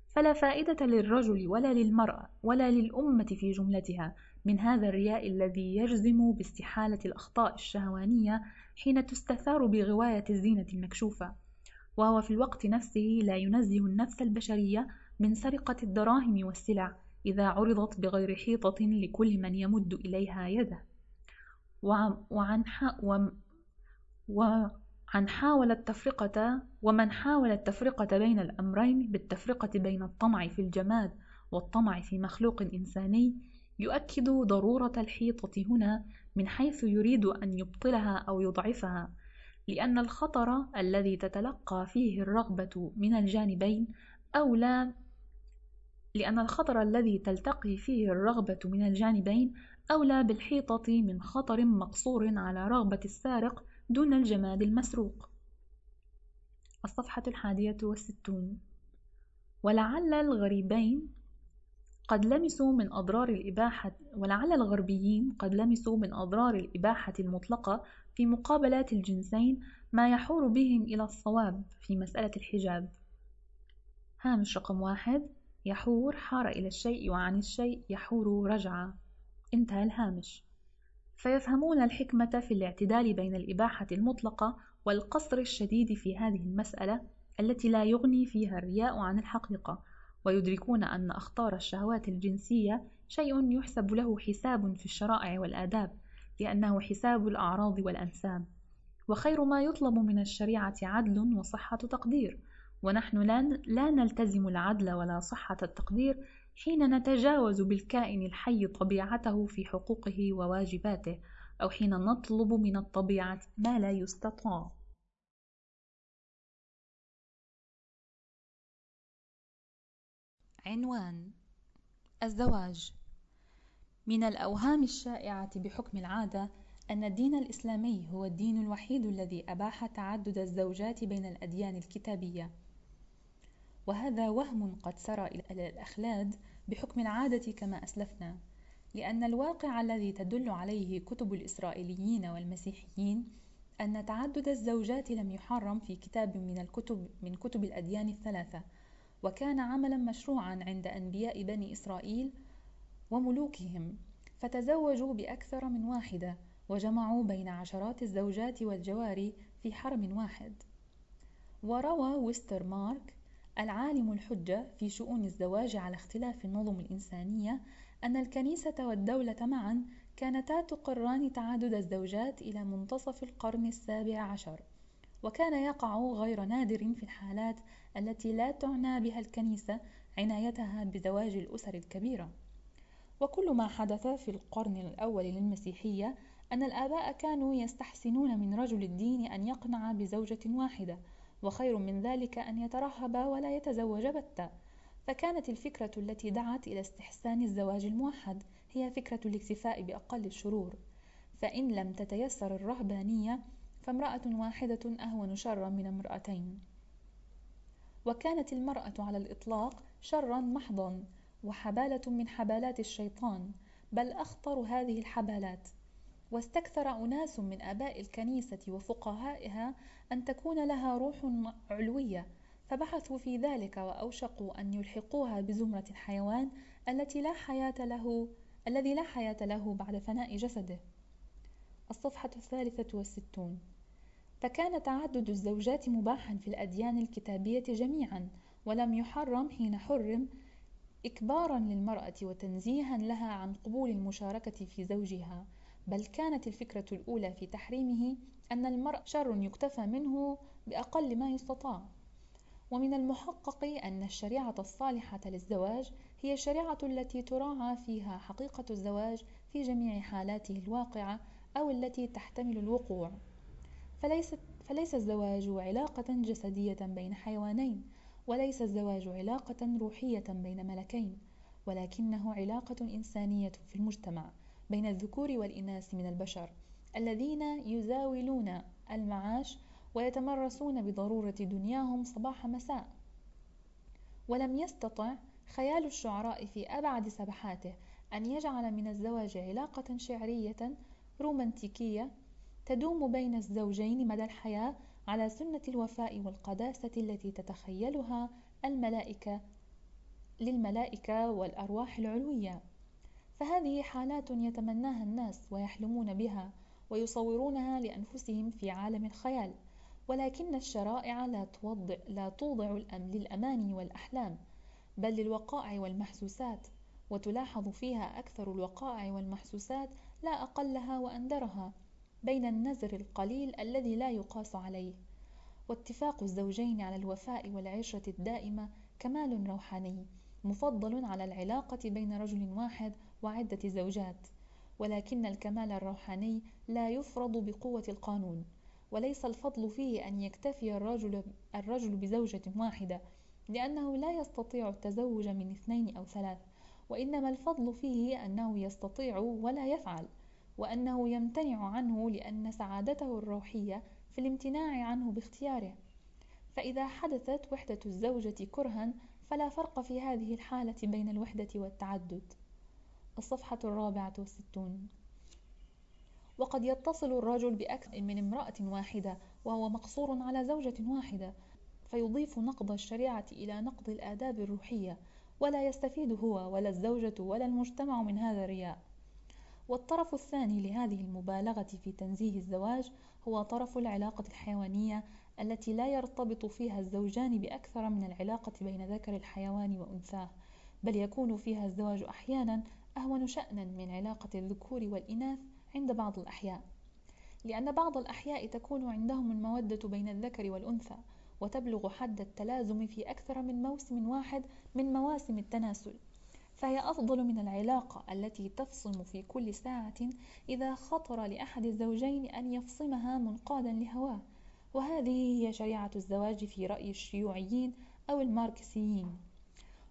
فلا فائدة للرجل ولا للمرأة ولا للأمة في جملتها من هذا الرياء الذي يجزم باستحالة الأخطاء الشهوانية حين تستثار بغواية الزينة المكشوفة. وهو في الوقت نفسه لا ينزه النفس البشرية من سرقة الدراهم والسلع إذا عرضت بغير حيطة لكل من يمد إليها يده. وعن, وعن حاول التفرقة ومن حاول التفرقة بين الأمرين بالتفرقة بين الطمع في الجماد والطمع في مخلوق إنساني يؤكد ضرورة الحيطة هنا من حيث يريد أن يبطلها أو يضعفها لأن الخطر الذي تتلقى فيه الرغبة من الجانبين أولى لأن الخطر الذي تلتقي فيه الرغبة من الجانبين أولى بالحيطة من خطر مقصور على رغبة السارق دون الجماد المسروق. الصفحة الحادية والستون. ولعل الغريبين قد لمسوا من أضرار الإباحة ولعل الغربيين قد لمسوا من أضرار الإباحة المطلقة في مقابلات الجنسين ما يحور بهم إلى الصواب في مسألة الحجاب. هامش رقم واحد. يحور حار إلى الشيء وعن الشيء يحور رجع انتهى الهامش. فيفهمون الحكمة في الاعتدال بين الإباحة المطلقة والقصر الشديد في هذه المسألة التي لا يغني فيها الرياء عن الحقيقة ويدركون أن أخطار الشهوات الجنسية شيء يحسب له حساب في الشرائع والآداب لأنه حساب الأعراض والأنساب. وخير ما يطلب من الشريعة عدل وصحة تقدير ونحن لا نلتزم العدل ولا صحة التقدير حين نتجاوز بالكائن الحي طبيعته في حقوقه وواجباته أو حين نطلب من الطبيعة ما لا يستطاع. عنوان الزواج. من الأوهام الشائعة بحكم العادة أن الدين الإسلامي هو الدين الوحيد الذي أباح تعدد الزوجات بين الأديان الكتابية. وهذا وهم قد سرى إلى الأخلاد بحكم العادة كما أسلفنا لأن الواقع الذي تدل عليه كتب الإسرائيليين والمسيحيين أن تعدد الزوجات لم يحرم في كتاب من الكتب من كتب الأديان الثلاثة وكان عملا مشروعا عند أنبياء بني إسرائيل وملوكهم فتزوجوا بأكثر من واحدة وجمعوا بين عشرات الزوجات والجواري في حرم واحد. وروى ويستر مارك العالم الحجة في شؤون الزواج على اختلاف النظم الإنسانية أن الكنيسة والدولة معا كانتا تقران تعدد الزوجات إلى منتصف القرن السابع عشر. وكان يقع غير نادر في الحالات التي لا تعنى بها الكنيسة عنايتها بزواج الأسر الكبيرة. وكل ما حدث في القرن الأول للمسيحية أن الآباء كانوا يستحسنون من رجل الدين أن يقنع بزوجة واحدة وخير من ذلك أن يترهب ولا يتزوج بتة فكانت الفكرة التي دعت إلى استحسان الزواج الموحد هي فكرة الاكتفاء بأقل الشرور. فإن لم تتيسر الرهبانية فامرأة واحدة أهون شرا من امرأتين. وكانت المرأة على الإطلاق شرا محضا وحبالة من حبالات الشيطان بل أخطر هذه الحبالات. واستكثر أناس من آباء الكنيسة وفقهائها أن تكون لها روح علوية فبحثوا في ذلك وأوشقوا أن يلحقوها بزمرة الحيوان التي لا حياة له الذي لا حياة له بعد فناء جسده. الصفحة الثالثة والستون. فكان تعدد الزوجات مباحا في الأديان الكتابية جميعا ولم يحرم حين حرم إكبارا للمرأة وتنزيها لها عن قبول المشاركة في زوجها. بل كانت الفكرة الأولى في تحريمه أن المرء شر يكتفى منه بأقل ما يستطاع. ومن المحقق أن الشريعة الصالحة للزواج هي الشريعة التي تراعى فيها حقيقة الزواج في جميع حالاته الواقعة أو التي تحتمل الوقوع. فليس الزواج علاقة جسدية بين حيوانين وليس الزواج علاقة روحية بين ملكين ولكنه علاقة إنسانية في المجتمع. بين الذكور والإناث من البشر الذين يزاولون المعاش ويتمرسون بضرورة دنياهم صباح مساء. ولم يستطع خيال الشعراء في أبعد سبحاته أن يجعل من الزواج علاقة شعرية رومانتيكية تدوم بين الزوجين مدى الحياة على سنة الوفاء والقداسة التي تتخيلها الملائكة للملائكة والأرواح العلوية. فهذه حالات يتمناها الناس ويحلمون بها ويصورونها لأنفسهم في عالم الخيال ولكن الشرائع لا توضع, لا توضع للأماني والأحلام بل للوقائع والمحسوسات وتلاحظ فيها أكثر الوقائع والمحسوسات لا أقلها وأندرها بين النزر القليل الذي لا يقاس عليه واتفاق الزوجين على الوفاء والعشرة الدائمة كمال روحاني مفضل على العلاقة بين رجل واحد وعدة زوجات ولكن الكمال الروحاني لا يفرض بقوة القانون وليس الفضل فيه أن يكتفي الرجل, الرجل بزوجة واحدة لأنه لا يستطيع التزوج من اثنين أو ثلاث وإنما الفضل فيه أنه يستطيع ولا يفعل وأنه يمتنع عنه لأن سعادته الروحية في الامتناع عنه باختياره. فإذا حدثت وحدة الزوجة كرها فلا فرق في هذه الحالة بين الوحدة والتعدد. الصفحة الرابعة والستون. وقد يتصل الرجل بأكثر من امرأة واحدة وهو مقصور على زوجة واحدة فيضيف نقض الشريعة إلى نقض الآداب الروحية ولا يستفيد هو ولا الزوجة ولا المجتمع من هذا الرياء. والطرف الثاني لهذه المبالغة في تنزيه الزواج هو طرف العلاقة الحيوانية التي لا يرتبط فيها الزوجان بأكثر من العلاقة بين ذكر الحيوان وأنثاه بل يكون فيها الزواج أحيانا أهون شأنا من علاقة الذكور والإناث عند بعض الأحياء لأن بعض الأحياء تكون عندهم المودة بين الذكر والأنثى وتبلغ حد التلازم في أكثر من موسم واحد من مواسم التناسل فهي أفضل من العلاقة التي تفصم في كل ساعة إذا خطر لأحد الزوجين أن يفصمها منقادا لهواه وهذه هي شريعة الزواج في رأي الشيوعيين أو الماركسيين.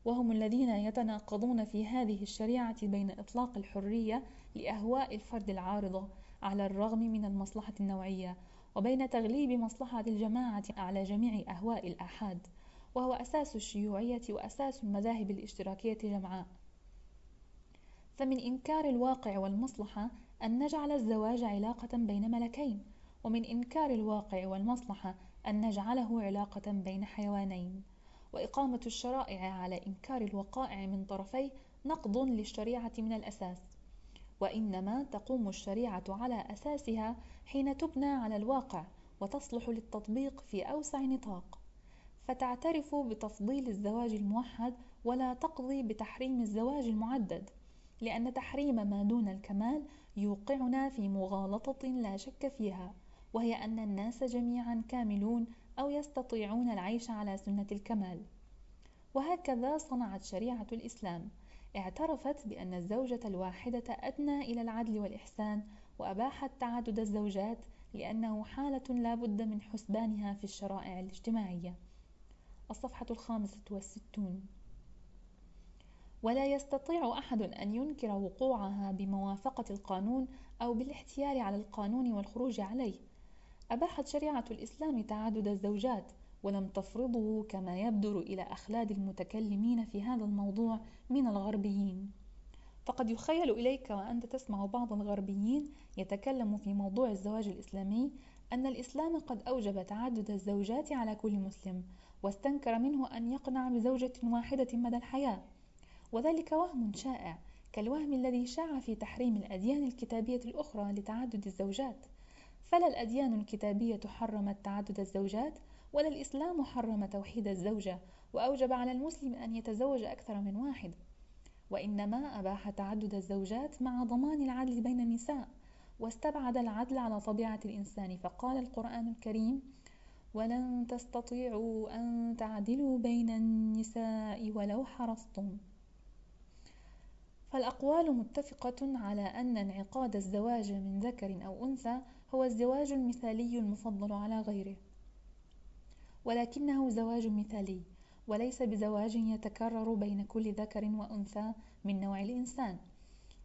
وهم الذين يتناقضون في هذه الشريعة بين إطلاق الحرية لأهواء الفرد العارضة على الرغم من المصلحة النوعية وبين تغليب مصلحة الجماعة على جميع أهواء الآحاد وهو أساس الشيوعية وأساس المذاهب الاشتراكية جمعاء. فمن إنكار الواقع والمصلحة أن نجعل الزواج علاقة بين ملكين ومن إنكار الواقع والمصلحة أن نجعله علاقة بين حيوانين. وإقامة الشرائع على إنكار الوقائع من طرفي نقض للشريعة من الأساس وإنما تقوم الشريعة على أساسها حين تبنى على الواقع وتصلح للتطبيق في أوسع نطاق. فتعترف بتفضيل الزواج الموحد ولا تقضي بتحريم الزواج المعدد لأن تحريم ما دون الكمال يوقعنا في مغالطة لا شك فيها وهي أن الناس جميعا كاملون أو يستطيعون العيش على سنة الكمال. وهكذا صنعت شريعة الإسلام. اعترفت بأن الزوجة الواحدة أدنى إلى العدل والإحسان وأباحت تعدد الزوجات لأنه حالة لا بد من حسبانها في الشرائع الاجتماعية. الصفحة الخامسة والستون. ولا يستطيع أحد أن ينكر وقوعها بموافقة القانون أو بالاحتيال على القانون والخروج عليه. أباحت شريعة الإسلام تعدد الزوجات ولم تفرضه كما يبدر إلى أخلاد المتكلمين في هذا الموضوع من الغربيين. فقد يخيل إليك وأنت تسمع بعض الغربيين يتكلم في موضوع الزواج الإسلامي أن الإسلام قد أوجب تعدد الزوجات على كل مسلم واستنكر منه أن يقنع بزوجة واحدة مدى الحياة. وذلك وهم شائع كالوهم الذي شاع في تحريم الأديان الكتابية الأخرى لتعدد الزوجات. فلا الأديان الكتابية حرمت تعدد الزوجات ولا الإسلام حرم توحيد الزوجة وأوجب على المسلم أن يتزوج أكثر من واحد. وإنما أباح تعدد الزوجات مع ضمان العدل بين النساء واستبعد العدل على طبيعة الإنسان. فقال القرآن الكريم ولن تستطيعوا أن تعدلوا بين النساء ولو حرصتم. فالأقوال متفقة على أن انعقاد الزواج من ذكر أو أنثى هو الزواج المثالي المفضل على غيره. ولكنه زواج مثالي وليس بزواج يتكرر بين كل ذكر وأنثى من نوع الإنسان.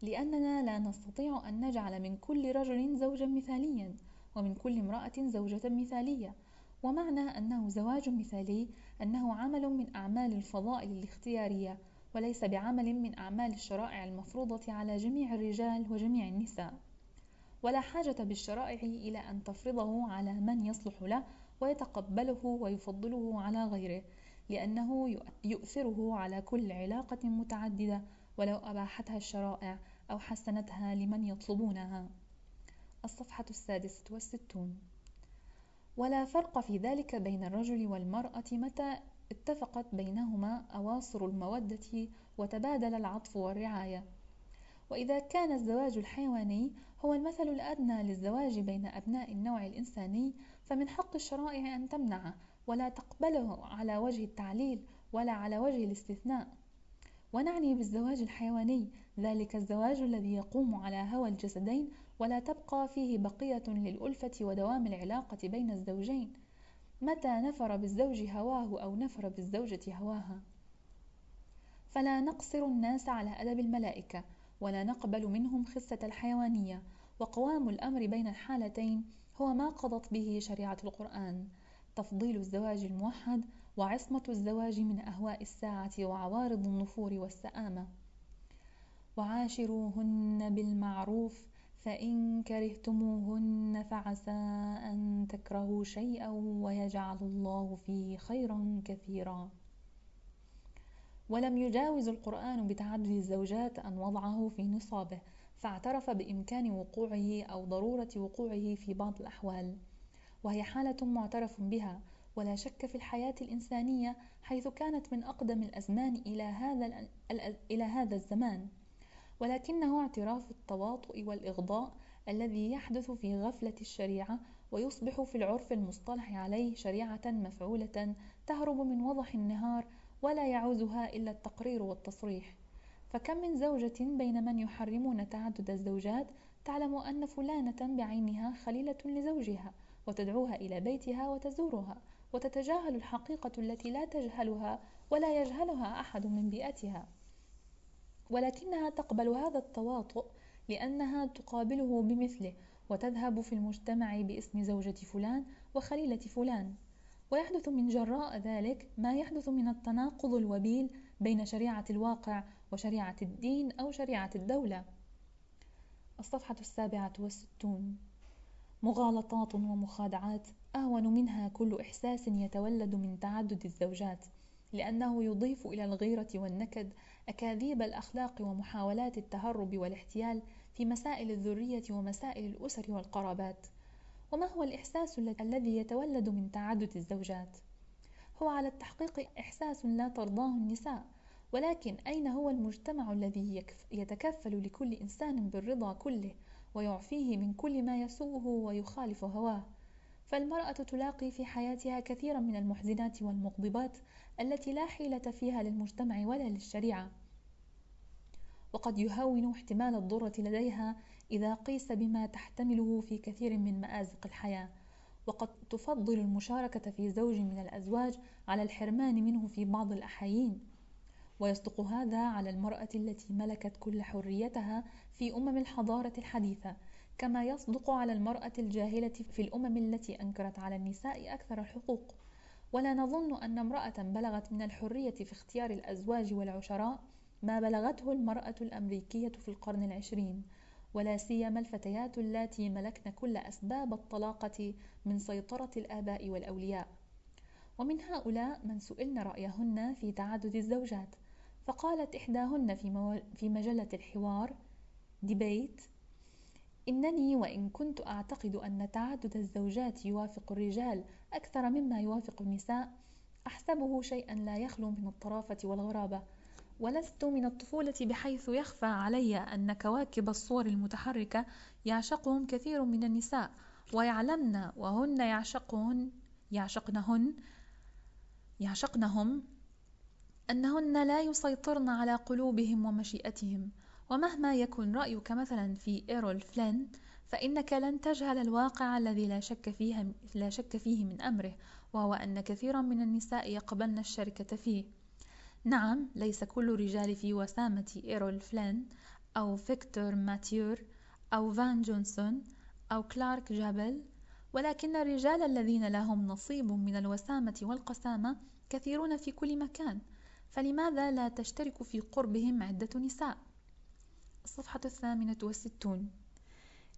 لأننا لا نستطيع أن نجعل من كل رجل زوجا مثاليا ومن كل امرأة زوجة مثالية. ومعنى أنه زواج مثالي أنه عمل من أعمال الفضائل الاختيارية وليس بعمل من أعمال الشرائع المفروضة على جميع الرجال وجميع النساء. ولا حاجة بالشرائع إلى أن تفرضه على من يصلح له ويتقبله ويفضله على غيره لأنه يؤثره على كل علاقة متعددة ولو أباحتها الشرائع أو حسنتها لمن يطلبونها. الصفحة السادسة والستون. ولا فرق في ذلك بين الرجل والمرأة متى اتفقت بينهما أواصر المودة وتبادل العطف والرعاية. وإذا كان الزواج الحيواني هو المثل الأدنى للزواج بين أبناء النوع الإنساني فمن حق الشرائع أن تمنعه ولا تقبله على وجه التعليل ولا على وجه الاستثناء. ونعني بالزواج الحيواني ذلك الزواج الذي يقوم على هوى الجسدين ولا تبقى فيه بقية للألفة ودوام العلاقة بين الزوجين. متى نفر بالزوج هواه أو نفر بالزوجة هواها؟ فلا نقصر الناس على أدب الملائكة ولا نقبل منهم خسة الحيوانية وقوام الأمر بين الحالتين هو ما قضت به شريعة القرآن. تفضيل الزواج الموحد وعصمة الزواج من أهواء الساعة وعوارض النفور والسآمة. وعاشروهن بالمعروف فإن كرهتموهن فعسى أن تكرهوا شيئا ويجعل الله فيه خيرا كثيرا. ولم يجاوز القرآن بتعدد الزوجات أن وضعه في نصابه فاعترف بإمكان وقوعه أو ضرورة وقوعه في بعض الأحوال. وهي حالة معترف بها ولا شك في الحياة الإنسانية حيث كانت من أقدم الأزمان إلى هذا, إلى هذا الزمان. ولكنه اعتراف التواطؤ والإغضاء الذي يحدث في غفلة الشريعة ويصبح في العرف المصطلح عليه شريعة مفعولة تهرب من وضح النهار ولا يعوزها إلا التقرير والتصريح. فكم من زوجة بين من يحرمون تعدد الزوجات تعلم أن فلانة بعينها خليلة لزوجها وتدعوها إلى بيتها وتزورها وتتجاهل الحقيقة التي لا تجهلها ولا يجهلها أحد من بيئتها. ولكنها تقبل هذا التواطؤ لأنها تقابله بمثله وتذهب في المجتمع باسم زوجة فلان وخليلة فلان. ويحدث من جراء ذلك ما يحدث من التناقض الوبيل بين شريعة الواقع وشريعة الدين أو شريعة الدولة. الصفحة السابعة والستون. مغالطات ومخادعات أهون منها كل إحساس يتولد من تعدد الزوجات لأنه يضيف إلى الغيرة والنكد أكاذيب الأخلاق ومحاولات التهرب والاحتيال في مسائل الذرية ومسائل الأسر والقرابات. وما هو الإحساس الذي يتولد من تعدد الزوجات؟ هو على التحقيق إحساس لا ترضاه النساء ولكن أين هو المجتمع الذي يتكفل لكل إنسان بالرضا كله ويعفيه من كل ما يسوءه ويخالف هواه؟ فالمرأة تلاقي في حياتها كثيرا من المحزنات والمغضبات التي لا حيلة فيها للمجتمع ولا للشريعة. وقد يهون احتمال الضرة لديها إذا قيس بما تحتمله في كثير من مآزق الحياة وقد تفضل المشاركة في زوج من الأزواج على الحرمان منه في بعض الأحايين. ويصدق هذا على المرأة التي ملكت كل حريتها في أمم الحضارة الحديثة كما يصدق على المرأة الجاهلة في الأمم التي أنكرت على النساء أكثر الحقوق. ولا نظن أن امرأة بلغت من الحرية في اختيار الأزواج والعشراء ما بلغته المرأة الأمريكية في القرن العشرين. ولا سيما الفتيات اللاتي ملكن كل أسباب الطلاقة من سيطرة الآباء والأولياء. ومن هؤلاء من سئلن رأيهن في تعدد الزوجات. فقالت إحداهن في, في مجلة الحوار ديبيت إنني وإن كنت أعتقد أن تعدد الزوجات يوافق الرجال أكثر مما يوافق النساء أحسبه شيئا لا يخلو من الطرافة والغرابة ولست من الطفولة بحيث يخفى علي أن كواكب الصور المتحركة يعشقهم كثير من النساء ويعلمن وهن يعشقهن يعشقنهن يعشقنهم أنهن لا يسيطرن على قلوبهم ومشيئتهم. ومهما يكن رأيك مثلا في إيرول فلين فإنك لن تجهل الواقع الذي لا شك, فيه لا شك فيه من أمره وهو أن كثيرا من النساء يقبلن الشركة فيه. نعم ليس كل الرجال في وسامة إيرول فلين أو فيكتور ماتيور أو فان جونسون أو كلارك جابل ولكن الرجال الذين لهم نصيب من الوسامة والقسامة كثيرون في كل مكان فلماذا لا تشترك في قربهم عدة نساء؟ الصفحة الثامنة والستون.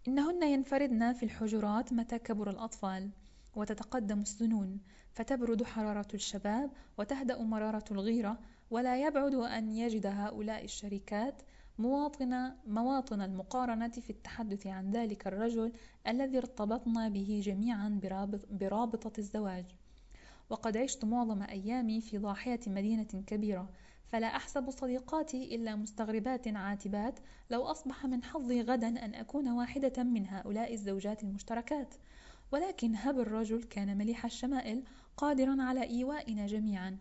إنهن ينفردن في الحجرات متى كبر الأطفال؟ وتتقدم السنون فتبرد حرارة الشباب وتهدأ مرارة الغيرة ولا يبعد أن يجد هؤلاء الشركات مواطن, مواطن المقارنة في التحدث عن ذلك الرجل الذي ارتبطنا به جميعا برابط برابطة الزواج. وقد عشت معظم أيامي في ضاحية مدينة كبيرة فلا أحسب صديقاتي إلا مستغربات عاتبات لو أصبح من حظي غدا أن أكون واحدة من هؤلاء الزوجات المشتركات. ولكن هب الرجل كان مليح الشمائل قادرا على إيوائنا جميعا.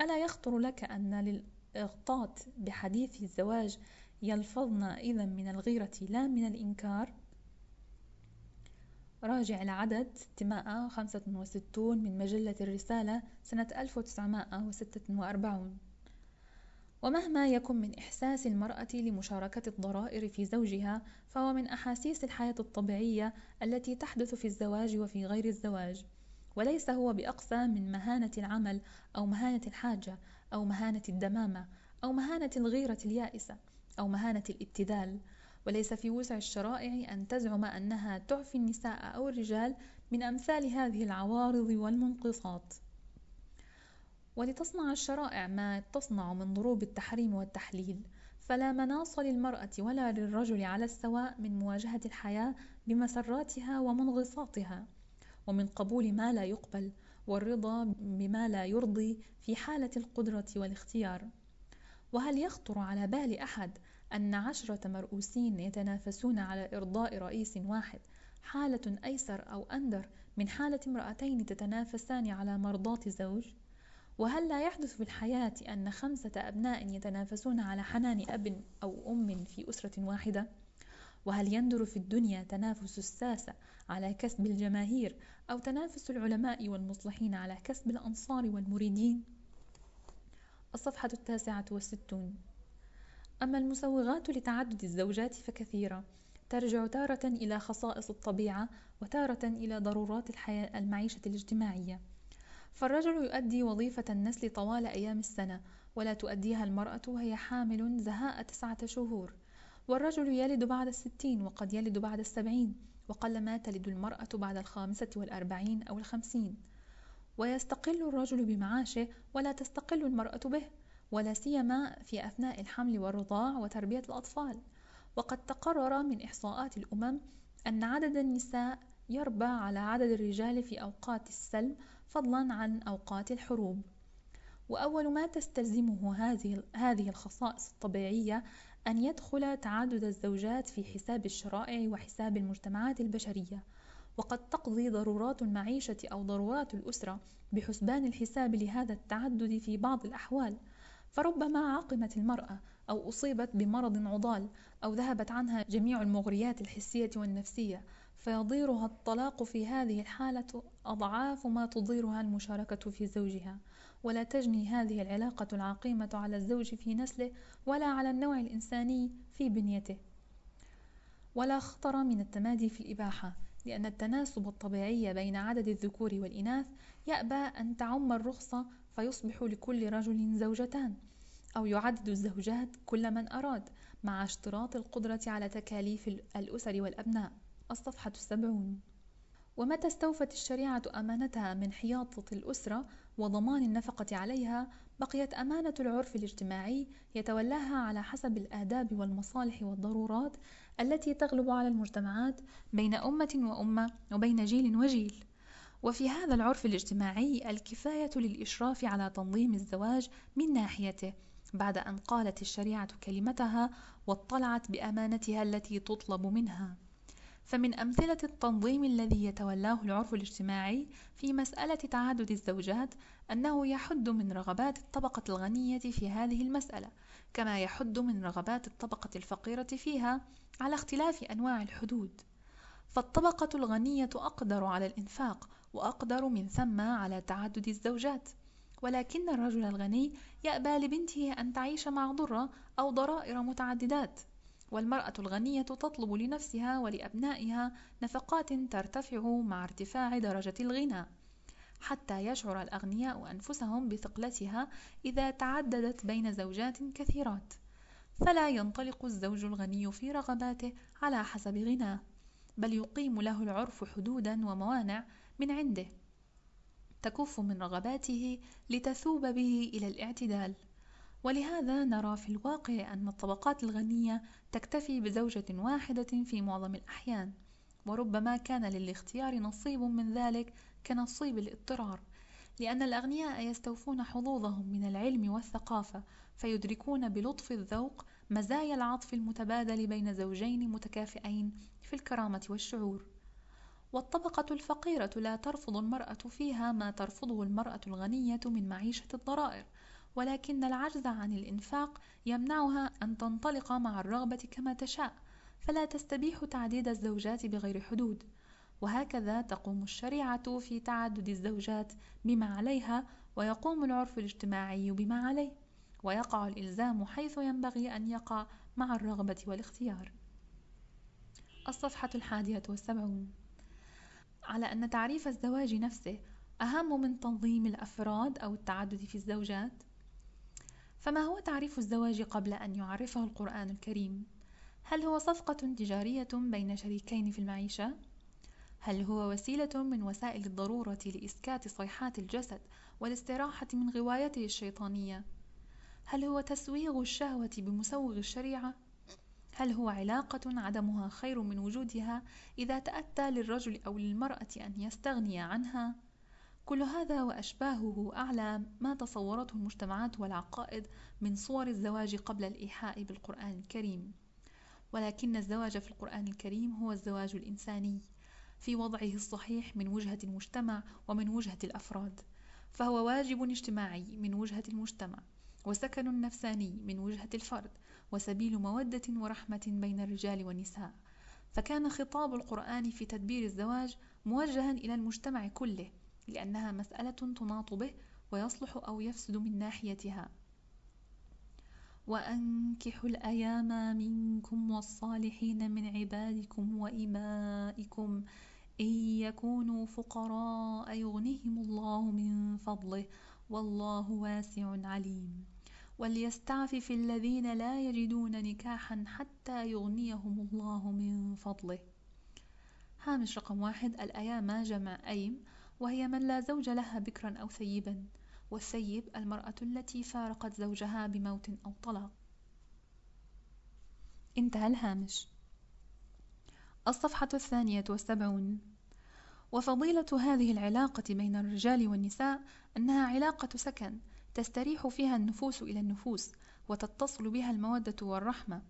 ألا يخطر لك أن للإغطاء بحديث الزواج يلفظن إذا من الغيرة لا من الإنكار؟ راجع العدد 665 من مجلة الرسالة سنة 1946 ومهما يكن من إحساس المرأة لمشاركة الضرائر في زوجها فهو من أحاسيس الحياة الطبيعية التي تحدث في الزواج وفي غير الزواج. وليس هو بأقسى من مهانة العمل أو مهانة الحاجة أو مهانة الدمامة أو مهانة الغيرة اليائسة أو مهانة الابتذال. وليس في وسع الشرائع أن تزعم أنها تعفي النساء أو الرجال من أمثال هذه العوارض والمنقصات. ولتصنع الشرائع ما تصنع من ضروب التحريم والتحليل فلا مناص للمرأة ولا للرجل على السواء من مواجهة الحياة بمسراتها ومنغصاتها ومن قبول ما لا يقبل والرضا بما لا يرضي في حالة القدرة والاختيار وهل يخطر على بال أحد أن عشرة مرؤوسين يتنافسون على إرضاء رئيس واحد حالة أيسر أو أندر من حالة امرأتين تتنافسان على مرضاة زوج؟ وهل لا يحدث في الحياة أن خمسة أبناء يتنافسون على حنان أب أو أم في أسرة واحدة؟ وهل يندر في الدنيا تنافس الساسة على كسب الجماهير أو تنافس العلماء والمصلحين على كسب الأنصار والمريدين؟ الصفحة التاسعة والستون أما المسوغات لتعدد الزوجات فكثيرة ترجع تارة إلى خصائص الطبيعة وتارة إلى ضرورات الحياة المعيشة الاجتماعية فالرجل يؤدي وظيفة النسل طوال أيام السنة ولا تؤديها المرأة وهي حامل زهاء تسعة شهور. والرجل يلد بعد الستين وقد يلد بعد السبعين وقلما تلد المرأة بعد الخامسة والأربعين أو الخمسين. ويستقل الرجل بمعاشه ولا تستقل المرأة به ولا سيما في أثناء الحمل والرضاع وتربية الأطفال. وقد تقرر من إحصاءات الأمم أن عدد النساء يربع على عدد الرجال في أوقات السلم فضلا عن أوقات الحروب. وأول ما تستلزمه هذه هذه الخصائص الطبيعية أن يدخل تعدد الزوجات في حساب الشرائع وحساب المجتمعات البشرية. وقد تقضي ضرورات المعيشة أو ضرورات الأسرة بحسبان الحساب لهذا التعدد في بعض الأحوال. فربما عقمت المرأة أو أصيبت بمرض عضال أو ذهبت عنها جميع المغريات الحسية والنفسية فيضيرها الطلاق في هذه الحالة أضعاف ما تضيرها المشاركة في زوجها ولا تجني هذه العلاقة العقيمة على الزوج في نسله ولا على النوع الإنساني في بنيته. ولا خطر من التمادي في الإباحة لأن التناسب الطبيعي بين عدد الذكور والإناث يأبى أن تعم الرخصة فيصبح لكل رجل زوجتان أو يعدد الزوجات كل من أراد مع اشتراط القدرة على تكاليف الأسر والأبناء. الصفحة السبعون. ومتى استوفت الشريعة أمانتها من حياطة الأسرة وضمان النفقة عليها بقيت أمانة العرف الاجتماعي يتولاها على حسب الآداب والمصالح والضرورات التي تغلب على المجتمعات بين أمة وأمة وبين جيل وجيل. وفي هذا العرف الاجتماعي الكفاية للإشراف على تنظيم الزواج من ناحيته بعد أن قالت الشريعة كلمتها واطلعت بأمانتها التي تطلب منها. فمن أمثلة التنظيم الذي يتولاه العرف الاجتماعي في مسألة تعدد الزوجات أنه يحد من رغبات الطبقة الغنية في هذه المسألة كما يحد من رغبات الطبقة الفقيرة فيها على اختلاف أنواع الحدود. فالطبقة الغنية أقدر على الإنفاق وأقدر من ثم على تعدد الزوجات ولكن الرجل الغني يأبى لبنته أن تعيش مع ضرة أو ضرائر متعددات. والمرأة الغنية تطلب لنفسها ولأبنائها نفقات ترتفع مع ارتفاع درجة الغنى حتى يشعر الأغنياء أنفسهم بثقلتها إذا تعددت بين زوجات كثيرات. فلا ينطلق الزوج الغني في رغباته على حسب غناه بل يقيم له العرف حدودا وموانع من عنده تكف من رغباته لتثوب به إلى الاعتدال. ولهذا نرى في الواقع أن الطبقات الغنية تكتفي بزوجة واحدة في معظم الأحيان وربما كان للاختيار نصيب من ذلك كنصيب الاضطرار لأن الأغنياء يستوفون حظوظهم من العلم والثقافة فيدركون بلطف الذوق مزايا العطف المتبادل بين زوجين متكافئين في الكرامة والشعور. والطبقة الفقيرة لا ترفض المرأة فيها ما ترفضه المرأة الغنية من معيشة الضرائر ولكن العجز عن الإنفاق يمنعها أن تنطلق مع الرغبة كما تشاء فلا تستبيح تعديد الزوجات بغير حدود. وهكذا تقوم الشريعة في تعدد الزوجات بما عليها ويقوم العرف الاجتماعي بما عليه ويقع الإلزام حيث ينبغي أن يقع مع الرغبة والاختيار. الصفحة الحادية والسبعون. على أن تعريف الزواج نفسه أهم من تنظيم الأفراد أو التعدد في الزوجات فما هو تعريف الزواج قبل أن يعرفه القرآن الكريم؟ هل هو صفقة تجارية بين شريكين في المعيشة؟ هل هو وسيلة من وسائل الضرورة لإسكات صيحات الجسد والاستراحة من غوايته الشيطانية؟ هل هو تسويغ الشهوة بمسوغ الشريعة؟ هل هو علاقة عدمها خير من وجودها إذا تأتى للرجل أو للمرأة أن يستغني عنها؟ كل هذا وأشباهه أعلى ما تصورته المجتمعات والعقائد من صور الزواج قبل الإيحاء بالقرآن الكريم. ولكن الزواج في القرآن الكريم هو الزواج الإنساني في وضعه الصحيح من وجهة المجتمع ومن وجهة الأفراد فهو واجب اجتماعي من وجهة المجتمع وسكن نفساني من وجهة الفرد وسبيل مودة ورحمة بين الرجال والنساء. فكان خطاب القرآن في تدبير الزواج موجها إلى المجتمع كله لأنها مسألة تناط به ويصلح أو يفسد من ناحيتها. وأنكحوا الأيام منكم والصالحين من عبادكم وإمائكم. إن يكونوا فقراء يغنهم الله من فضله والله واسع عليم. وليستعفف الذين لا يجدون نكاحا حتى يغنيهم الله من فضله. هامش رقم واحد. الأيام جمع أيم وهي من لا زوج لها بكرا أو ثيبا والثيب المرأة التي فارقت زوجها بموت أو طلاق. انتهى الهامش. الصفحة الثانية والسبعون. وفضيلة هذه العلاقة بين الرجال والنساء أنها علاقة سكن تستريح فيها النفوس إلى النفوس وتتصل بها المودة والرحمة.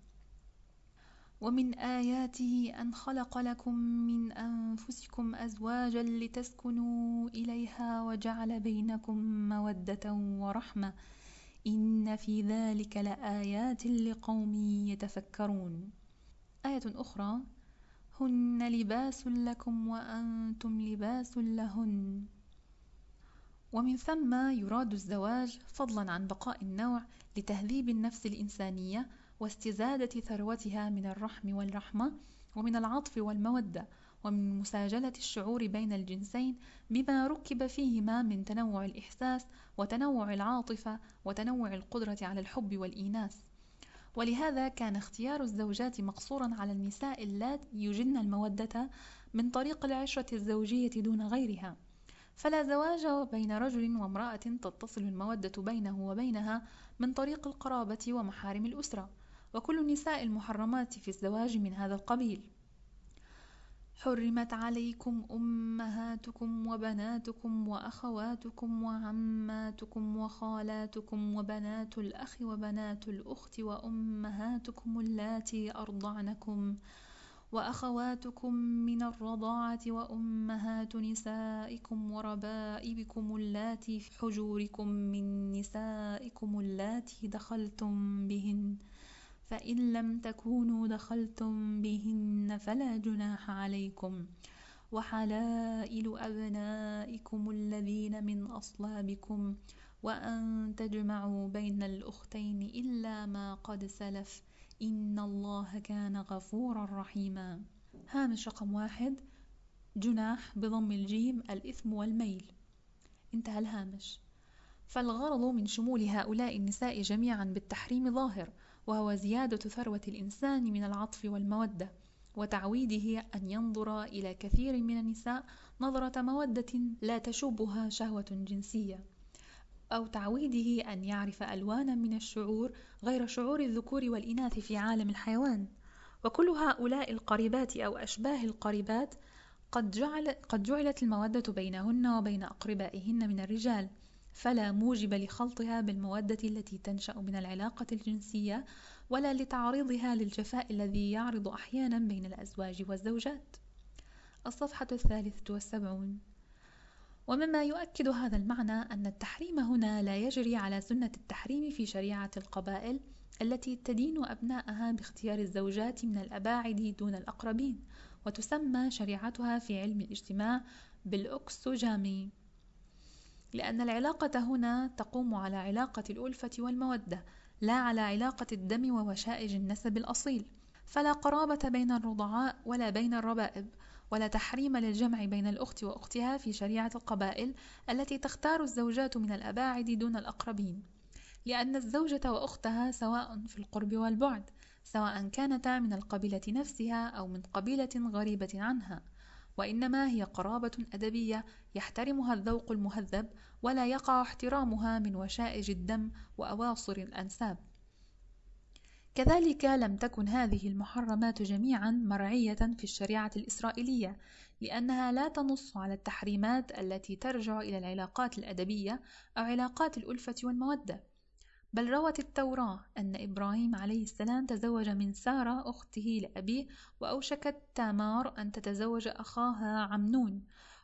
ومن آياته أن خلق لكم من أنفسكم أزواجا لتسكنوا إليها وجعل بينكم مودة ورحمة. إن في ذلك لآيات لقوم يتفكرون. آية أخرى هن لباس لكم وأنتم لباس لهن. ومن ثم يراد الزواج فضلا عن بقاء النوع لتهذيب النفس الإنسانية واستزادة ثروتها من الرحم والرحمة ومن العطف والمودة ومن مساجلة الشعور بين الجنسين بما ركب فيهما من تنوع الإحساس وتنوع العاطفة وتنوع القدرة على الحب والإيناس. ولهذا كان اختيار الزوجات مقصورا على النساء اللاتي يجن المودة من طريق العشرة الزوجية دون غيرها. فلا زواج بين رجل وامرأة تتصل المودة بينه وبينها من طريق القرابة ومحارم الأسرة. وكل النساء المحرمات في الزواج من هذا القبيل. حرمت عليكم أمهاتكم وبناتكم وأخواتكم وعماتكم وخالاتكم وبنات الأخ وبنات الأخت وأمهاتكم اللاتي أرضعنكم وأخواتكم من الرضاعة وأمهات نسائكم وربائبكم اللاتي في حجوركم من نسائكم اللاتي دخلتم بهن فإن لم تكونوا دخلتم بهن فلا جناح عليكم. وحلائل أبنائكم الذين من أصلابكم وأن تجمعوا بين الأختين إلا ما قد سلف. إن الله كان غفورا رحيما. هامش رقم واحد. جناح بضم الجيم الإثم والميل. انتهى الهامش. فالغرض من شمول هؤلاء النساء جميعا بالتحريم ظاهر. وهو زيادة ثروة الإنسان من العطف والمودة وتعويده أن ينظر إلى كثير من النساء نظرة مودة لا تشوبها شهوة جنسية أو تعويده أن يعرف ألوانا من الشعور غير شعور الذكور والإناث في عالم الحيوان. وكل هؤلاء القريبات أو أشباه القريبات قد, جعل قد جعلت المودة بينهن وبين أقربائهن من الرجال. فلا موجب لخلطها بالمودة التي تنشأ من العلاقة الجنسية ولا لتعريضها للجفاء الذي يعرض أحيانا بين الأزواج والزوجات. الصفحة الثالثة والسبعون. ومما يؤكد هذا المعنى أن التحريم هنا لا يجري على سنة التحريم في شريعة القبائل التي تدين أبناءها باختيار الزوجات من الأباعد دون الأقربين وتسمى شريعتها في علم الاجتماع بالأكسوجامي لأن العلاقة هنا تقوم على علاقة الألفة والمودة لا على علاقة الدم ووشائج النسب الأصيل. فلا قرابة بين الرضعاء ولا بين الربائب ولا تحريم للجمع بين الأخت وأختها في شريعة القبائل التي تختار الزوجات من الأباعد دون الأقربين. لأن الزوجة وأختها سواء في القرب والبعد سواء كانتا من القبيلة نفسها أو من قبيلة غريبة عنها. وإنما هي قرابة أدبية يحترمها الذوق المهذب ولا يقع احترامها من وشائج الدم وأواصر الأنساب. كذلك لم تكن هذه المحرمات جميعا مرعية في الشريعة الإسرائيلية لأنها لا تنص على التحريمات التي ترجع إلى العلاقات الأدبية أو علاقات الألفة والمودة. بل روت التوراة أن إبراهيم عليه السلام تزوج من سارة أخته لأبيه وأوشكت تامار أن تتزوج أخاها عمنون.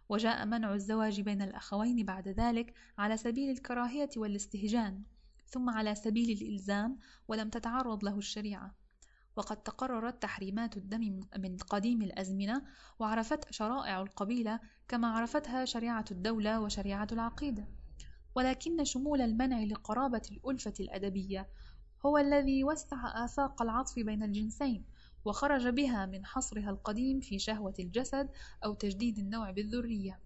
وجاء منع الزواج بين الأخوين بعد ذلك على سبيل الكراهية والاستهجان ثم على سبيل الإلزام ولم تتعرض له الشريعة. وقد تقررت تحريمات الدم من قديم الأزمنة وعرفت شرائع القبيلة كما عرفتها شريعة الدولة وشريعة العقيدة. ولكن شمول المنع لقرابة الألفة الأدبية هو الذي وسع آفاق العطف بين الجنسين وخرج بها من حصرها القديم في شهوة الجسد أو تجديد النوع بالذرية.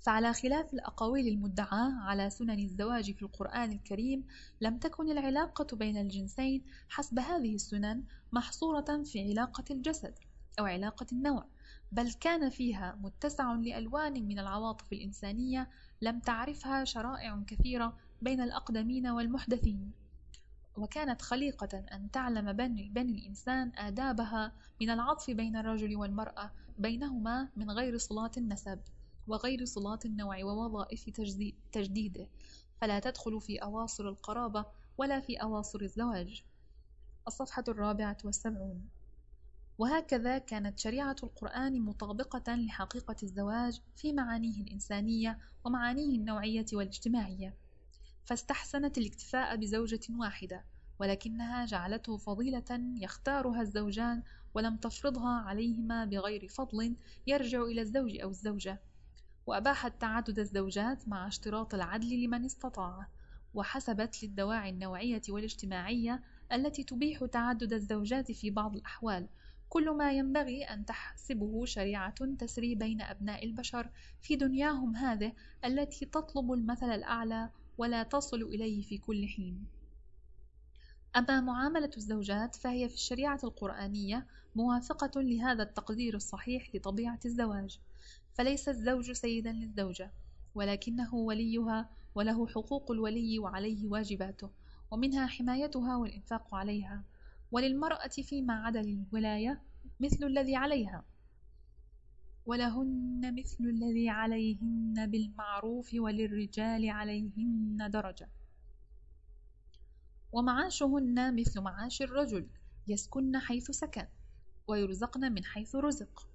فعلى خلاف الأقاويل المدعاة على سنن الزواج في القرآن الكريم لم تكن العلاقة بين الجنسين حسب هذه السنن محصورة في علاقة الجسد أو علاقة النوع بل كان فيها متسع لألوان من العواطف الإنسانية لم تعرفها شرائع كثيرة بين الأقدمين والمحدثين. وكانت خليقة أن تعلم بني, بني الإنسان آدابها من العطف بين الرجل والمرأة بينهما من غير صلات النسب وغير صلات النوع ووظائف تجديده. فلا تدخل في أواصر القرابة ولا في أواصر الزواج. الصفحة الرابعة والسبعون. وهكذا كانت شريعة القرآن مطابقة لحقيقة الزواج في معانيه الإنسانية ومعانيه النوعية والاجتماعية. فاستحسنت الاكتفاء بزوجة واحدة ولكنها جعلته فضيلة يختارها الزوجان ولم تفرضها عليهما بغير فضل يرجع إلى الزوج أو الزوجة. وأباحت تعدد الزوجات مع اشتراط العدل لمن استطاع وحسبت للدواعي النوعية والاجتماعية التي تبيح تعدد الزوجات في بعض الأحوال كل ما ينبغي أن تحسبه شريعة تسري بين أبناء البشر في دنياهم هذه التي تطلب المثل الأعلى ولا تصل إليه في كل حين. أما معاملة الزوجات فهي في الشريعة القرآنية موافقة لهذا التقدير الصحيح لطبيعة الزواج فليس الزوج سيدا للزوجة ولكنه وليها وله حقوق الولي وعليه واجباته ومنها حمايتها والإنفاق عليها. وللمرأة فيما عدا الولاية مثل الذي عليها. ولهن مثل الذي عليهن بالمعروف وللرجال عليهن درجة. ومعاشهن مثل معاش الرجل يسكن حيث سكن ويرزقن من حيث رزق.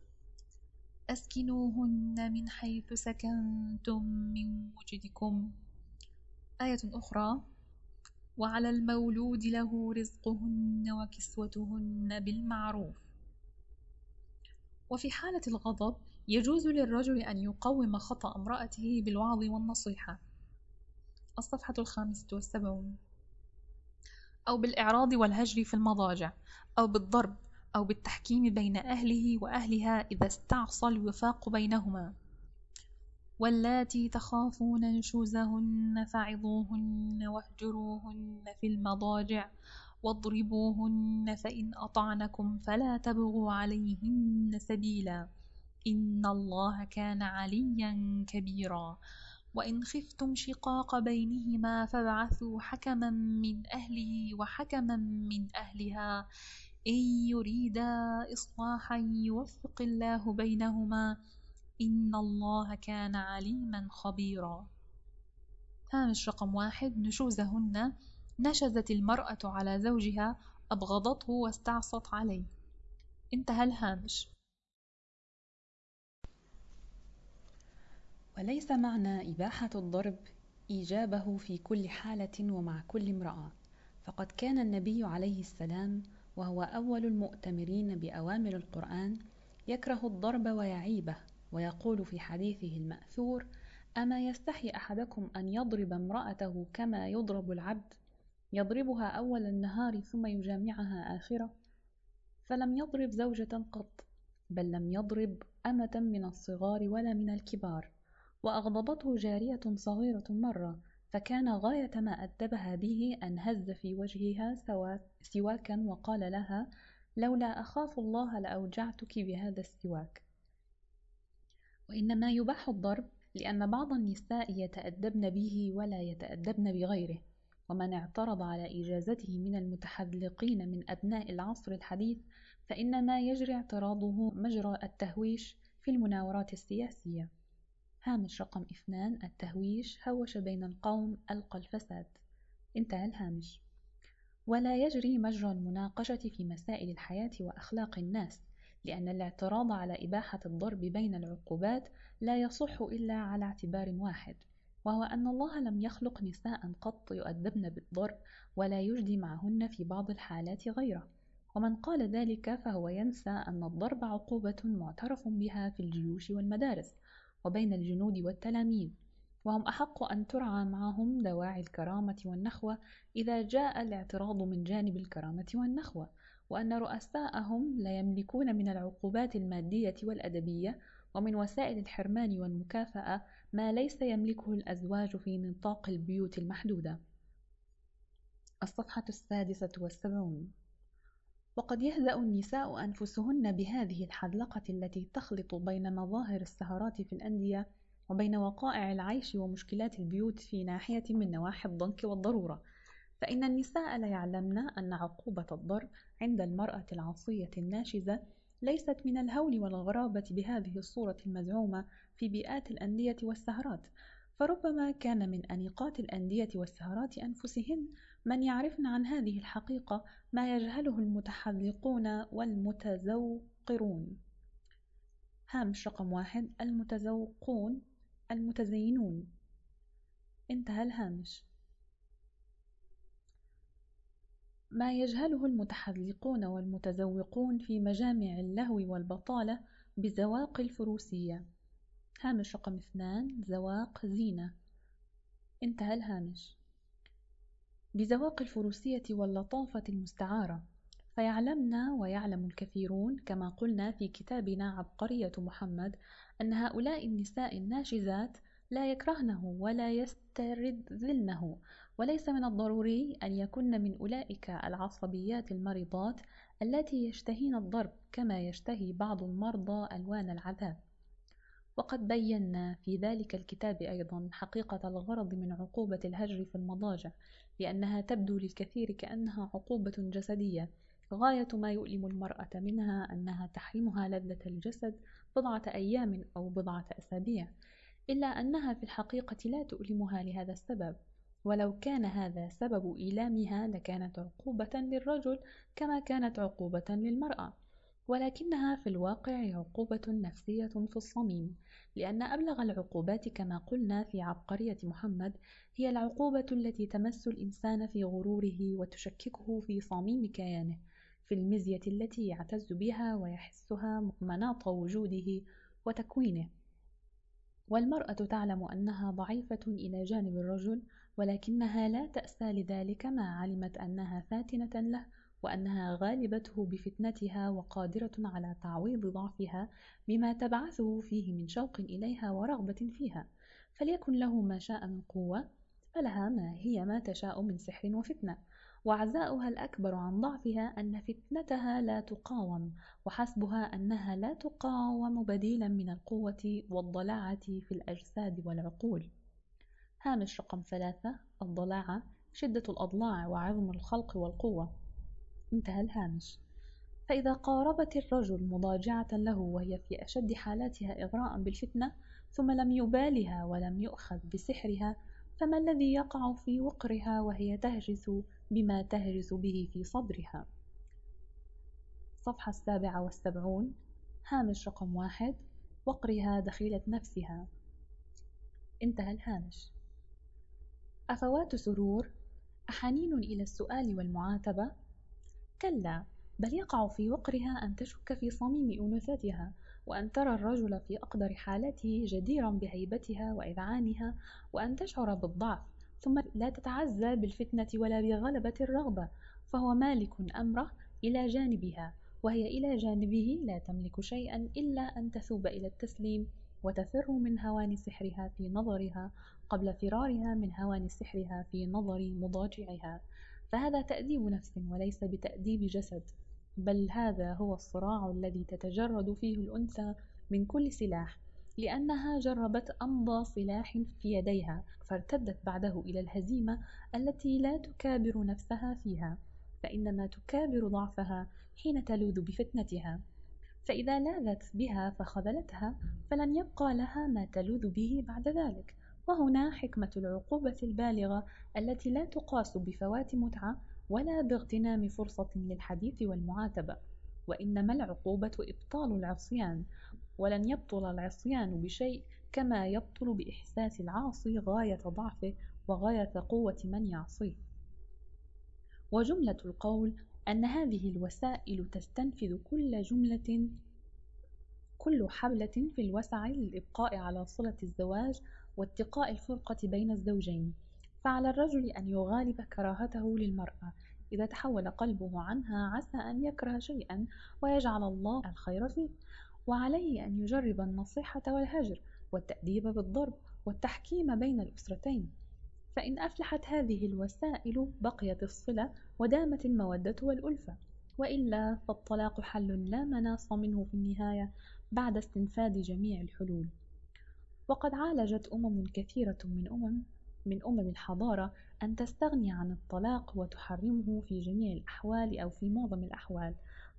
أسكنوهن من حيث سكنتم من وجدكم. آية أخرى وعلى المولود له رزقهن وكسوتهن بالمعروف. وفي حالة الغضب يجوز للرجل أن يقوم خطأ امرأته بالوعظ والنصيحة. الصفحة الخامسة والسبعون. أو بالإعراض والهجر في المضاجع أو بالضرب أو بالتحكيم بين أهله وأهلها إذا استعصى الوفاق بينهما. واللاتي تخافون نشوزهن فعظوهن واهجروهن في المضاجع واضربوهن فإن أطعنكم فلا تبغوا عليهن سبيلا إن الله كان عليا كبيرا. وإن خفتم شقاق بينهما فابعثوا حكما من أهله وحكما من أهلها. إن يريدا إصلاحا يوفق الله بينهما إن الله كان عليما خبيرا. هامش رقم واحد. نشوزهن. نشزت المرأة على زوجها أبغضته واستعصت عليه. انتهى الهامش. وليس معنى إباحة الضرب إيجابه في كل حالة ومع كل امرأة. فقد كان النبي عليه السلام وهو أول المؤتمرين بأوامر القرآن يكره الضرب ويعيبه. ويقول في حديثه المأثور أما يستحي أحدكم أن يضرب امرأته كما يضرب العبد؟ يضربها أول النهار ثم يجامعها آخرة؟ فلم يضرب زوجة قط بل لم يضرب أمة من الصغار ولا من الكبار وأغضبته جارية صغيرة مرة فكان غاية ما أدبها به أن هز في وجهها سواكا وقال لها لولا أخاف الله لأوجعتك بهذا السواك. وإنما يباح الضرب لأن بعض النساء يتأدبن به ولا يتأدبن بغيره ومن اعترض على إجازته من المتحذلقين من أبناء العصر الحديث فإنما يجري اعتراضه مجرى التهويش في المناورات السياسية. هامش رقم اثنان التهويش هوش بين القوم ألقى الفساد. انتهى الهامش. ولا يجري مجرى المناقشة في مسائل الحياة وأخلاق الناس. لأن الاعتراض على إباحة الضرب بين العقوبات لا يصح إلا على اعتبار واحد وهو أن الله لم يخلق نساء قط يؤدبن بالضرب ولا يجدي معهن في بعض الحالات غيره. ومن قال ذلك فهو ينسى أن الضرب عقوبة معترف بها في الجيوش والمدارس وبين الجنود والتلاميذ وهم أحق أن ترعى معهم دواعي الكرامة والنخوة إذا جاء الاعتراض من جانب الكرامة والنخوة. وأن رؤساءهم لا يملكون من العقوبات المادية والأدبية ومن وسائل الحرمان والمكافأة ما ليس يملكه الأزواج في نطاق البيوت المحدودة. الصفحة السادسة والسبعون. وقد يهزأ النساء أنفسهن بهذه الحذلقة التي تخلط بين مظاهر السهرات في الأندية وبين وقائع العيش ومشكلات البيوت في ناحية من نواحي الضنك والضرورة. فإن النساء لا يعلمن أن عقوبة الضرب عند المرأة العصية الناشزة ليست من الهول والغرابة بهذه الصورة المزعومة في بيئات الأندية والسهرات. فربما كان من أنيقات الأندية والسهرات أنفسهن من يعرفن عن هذه الحقيقة ما يجهله المتحذلقون والمتزوقرون. هامش رقم واحد المتزوقون المتزينون. انتهى الهامش. ما يجهله المتحذلقون والمتزوقون في مجامع اللهو والبطالة بزواق الفروسية. هامش رقم اثنان زواق زينة. انتهى الهامش. بزواق الفروسية واللطافة المستعارة. فيعلمن ويعلم الكثيرون كما قلنا في كتابنا عبقرية محمد أن هؤلاء النساء الناشزات لا يكرهنه ولا يسترذلنه وليس من الضروري أن يكن من أولئك العصبيات المريضات التي يشتهين الضرب كما يشتهي بعض المرضى ألوان العذاب. وقد بينا في ذلك الكتاب أيضا حقيقة الغرض من عقوبة الهجر في المضاجع لأنها تبدو للكثير كأنها عقوبة جسدية غاية ما يؤلم المرأة منها أنها تحرمها لذة الجسد بضعة أيام أو بضعة أسابيع إلا أنها في الحقيقة لا تؤلمها لهذا السبب. ولو كان هذا سبب إيلامها لكانت عقوبة للرجل كما كانت عقوبة للمرأة ولكنها في الواقع عقوبة نفسية في الصميم لأن أبلغ العقوبات كما قلنا في عبقرية محمد هي العقوبة التي تمس الإنسان في غروره وتشككه في صميم كيانه في المزية التي يعتز بها ويحسها مناط وجوده وتكوينه. والمرأة تعلم أنها ضعيفة إلى جانب الرجل ولكنها لا تأسى لذلك ما علمت أنها فاتنة له وأنها غالبته بفتنتها وقادرة على تعويض ضعفها بما تبعثه فيه من شوق إليها ورغبة فيها. فليكن له ما شاء من قوة فلها ما هي ما تشاء من سحر وفتنة. وعزاؤها الأكبر عن ضعفها أن فتنتها لا تقاوم وحسبها أنها لا تقاوم بديلا من القوة والضلاعة في الأجساد والعقول. هامش رقم ثلاثة الضلاعة شدة الأضلاع وعظم الخلق والقوة. انتهى الهامش. فإذا قاربت الرجل مضاجعة له وهي في أشد حالاتها إغراء بالفتنة ثم لم يبالها ولم يؤخذ بسحرها فما الذي يقع في وقرها وهي تهرس بما تهرس به في صدرها؟ صفحة السابعة والسبعون هامش رقم واحد وقرها دخيلة نفسها. انتهى الهامش. أفوات سرور؟ أحنين إلى السؤال والمعاتبة؟ كلا بل يقع في وقرها أن تشك في صميم أنوثتها وأن ترى الرجل في أقدر حالته جديرا بهيبتها وإذعانها وأن تشعر بالضعف ثم لا تتعزى بالفتنة ولا بغلبة الرغبة فهو مالك أمره إلى جانبها وهي إلى جانبه لا تملك شيئا إلا أن تثوب إلى التسليم. وتفر من هوان سحرها في نظرها قبل فرارها من هوان سحرها في نظر مضاجعها. فهذا تأديب نفس وليس بتأديب جسد بل هذا هو الصراع الذي تتجرد فيه الأنثى من كل سلاح لأنها جربت أمضى سلاح في يديها فارتدت بعده إلى الهزيمة التي لا تكابر نفسها فيها فإنما تكابر ضعفها حين تلوذ بفتنتها. فإذا لاذت بها فخذلتها فلن يبقى لها ما تلوذ به بعد ذلك. وهنا حكمة العقوبة البالغة التي لا تقاس بفوات متعة ولا باغتنام فرصة للحديث والمعاتبة. وإنما العقوبة إبطال العصيان ولن يبطل العصيان بشيء كما يبطل بإحساس العاصي غاية ضعفه وغاية قوة من يعصيه. وجملة القول أن هذه الوسائل تستنفذ كل جملة كل حبلة في الوسع للإبقاء على صلة الزواج واتقاء الفرقة بين الزوجين. فعلى الرجل أن يغالب كراهته للمرأة. إذا تحول قلبه عنها عسى أن يكره شيئا ويجعل الله الخير فيه. وعليه أن يجرب النصيحة والهجر والتأديب بالضرب والتحكيم بين الأسرتين. فإن أفلحت هذه الوسائل بقيت الصلة ودامت المودة والألفة. وإلا فالطلاق حل لا مناص منه في النهاية بعد استنفاذ جميع الحلول. وقد عالجت أمم كثيرة من أمم من أمم الحضارة أن تستغني عن الطلاق وتحرمه في جميع الأحوال أو في معظم الأحوال.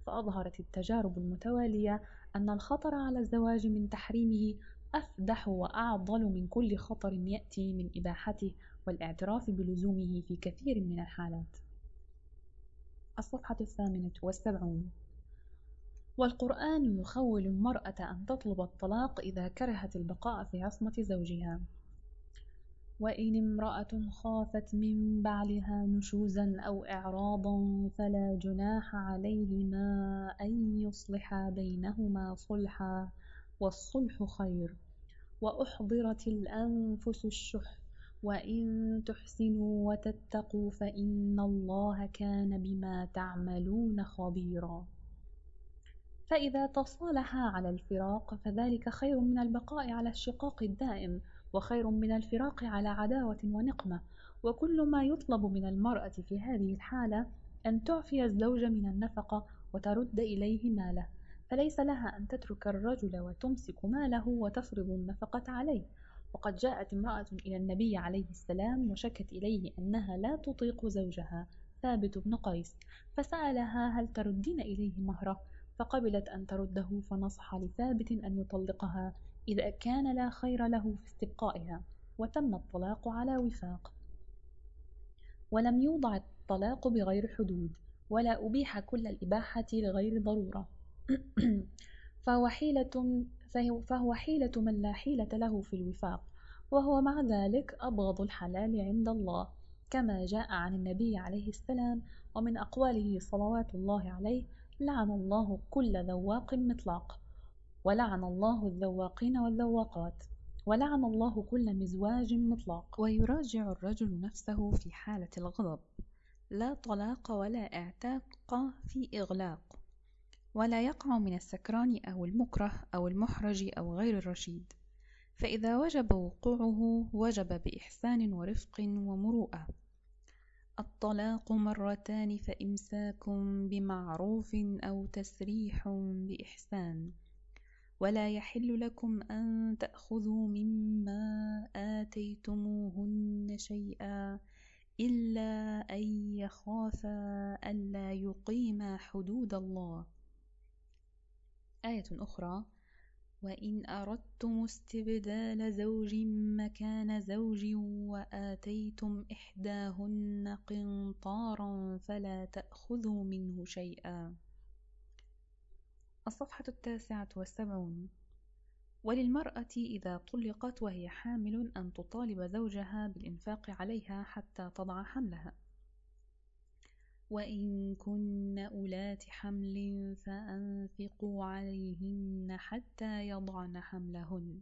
فأظهرت التجارب المتوالية أن الخطر على الزواج من تحريمه أفدح وأعضل من كل خطر يأتي من إباحته. والاعتراف بلزومه في كثير من الحالات. الصفحة الثامنة والسبعون. والقرآن يخول المرأة أن تطلب الطلاق إذا كرهت البقاء في عصمة زوجها. وإن امرأة خافت من بعلها نشوزا أو إعراضا فلا جناح عليهما أن يصلحا بينهما صلحا والصلح خير. وأحضرت الأنفس الشح وإن تحسنوا وتتقوا فإن الله كان بما تعملون خبيرا. فإذا تصالحا على الفراق فذلك خير من البقاء على الشقاق الدائم وخير من الفراق على عداوة ونقمة. وكل ما يطلب من المرأة في هذه الحالة أن تعفي الزوج من النفقة وترد إليه ماله. فليس لها أن تترك الرجل وتمسك ماله وتفرض النفقة عليه. وقد جاءت امرأة إلى النبي عليه السلام وشكت إليه أنها لا تطيق زوجها ثابت بن قيس فسألها هل تردين إليه مهرة؟ فقبلت أن ترده فنصح لثابت أن يطلقها إذا كان لا خير له في استبقائها وتم الطلاق على وفاق. ولم يوضع الطلاق بغير حدود ولا أبيح كل الإباحة لغير ضرورة. فهو حيلة فهو حيلة من لا حيلة له في الوفاق وهو مع ذلك أبغض الحلال عند الله كما جاء عن النبي عليه السلام ومن أقواله صلوات الله عليه لعن الله كل ذواق مطلاق ولعن الله الذواقين والذواقات ولعن الله كل مزواج مطلق. ويراجع الرجل نفسه في حالة الغضب لا طلاق ولا اعتاق في إغلاق. ولا يقع من السكران أو المكره أو المحرج أو غير الرشيد. فإذا وجب وقوعه وجب بإحسان ورفق ومروءة. الطلاق مرتان فإمساك بمعروف أو تسريح بإحسان. ولا يحل لكم أن تأخذوا مما آتيتموهن شيئا إلا أن يخافا ألا يقيما حدود الله. آية أخرى وإن أردتم استبدال زوج مكان زوج وآتيتم إحداهن قنطارا فلا تأخذوا منه شيئا. الصفحة التاسعة والسبعون. وللمرأة إذا طلقت وهي حامل أن تطالب زوجها بالإنفاق عليها حتى تضع حملها. وإن كن أولات حمل فأنفقوا عليهن حتى يضعن حملهن.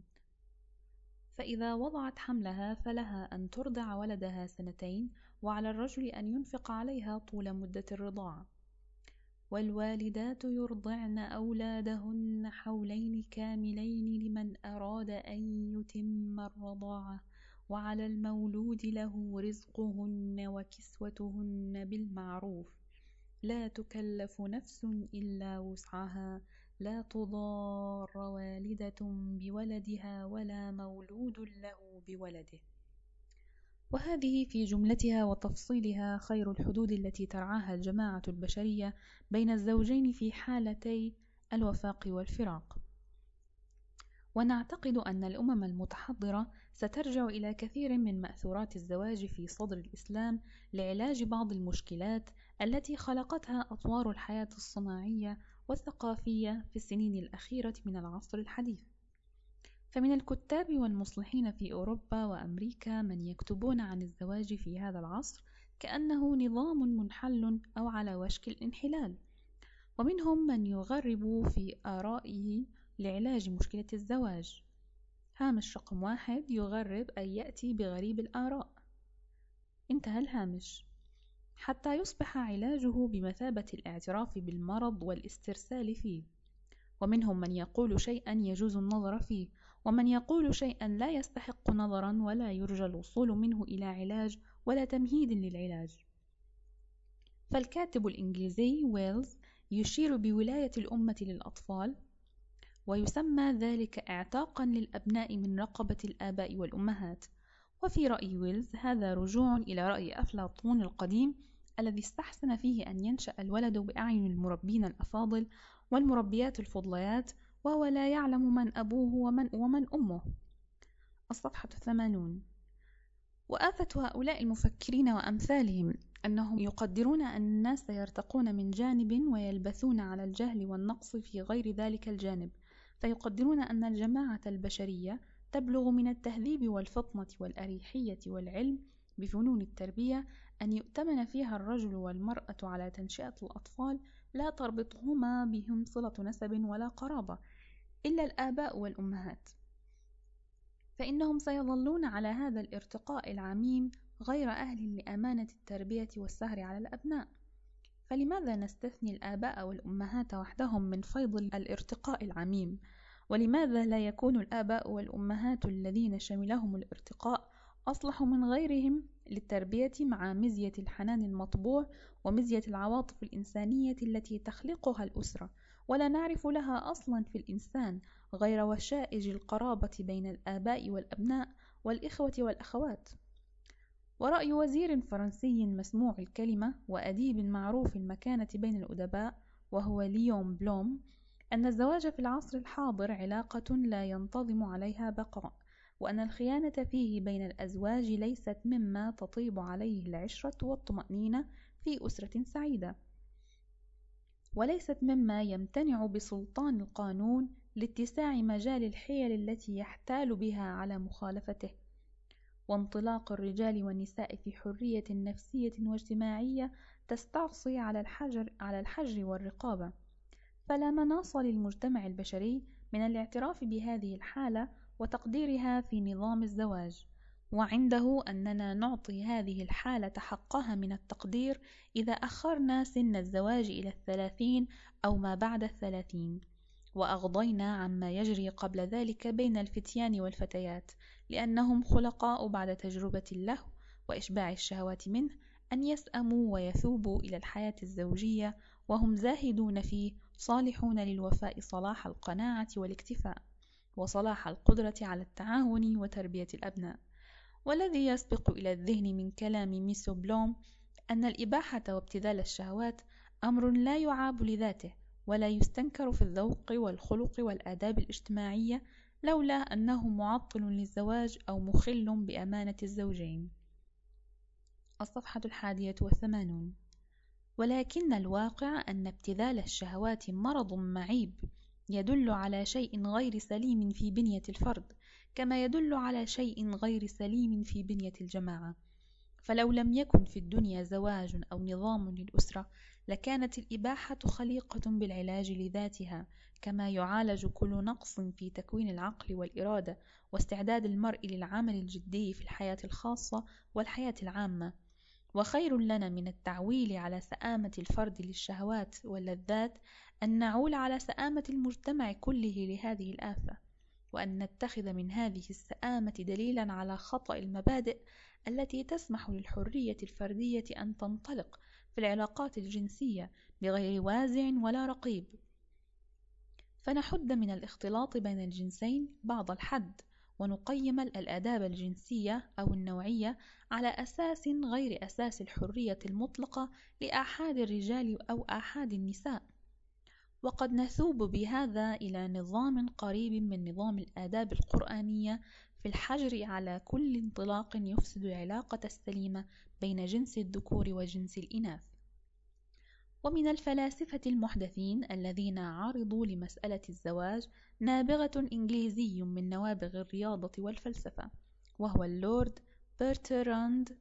فإذا وضعت حملها فلها أن ترضع ولدها سنتين وعلى الرجل أن ينفق عليها طول مدة الرضاعة والوالدات يرضعن أولادهن حولين كاملين لمن أراد أن يتم الرضاعة. وعلى المولود له رزقهن وكسوتهن بالمعروف. لا تكلف نفس إلا وسعها. لا تضار والدة بولدها ولا مولود له بولده. وهذه في جملتها وتفصيلها خير الحدود التي ترعاها الجماعة البشرية بين الزوجين في حالتي الوفاق والفراق. ونعتقد أن الأمم المتحضرة سترجع إلى كثير من مأثورات الزواج في صدر الإسلام لعلاج بعض المشكلات التي خلقتها أطوار الحياة الصناعية والثقافية في السنين الأخيرة من العصر الحديث. فمن الكتاب والمصلحين في أوروبا وأمريكا من يكتبون عن الزواج في هذا العصر كأنه نظام منحل أو على وشك الانحلال. ومنهم من يغرب في آرائه لعلاج مشكلة الزواج. هامش رقم واحد يغرب أي يأتي بغريب الآراء. انتهى الهامش حتى يصبح علاجه بمثابة الاعتراف بالمرض والاسترسال فيه. ومنهم من يقول شيئا يجوز النظر فيه ومن يقول شيئا لا يستحق نظرا ولا يرجى الوصول منه إلى علاج ولا تمهيد للعلاج. فالكاتب الإنجليزي ويلز يشير بولاية الأمة للأطفال ويسمى ذلك اعتاقا للأبناء من رقبة الآباء والأمهات. وفي رأي ويلز هذا رجوع إلى رأي أفلاطون القديم الذي استحسن فيه أن ينشأ الولد بأعين المربين الأفاضل والمربيات الفضليات وهو لا يعلم من أبوه ومن, ومن أمه. الصفحة الثمانون. وآفة هؤلاء المفكرين وأمثالهم أنهم يقدرون أن الناس يرتقون من جانب ويلبثون على الجهل والنقص في غير ذلك الجانب. فيقدرون أن الجماعة البشرية تبلغ من التهذيب والفطنة والأريحية والعلم بفنون التربية أن يؤتمن فيها الرجل والمرأة على تنشئة الأطفال لا تربطهما بهم صلة نسب ولا قرابة إلا الآباء والأمهات. فإنهم سيظلون على هذا الارتقاء العميم غير أهل لأمانة التربية والسهر على الأبناء. فلماذا نستثني الآباء والأمهات وحدهم من فيض الارتقاء العميم؟ ولماذا لا يكون الآباء والأمهات الذين شملهم الارتقاء أصلح من غيرهم للتربية مع مزية الحنان المطبوع ومزية العواطف الإنسانية التي تخلقها الأسرة؟ ولا نعرف لها أصلا في الإنسان غير وشائج القرابة بين الآباء والأبناء والإخوة والأخوات. ورأي وزير فرنسي مسموع الكلمة وأديب معروف المكانة بين الأدباء وهو ليون بلوم أن الزواج في العصر الحاضر علاقة لا ينتظم عليها بقاء وأن الخيانة فيه بين الأزواج ليست مما تطيب عليه العشرة والطمأنينة في أسرة سعيدة. وليست مما يمتنع بسلطان القانون لاتساع مجال الحيل التي يحتال بها على مخالفته. وانطلاق الرجال والنساء في حرية نفسية واجتماعية تستعصي على الحجر, على الحجر والرقابة. فلا مناص للمجتمع البشري من الاعتراف بهذه الحالة وتقديرها في نظام الزواج. وعنده أننا نعطي هذه الحالة حقها من التقدير إذا أخرنا سن الزواج إلى الثلاثين أو ما بعد الثلاثين. وأغضينا عما يجري قبل ذلك بين الفتيان والفتيات. لأنهم خلقاء بعد تجربة له وإشباع الشهوات منه أن يسأموا ويثوبوا إلى الحياة الزوجية وهم زاهدون فيه صالحون للوفاء صلاح القناعة والاكتفاء وصلاح القدرة على التعاون وتربية الأبناء. والذي يسبق إلى الذهن من كلام ميسو بلوم أن الإباحة وابتذال الشهوات أمر لا يعاب لذاته ولا يستنكر في الذوق والخلق والآداب الاجتماعية لولا أنه معطل للزواج أو مخل بأمانة الزوجين. الصفحة الحادية والثمانون. ولكن الواقع أن ابتذال الشهوات مرض معيب يدل على شيء غير سليم في بنية الفرد كما يدل على شيء غير سليم في بنية الجماعة. فلو لم يكن في الدنيا زواج أو نظام للأسرة لكانت الإباحة خليقة بالعلاج لذاتها كما يعالج كل نقص في تكوين العقل والإرادة واستعداد المرء للعمل الجدي في الحياة الخاصة والحياة العامة. وخير لنا من التعويل على سآمة الفرد للشهوات واللذات أن نعول على سآمة المجتمع كله لهذه الآفة وأن نتخذ من هذه السآمة دليلا على خطأ المبادئ التي تسمح للحرية الفردية أن تنطلق في العلاقات الجنسية بغير وازع ولا رقيب. فنحد من الاختلاط بين الجنسين بعض الحد ونقيم الآداب الجنسية أو النوعية على أساس غير أساس الحرية المطلقة لآحاد الرجال أو آحاد النساء. وقد نثوب بهذا إلى نظام قريب من نظام الآداب القرآنية في الحجر على كل انطلاق يفسد العلاقة السليمة بين جنس الذكور وجنس الإناث. ومن الفلاسفة المحدثين الذين عرضوا لمسألة الزواج نابغة إنجليزي من نوابغ الرياضة والفلسفة وهو اللورد برتراند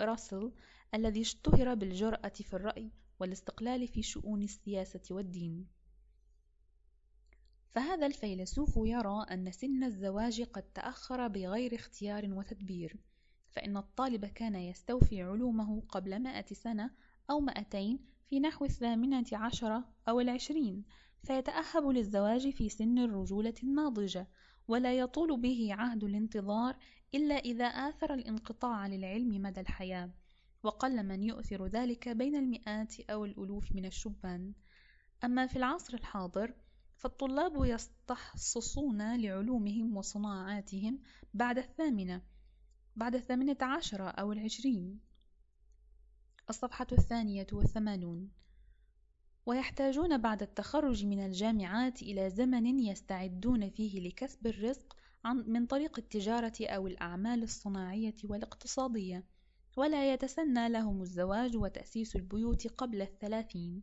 راسل الذي اشتهر بالجرأة في الرأي والاستقلال في شؤون السياسة والدين. فهذا الفيلسوف يرى أن سن الزواج قد تأخر بغير اختيار وتدبير فإن الطالب كان يستوفي علومه قبل مائة سنة أو مائتين في نحو الثامنة عشرة أو العشرين فيتأهب للزواج في سن الرجولة الناضجة ولا يطول به عهد الانتظار إلا إذا آثر الانقطاع للعلم مدى الحياة وقل من يؤثر ذلك بين المئات أو الألوف من الشبان. أما في العصر الحاضر فالطلاب يستحصصون لعلومهم وصناعاتهم بعد الثامنة بعد الثامنة عشرة أو العشرين. الصفحة الثانية والثمانون. ويحتاجون بعد التخرج من الجامعات إلى زمن يستعدون فيه لكسب الرزق من طريق التجارة أو الأعمال الصناعية والاقتصادية. ولا يتسنى لهم الزواج وتأسيس البيوت قبل الثلاثين.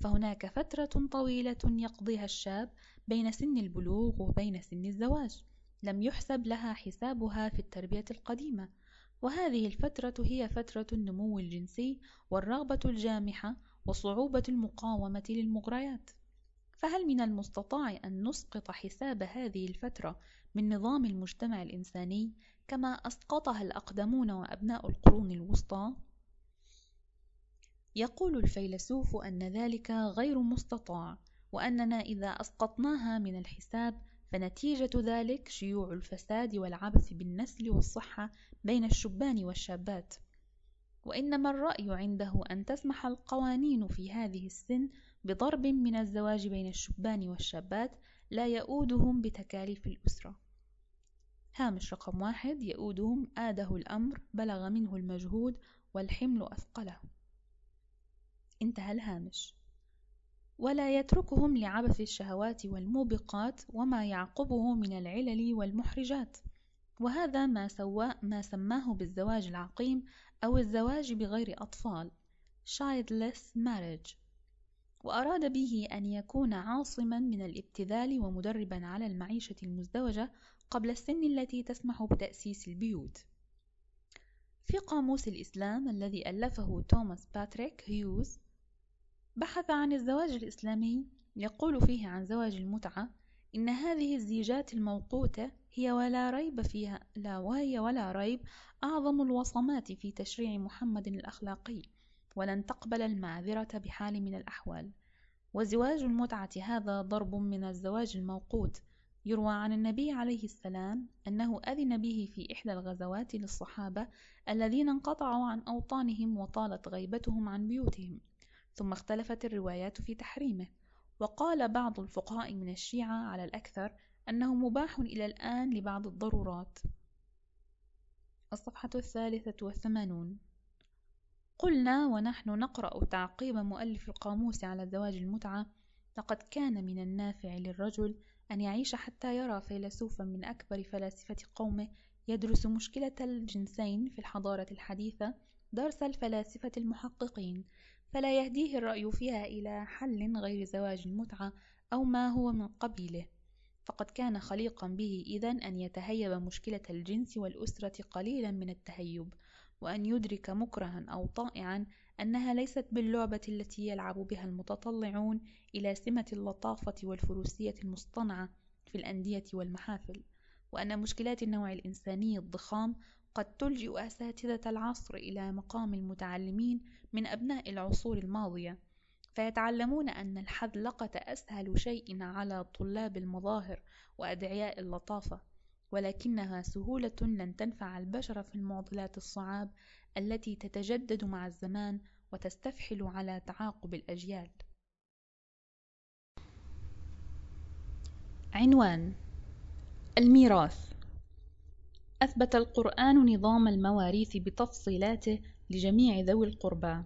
فهناك فترة طويلة يقضيها الشاب بين سن البلوغ وبين سن الزواج. لم يحسب لها حسابها في التربية القديمة وهذه الفترة هي فترة النمو الجنسي والرغبة الجامحة وصعوبة المقاومة للمغريات فهل من المستطاع أن نسقط حساب هذه الفترة من نظام المجتمع الإنساني كما أسقطها الأقدمون وأبناء القرون الوسطى؟ يقول الفيلسوف أن ذلك غير مستطاع وأننا إذا أسقطناها من الحساب فنتيجة ذلك شيوع الفساد والعبث بالنسل والصحة بين الشبان والشابات. وإنما الرأي عنده أن تسمح القوانين في هذه السن بضرب من الزواج بين الشبان والشابات لا يؤودهم بتكاليف الأسرة. هامش رقم واحد يؤودهم آده الأمر بلغ منه المجهود والحمل أثقله. انتهى الهامش. ولا يتركهم لعبث الشهوات والموبقات وما يعقبه من العلل والمحرجات. وهذا ما, سوى ما سماه بالزواج العقيم أو الزواج بغير أطفال childless marriage. وأراد به أن يكون عاصما من الابتذال ومدربا على المعيشة المزدوجة قبل السن التي تسمح بتأسيس البيوت. في قاموس الإسلام الذي ألفه توماس باتريك هيوز بحث عن الزواج الإسلامي يقول فيه عن زواج المتعة إن هذه الزيجات الموقوتة هي ولا ريب فيها لا وهي ولا ريب أعظم الوصمات في تشريع محمد الأخلاقي ولن تقبل المعذرة بحال من الأحوال. وزواج المتعة هذا ضرب من الزواج الموقوت يروى عن النبي عليه السلام أنه أذن به في إحدى الغزوات للصحابة الذين انقطعوا عن أوطانهم وطالت غيبتهم عن بيوتهم. ثم اختلفت الروايات في تحريمه. وقال بعض الفقهاء من الشيعة على الأكثر أنه مباح إلى الآن لبعض الضرورات. الصفحة الثالثة والثمانون. قلنا ونحن نقرأ تعقيب مؤلف القاموس على زواج المتعة. لقد كان من النافع للرجل أن يعيش حتى يرى فيلسوفا من أكبر فلاسفة قومه يدرس مشكلة الجنسين في الحضارة الحديثة درس الفلاسفة المحققين. فلا يهديه الرأي فيها إلى حل غير زواج المتعة أو ما هو من قبيله. فقد كان خليقا به إذن أن يتهيب مشكلة الجنس والأسرة قليلا من التهيب وأن يدرك مكرها أو طائعا أنها ليست باللعبة التي يلعب بها المتطلعون إلى سمة اللطافة والفروسية المصطنعة في الأندية والمحافل وأن مشكلات النوع الإنساني الضخام قد تلجئ أساتذة العصر إلى مقام المتعلمين من أبناء العصور الماضية فيتعلمون أن الحذلقة أسهل شيء على طلاب المظاهر وأدعياء اللطافة ولكنها سهولة لن تنفع البشر في المعضلات الصعاب التي تتجدد مع الزمان وتستفحل على تعاقب الأجيال. عنوان الميراث. أثبت القرآن نظام المواريث بتفصيلاته لجميع ذوي القربى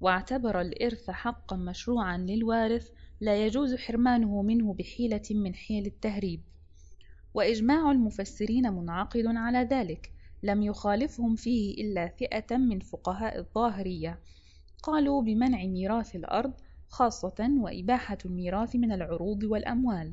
واعتبر الإرث حقا مشروعا للوارث لا يجوز حرمانه منه بحيلة من حيل التهريب. وإجماع المفسرين منعقد على ذلك لم يخالفهم فيه إلا فئة من فقهاء الظاهرية. قالوا بمنع ميراث الأرض خاصة وإباحة الميراث من العروض والأموال.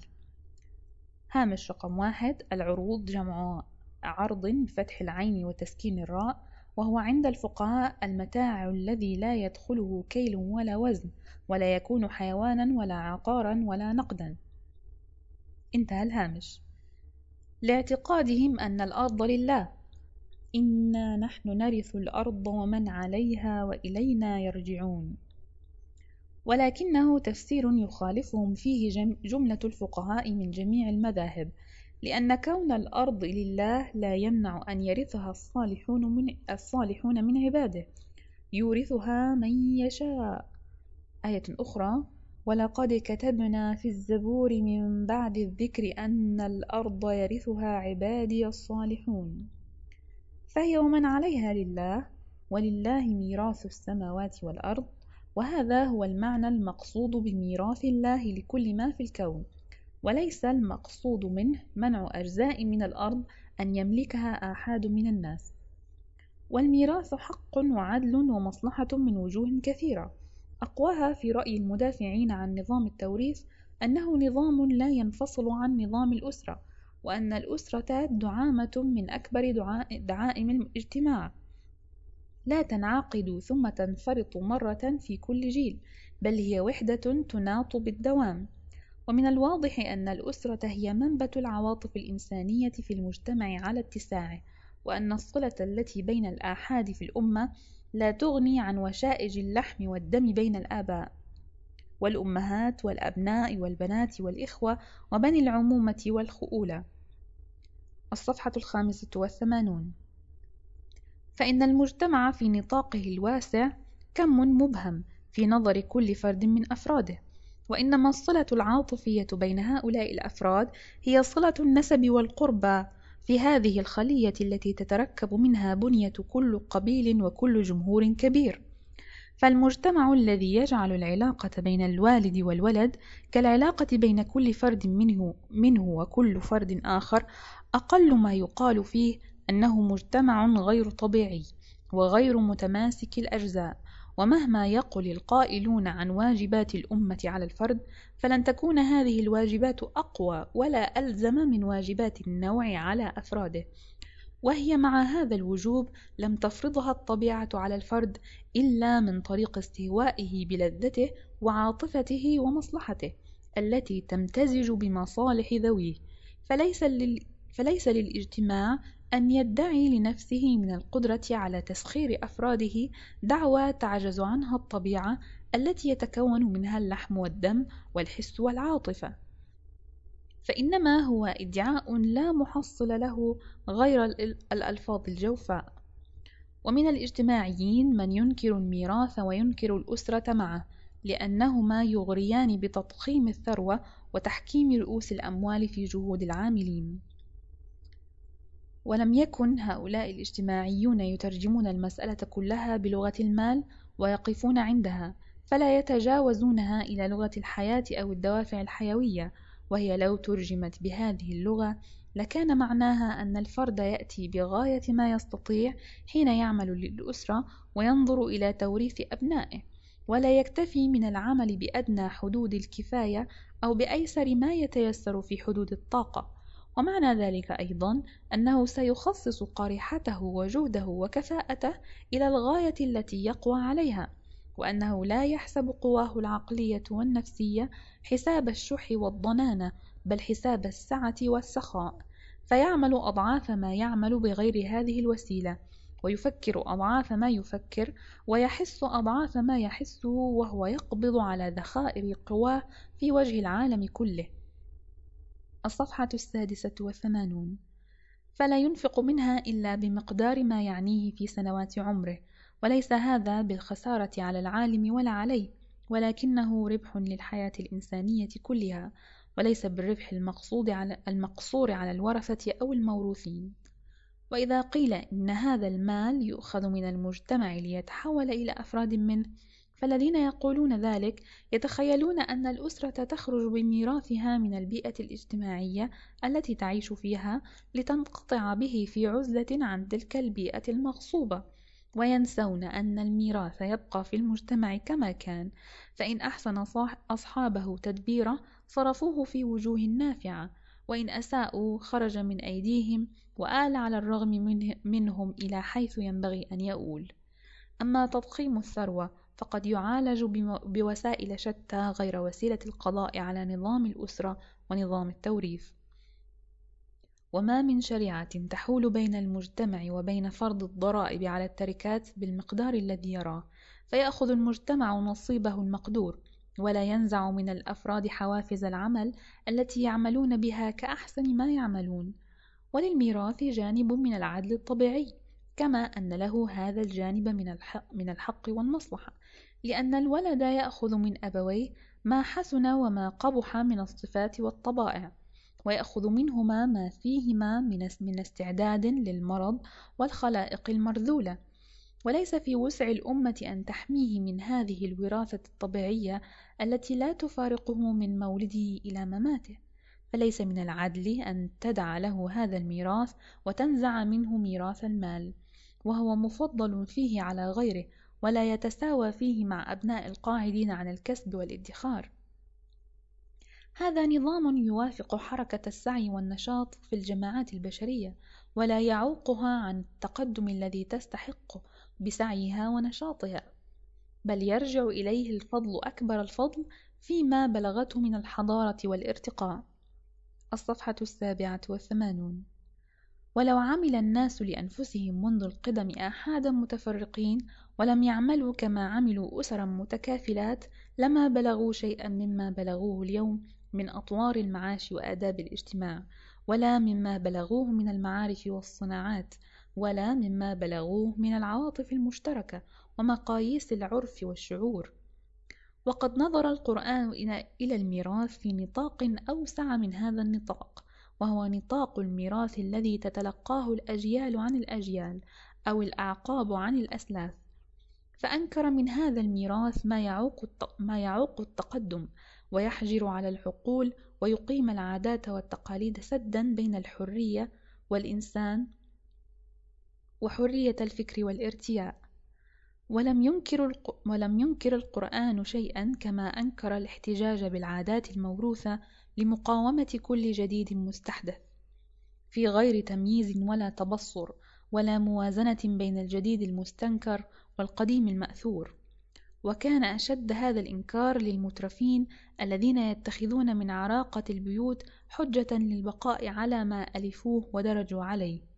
هامش رقم واحد العروض جمع عرض بفتح العين وتسكين الراء وهو عند الفقهاء المتاع الذي لا يدخله كيل ولا وزن ولا يكون حيوانا ولا عقارا ولا نقدا. انتهى الهامش. لاعتقادهم أن الأرض لله. إنا نحن نرث الأرض ومن عليها وإلينا يرجعون. ولكنه تفسير يخالفهم فيه جملة الفقهاء من جميع المذاهب. لأن كون الأرض لله لا يمنع أن يرثها الصالحون من, الصالحون من عباده. يورثها من يشاء. آية أخرى ولقد كتبنا في الزبور من بعد الذكر أن الأرض يرثها عبادي الصالحون. فهي ومن عليها لله ولله ميراث السماوات والأرض وهذا هو المعنى المقصود بميراث الله لكل ما في الكون. وليس المقصود منه منع أجزاء من الأرض أن يملكها آحاد من الناس. والميراث حق وعدل ومصلحة من وجوه كثيرة. أقواها في رأي المدافعين عن نظام التوريث أنه نظام لا ينفصل عن نظام الأسرة وأن الأسرة دعامة من أكبر دعائم الاجتماع. لا تنعقد ثم تنفرط مرة في كل جيل بل هي وحدة تناط بالدوام. ومن الواضح أن الأسرة هي منبت العواطف الإنسانية في المجتمع على اتساعه وأن الصلة التي بين الآحاد في الأمة لا تغني عن وشائج اللحم والدم بين الآباء والأمهات والأبناء والبنات والإخوة وبني العمومة والخؤولة. الصفحة الخامسة والثمانون. فإن المجتمع في نطاقه الواسع كم مبهم في نظر كل فرد من أفراده. وإنما الصلة العاطفية بين هؤلاء الأفراد هي صلة النسب والقربى في هذه الخلية التي تتركب منها بنية كل قبيل وكل جمهور كبير. فالمجتمع الذي يجعل العلاقة بين الوالد والولد كالعلاقة بين كل فرد منه, منه وكل فرد آخر أقل ما يقال فيه أنه مجتمع غير طبيعي وغير متماسك الأجزاء. ومهما يقل القائلون عن واجبات الأمة على الفرد فلن تكون هذه الواجبات أقوى ولا ألزم من واجبات النوع على أفراده. وهي مع هذا الوجوب لم تفرضها الطبيعة على الفرد إلا من طريق استهوائه بلذته وعاطفته ومصلحته التي تمتزج بمصالح ذويه. فليس, لل... فليس للاجتماع أن يدعي لنفسه من القدرة على تسخير أفراده دعوى تعجز عنها الطبيعة التي يتكون منها اللحم والدم والحس والعاطفة. فإنما هو إدعاء لا محصل له غير الألفاظ الجوفاء. ومن الاجتماعيين من ينكر الميراث وينكر الأسرة معه لأنهما يغريان بتضخيم الثروة وتحكيم رؤوس الأموال في جهود العاملين. ولم يكن هؤلاء الاجتماعيون يترجمون المسألة كلها بلغة المال ويقفون عندها فلا يتجاوزونها إلى لغة الحياة أو الدوافع الحيوية وهي لو ترجمت بهذه اللغة لكان معناها أن الفرد يأتي بغاية ما يستطيع حين يعمل للأسرة وينظر إلى توريث أبنائه ولا يكتفي من العمل بأدنى حدود الكفاية أو بأيسر ما يتيسر في حدود الطاقة. ومعنى ذلك أيضا أنه سيخصص قريحته وجهده وكفاءته إلى الغاية التي يقوى عليها وأنه لا يحسب قواه العقلية والنفسية حساب الشح والضنانة بل حساب السعة والسخاء. فيعمل أضعاف ما يعمل بغير هذه الوسيلة ويفكر أضعاف ما يفكر ويحس أضعاف ما يحسه وهو يقبض على ذخائر قواه في وجه العالم كله. الصفحة السادسة والثمانون. فلا ينفق منها إلا بمقدار ما يعنيه في سنوات عمره وليس هذا بالخسارة على العالم ولا عليه ولكنه ربح للحياة الإنسانية كلها وليس بالربح المقصود على المقصور على الورثة أو الموروثين. وإذا قيل إن هذا المال يؤخذ من المجتمع ليتحول إلى أفراد منه فالذين يقولون ذلك يتخيلون أن الأسرة تخرج بميراثها من البيئة الاجتماعية التي تعيش فيها لتنقطع به في عزلة عن تلك البيئة المغصوبة وينسون أن الميراث يبقى في المجتمع كما كان فإن أحسن أصحابه تدبيره صرفوه في وجوه نافعة وإن أساءوا خرج من أيديهم وآل على الرغم منهم إلى حيث ينبغي أن يؤول. أما تضخيم الثروة فقد يعالج بوسائل شتى غير وسيلة القضاء على نظام الأسرة ونظام التوريث. وما من شريعة تحول بين المجتمع وبين فرض الضرائب على التركات بالمقدار الذي يراه. فيأخذ المجتمع نصيبه المقدور ولا ينزع من الأفراد حوافز العمل التي يعملون بها كأحسن ما يعملون. وللميراث جانب من العدل الطبيعي كما أن له هذا الجانب من الحق, والمصلحة. لأن الولد يأخذ من أبويه ما حسن وما قبح من الصفات والطبائع ويأخذ منهما ما فيهما من استعداد للمرض والخلائق المرذولة. وليس في وسع الأمة أن تحميه من هذه الوراثة الطبيعية التي لا تفارقه من مولده إلى مماته. فليس من العدل أن تدع له هذا الميراث وتنزع منه ميراث المال وهو مفضل فيه على غيره ولا يتساوى فيه مع أبناء القاعدين عن الكسب والادخار. هذا نظام يوافق حركة السعي والنشاط في الجماعات البشرية ولا يعوقها عن التقدم الذي تستحقه بسعيها ونشاطها بل يرجع إليه الفضل أكبر الفضل فيما بلغته من الحضارة والارتقاء. الصفحة السابعة والثمانون. ولو عمل الناس لأنفسهم منذ القدم آحادا متفرقين ولم يعملوا كما عملوا أسرا متكافلات لما بلغوا شيئا مما بلغوه اليوم من أطوار المعاش وآداب الاجتماع ولا مما بلغوه من المعارف والصناعات ولا مما بلغوه من العواطف المشتركة ومقاييس العرف والشعور. وقد نظر القرآن إلى الميراث في نطاق أوسع من هذا النطاق. وهو نطاق الميراث الذي تتلقاه الأجيال عن الأجيال أو الأعقاب عن الأسلاف. فأنكر من هذا الميراث ما يعوق, ما يعوق التقدم ويحجر على العقول ويقيم العادات والتقاليد سدا بين الحرية والإنسان وحرية الفكر والارتياء. ولم ينكر, ولم ينكر القرآن شيئا كما أنكر الاحتجاج بالعادات الموروثة لمقاومة كل جديد مستحدث في غير تمييز ولا تبصر ولا موازنة بين الجديد المستنكر والقديم المأثور. وكان أشد هذا الإنكار للمترفين الذين يتخذون من عراقة البيوت حجة للبقاء على ما ألفوه ودرجوا عليه.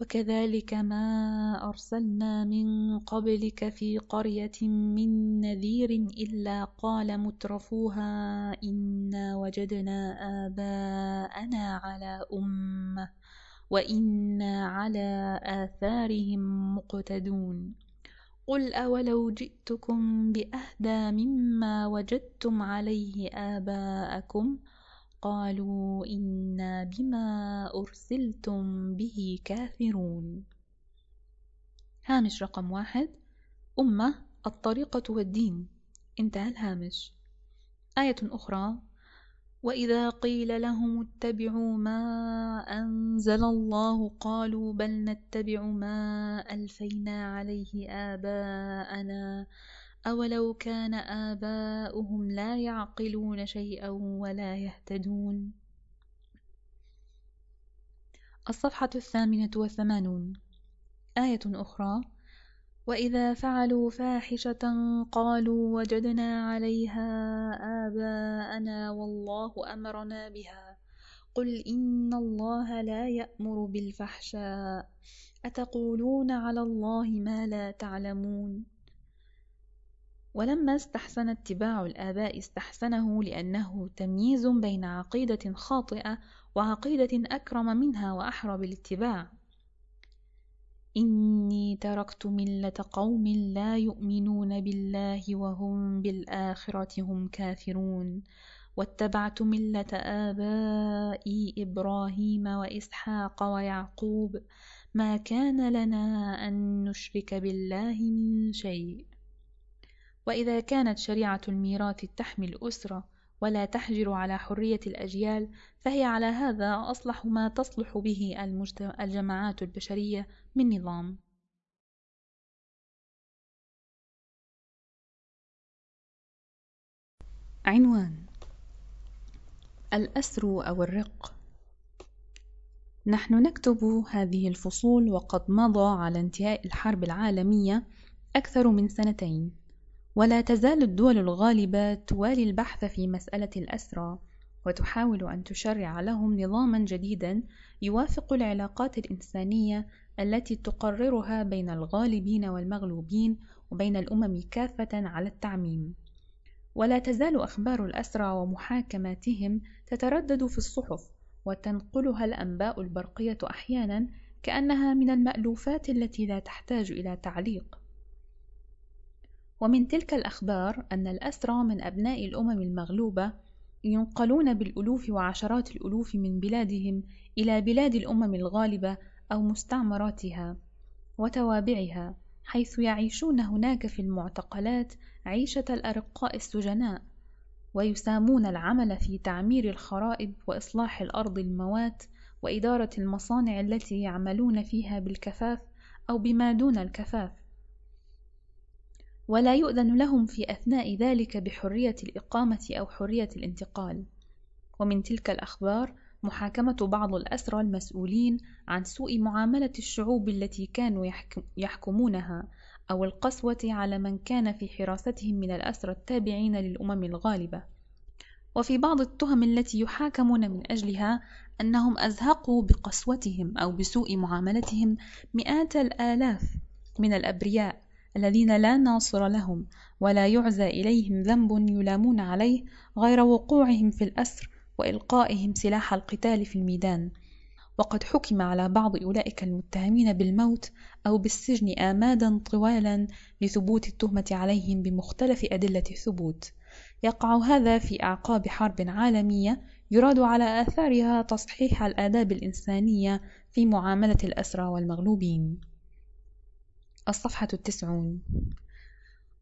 وكذلك ما أرسلنا من قبلك في قرية من نذير إلا قال مترفوها إنا وجدنا آباءنا على أمة وإنا على آثارهم مقتدون. قل أولو جئتكم بأهدى مما وجدتم عليه آباءكم قالوا إنا بما أرسلتم به كافرون. هامش رقم واحد. أمة الطريقة والدين. انتهى الهامش. آية أخرى. وإذا قيل لهم اتبعوا ما أنزل الله قالوا بل نتبع ما ألفينا عليه آباءنا. أولو كان آباؤهم لا يعقلون شيئا ولا يهتدون. الصفحة الثامنة والثمانون. آية أخرى. وإذا فعلوا فاحشة قالوا وجدنا عليها آباءنا والله أمرنا بها. قل إن الله لا يأمر بالفحشاء. أتقولون على الله ما لا تعلمون؟ ولما استحسن اتباع الآباء استحسنه لأنه تمييز بين عقيدة خاطئة وعقيدة أكرم منها وأحرى بالاتباع إني تركت ملة قوم لا يؤمنون بالله وهم بالآخرة هم كافرون. واتبعت ملة آبائي إبراهيم وإسحاق ويعقوب. ما كان لنا أن نشرك بالله من شيء. وإذا كانت شريعة الميراث تحمي الأسرة ولا تحجر على حرية الأجيال فهي على هذا أصلح ما تصلح به الجماعات البشرية من نظام. عنوان الأسر أو الرق. نحن نكتب هذه الفصول وقد مضى على انتهاء الحرب العالمية أكثر من سنتين. ولا تزال الدول الغالبة توالي البحث في مسألة الأسرى وتحاول أن تشرع لهم نظاما جديدا يوافق العلاقات الإنسانية التي تقررها بين الغالبين والمغلوبين وبين الأمم كافة على التعميم. ولا تزال أخبار الأسرى ومحاكماتهم تتردد في الصحف وتنقلها الأنباء البرقية أحيانا كأنها من المألوفات التي لا تحتاج إلى تعليق. ومن تلك الأخبار أن الأسرى من أبناء الأمم المغلوبة ينقلون بالألوف وعشرات الألوف من بلادهم إلى بلاد الأمم الغالبة أو مستعمراتها وتوابعها حيث يعيشون هناك في المعتقلات عيشة الأرقاء السجناء ويسامون العمل في تعمير الخرائب وإصلاح الأرض الموات وإدارة المصانع التي يعملون فيها بالكفاف أو بما دون الكفاف. ولا يؤذن لهم في أثناء ذلك بحرية الإقامة أو حرية الانتقال. ومن تلك الأخبار محاكمة بعض الأسرى المسؤولين عن سوء معاملة الشعوب التي كانوا يحكمونها أو القسوة على من كان في حراستهم من الأسرى التابعين للأمم الغالبة. وفي بعض التهم التي يحاكمون من أجلها أنهم أزهقوا بقسوتهم أو بسوء معاملتهم مئات الآلاف من الأبرياء. الذين لا ناصر لهم ولا يعزى إليهم ذنب يلامون عليه غير وقوعهم في الأسر وإلقائهم سلاح القتال في الميدان. وقد حكم على بعض أولئك المتهمين بالموت أو بالسجن آمادا طوالا لثبوت التهمة عليهم بمختلف أدلة الثبوت. يقع هذا في أعقاب حرب عالمية يراد على آثارها تصحيح الآداب الإنسانية في معاملة الأسرى والمغلوبين. الصفحة التسعون.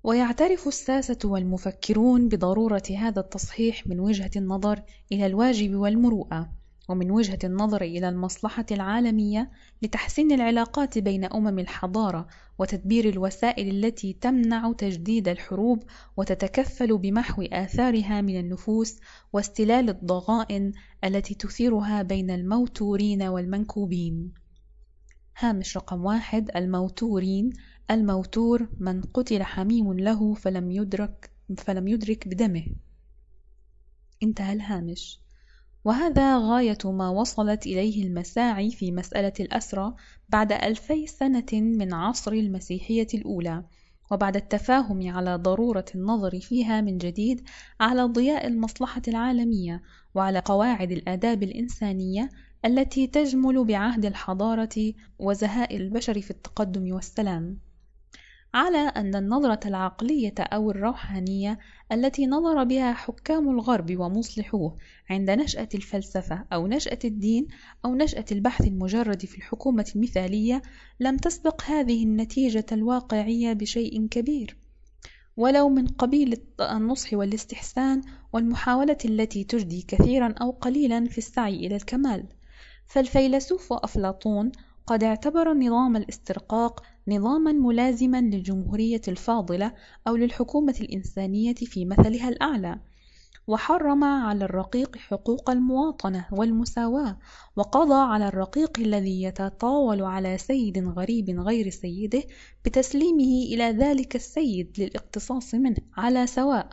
ويعترف الساسة والمفكرون بضرورة هذا التصحيح من وجهة النظر إلى الواجب والمروءة ومن وجهة النظر إلى المصلحة العالمية لتحسين العلاقات بين أمم الحضارة وتدبير الوسائل التي تمنع تجديد الحروب وتتكفل بمحو آثارها من النفوس واستلال الضغائن التي تثيرها بين الموتورين والمنكوبين. هامش رقم واحد الموتورين. الموتور من قتل حميم له فلم يدرك فلم يدرك بدمه. انتهى الهامش. وهذا غاية ما وصلت إليه المساعي في مسألة الأسرى بعد ألفي سنة من عصر المسيحية الأولى. وبعد التفاهم على ضرورة النظر فيها من جديد على ضياء المصلحة العالمية وعلى قواعد الآداب الإنسانية التي تجمل بعهد الحضارة وزهاء البشر في التقدم والسلام. على أن النظرة العقلية أو الروحانية التي نظر بها حكام الغرب ومصلحوه عند نشأة الفلسفة أو نشأة الدين أو نشأة البحث المجرد في الحكومة المثالية لم تسبق هذه النتيجة الواقعية بشيء كبير. ولو من قبيل النصح والاستحسان والمحاولة التي تجدي كثيرا أو قليلا في السعي إلى الكمال فالفيلسوف أفلاطون قد اعتبر نظام الاسترقاق نظاما ملازما للجمهورية الفاضلة أو للحكومة الإنسانية في مثلها الأعلى وحرم على الرقيق حقوق المواطنة والمساواة وقضى على الرقيق الذي يتطاول على سيد غريب غير سيده بتسليمه إلى ذلك السيد للاقتصاص منه على سواء.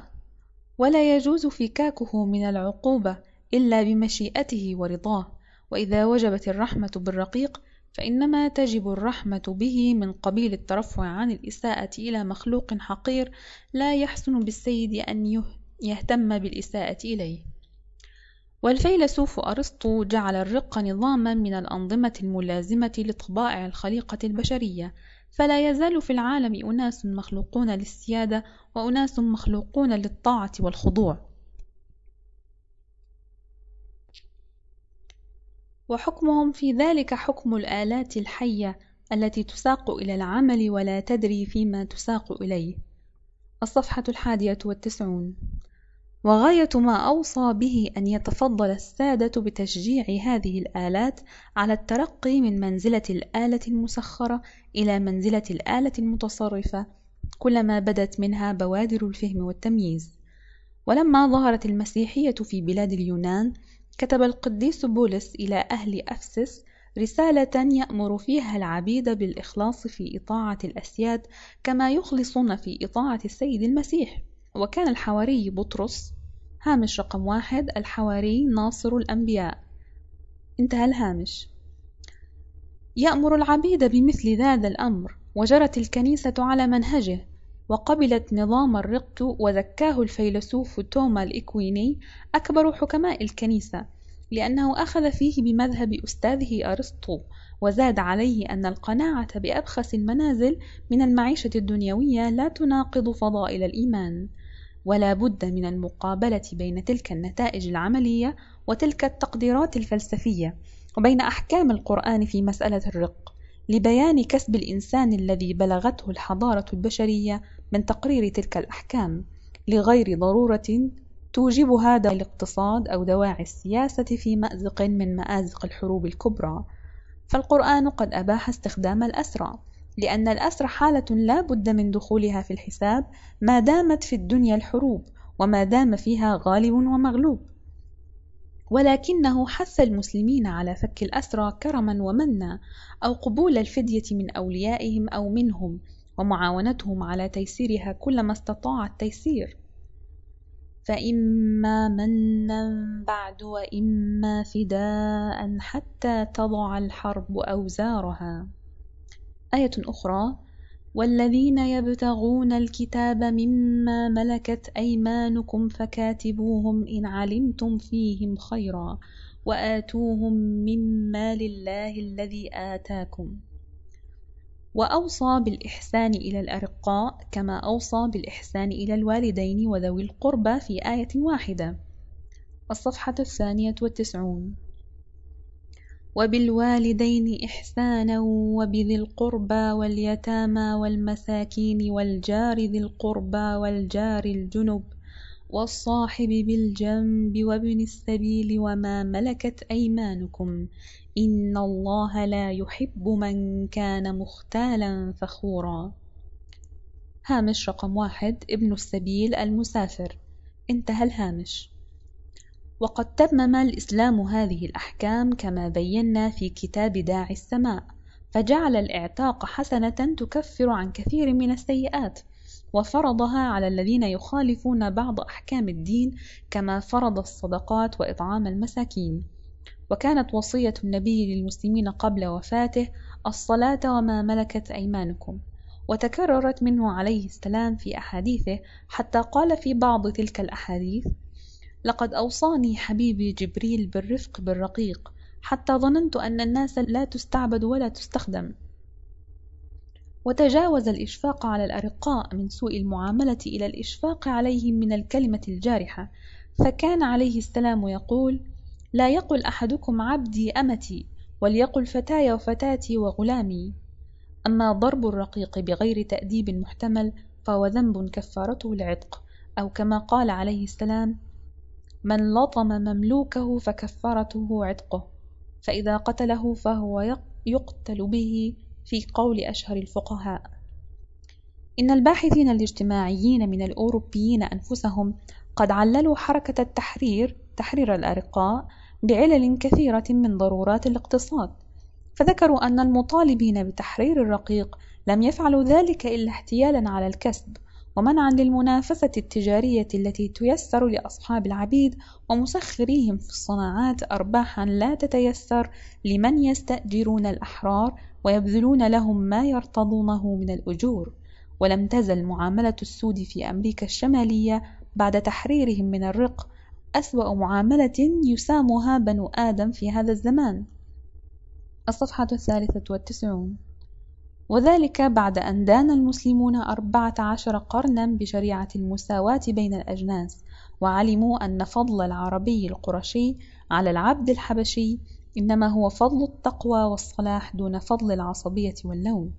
ولا يجوز فكاكه من العقوبة إلا بمشيئته ورضاه. وإذا وجبت الرحمة بالرقيق فإنما تجب الرحمة به من قبيل الترفع عن الإساءة إلى مخلوق حقير لا يحسن بالسيد أن يهتم بالإساءة إليه. والفيلسوف أرسطو جعل الرق نظاما من الأنظمة الملازمة لطبائع الخليقة البشرية فلا يزال في العالم أناس مخلوقون للسيادة وأناس مخلوقون للطاعة والخضوع. وحكمهم في ذلك حكم الآلات الحية التي تساق إلى العمل ولا تدري فيما تساق إليه. الصفحة الحادية والتسعون. وغاية ما أوصى به أن يتفضل السادة بتشجيع هذه الآلات على الترقي من منزلة الآلة المسخرة إلى منزلة الآلة المتصرفة كلما بدت منها بوادر الفهم والتمييز. ولما ظهرت المسيحية في بلاد اليونان كتب القديس بولس إلى أهل أفسس رسالة يأمر فيها العبيد بالإخلاص في إطاعة الأسياد كما يخلصون في إطاعة السيد المسيح. وكان الحواري بطرس هامش رقم واحد الحواري ناصر الأنبياء. انتهى الهامش. يأمر العبيد بمثل هذا الأمر وجرت الكنيسة على منهجه. وقبلت نظام الرق وزكاه الفيلسوف توما الإكويني أكبر حكماء الكنيسة لأنه أخذ فيه بمذهب أستاذه أرسطو وزاد عليه أن القناعة بأبخس المنازل من المعيشة الدنيوية لا تناقض فضائل الإيمان. ولا بد من المقابلة بين تلك النتائج العملية وتلك التقديرات الفلسفية وبين أحكام القرآن في مسألة الرق لبيان كسب الإنسان الذي بلغته الحضارة البشرية من تقرير تلك الأحكام لغير ضرورة توجبها دواعي الاقتصاد أو دواعي السياسة في مأزق من مآزق الحروب الكبرى. فالقرآن قد أباح استخدام الأسرى لأن الأسر حالة لا بد من دخولها في الحساب ما دامت في الدنيا الحروب وما دام فيها غالب ومغلوب. ولكنه حث المسلمين على فك الأسرى كرما ومنا أو قبول الفدية من أوليائهم أو منهم. ومعاونتهم على تيسيرها كلما استطاع التيسير. فإما منا بعد وإما فداء حتى تضع الحرب أوزارها. آية أخرى والذين يبتغون الكتاب مما ملكت أيمانكم فكاتبوهم إن علمتم فيهم خيرا وآتوهم من مال الله الذي آتاكم. وأوصى بالإحسان إلى الأرقاء كما أوصى بالإحسان إلى الوالدين وذوي القربى في آية واحدة. الصفحة الثانية والتسعون. وبالوالدين إحسانا وبذي القربى واليتامى والمساكين والجار ذي القربى والجار الجنب والصاحب بالجنب وابن السبيل وما ملكت أيمانكم إن الله لا يحب من كان مختالا فخورا. هامش رقم واحد ابن السبيل المسافر. انتهى الهامش. وقد تمم الإسلام هذه الأحكام كما بينا في كتاب داعي السماء فجعل الإعتاق حسنة تكفر عن كثير من السيئات وفرضها على الذين يخالفون بعض أحكام الدين كما فرض الصدقات وإطعام المساكين. وكانت وصية النبي للمسلمين قبل وفاته الصلاة وما ملكت أيمانكم. وتكررت منه عليه السلام في أحاديثه حتى قال في بعض تلك الأحاديث لقد أوصاني حبيبي جبريل بالرفق بالرقيق حتى ظننت أن الناس لا تستعبد ولا تستخدم. وتجاوز الإشفاق على الأرقاء من سوء المعاملة إلى الإشفاق عليهم من الكلمة الجارحة. فكان عليه السلام يقول لا يقل أحدكم عبدي أمتي وليقل فتاي وفتاتي وغلامي. أما ضرب الرقيق بغير تأديب محتمل فهو ذنب كفارته العتق. أو كما قال عليه السلام من لطم مملوكه فكفارته عتقه فإذا قتله فهو يقتل به في قول أشهر الفقهاء. إن الباحثين الاجتماعيين من الأوروبيين أنفسهم قد عللوا حركة التحرير تحرير الأرقاء بعلل كثيرة من ضرورات الاقتصاد فذكروا أن المطالبين بتحرير الرقيق لم يفعلوا ذلك إلا احتيالا على الكسب ومنعا للمنافسة التجارية التي تيسر لأصحاب العبيد ومسخريهم في الصناعات أرباحا لا تتيسر لمن يستأجرون الأحرار ويبذلون لهم ما يرتضونه من الأجور. ولم تزل معاملة السود في أمريكا الشمالية بعد تحريرهم من الرق أسوأ معاملة يسامها بنو آدم في هذا الزمان. الصفحة الثالثة والتسعون. وذلك بعد أن دان المسلمون أربعة عشر قرنا بشريعة المساواة بين الأجناس وعلموا أن فضل العربي القرشي على العبد الحبشي إنما هو فضل التقوى والصلاح دون فضل العصبية واللون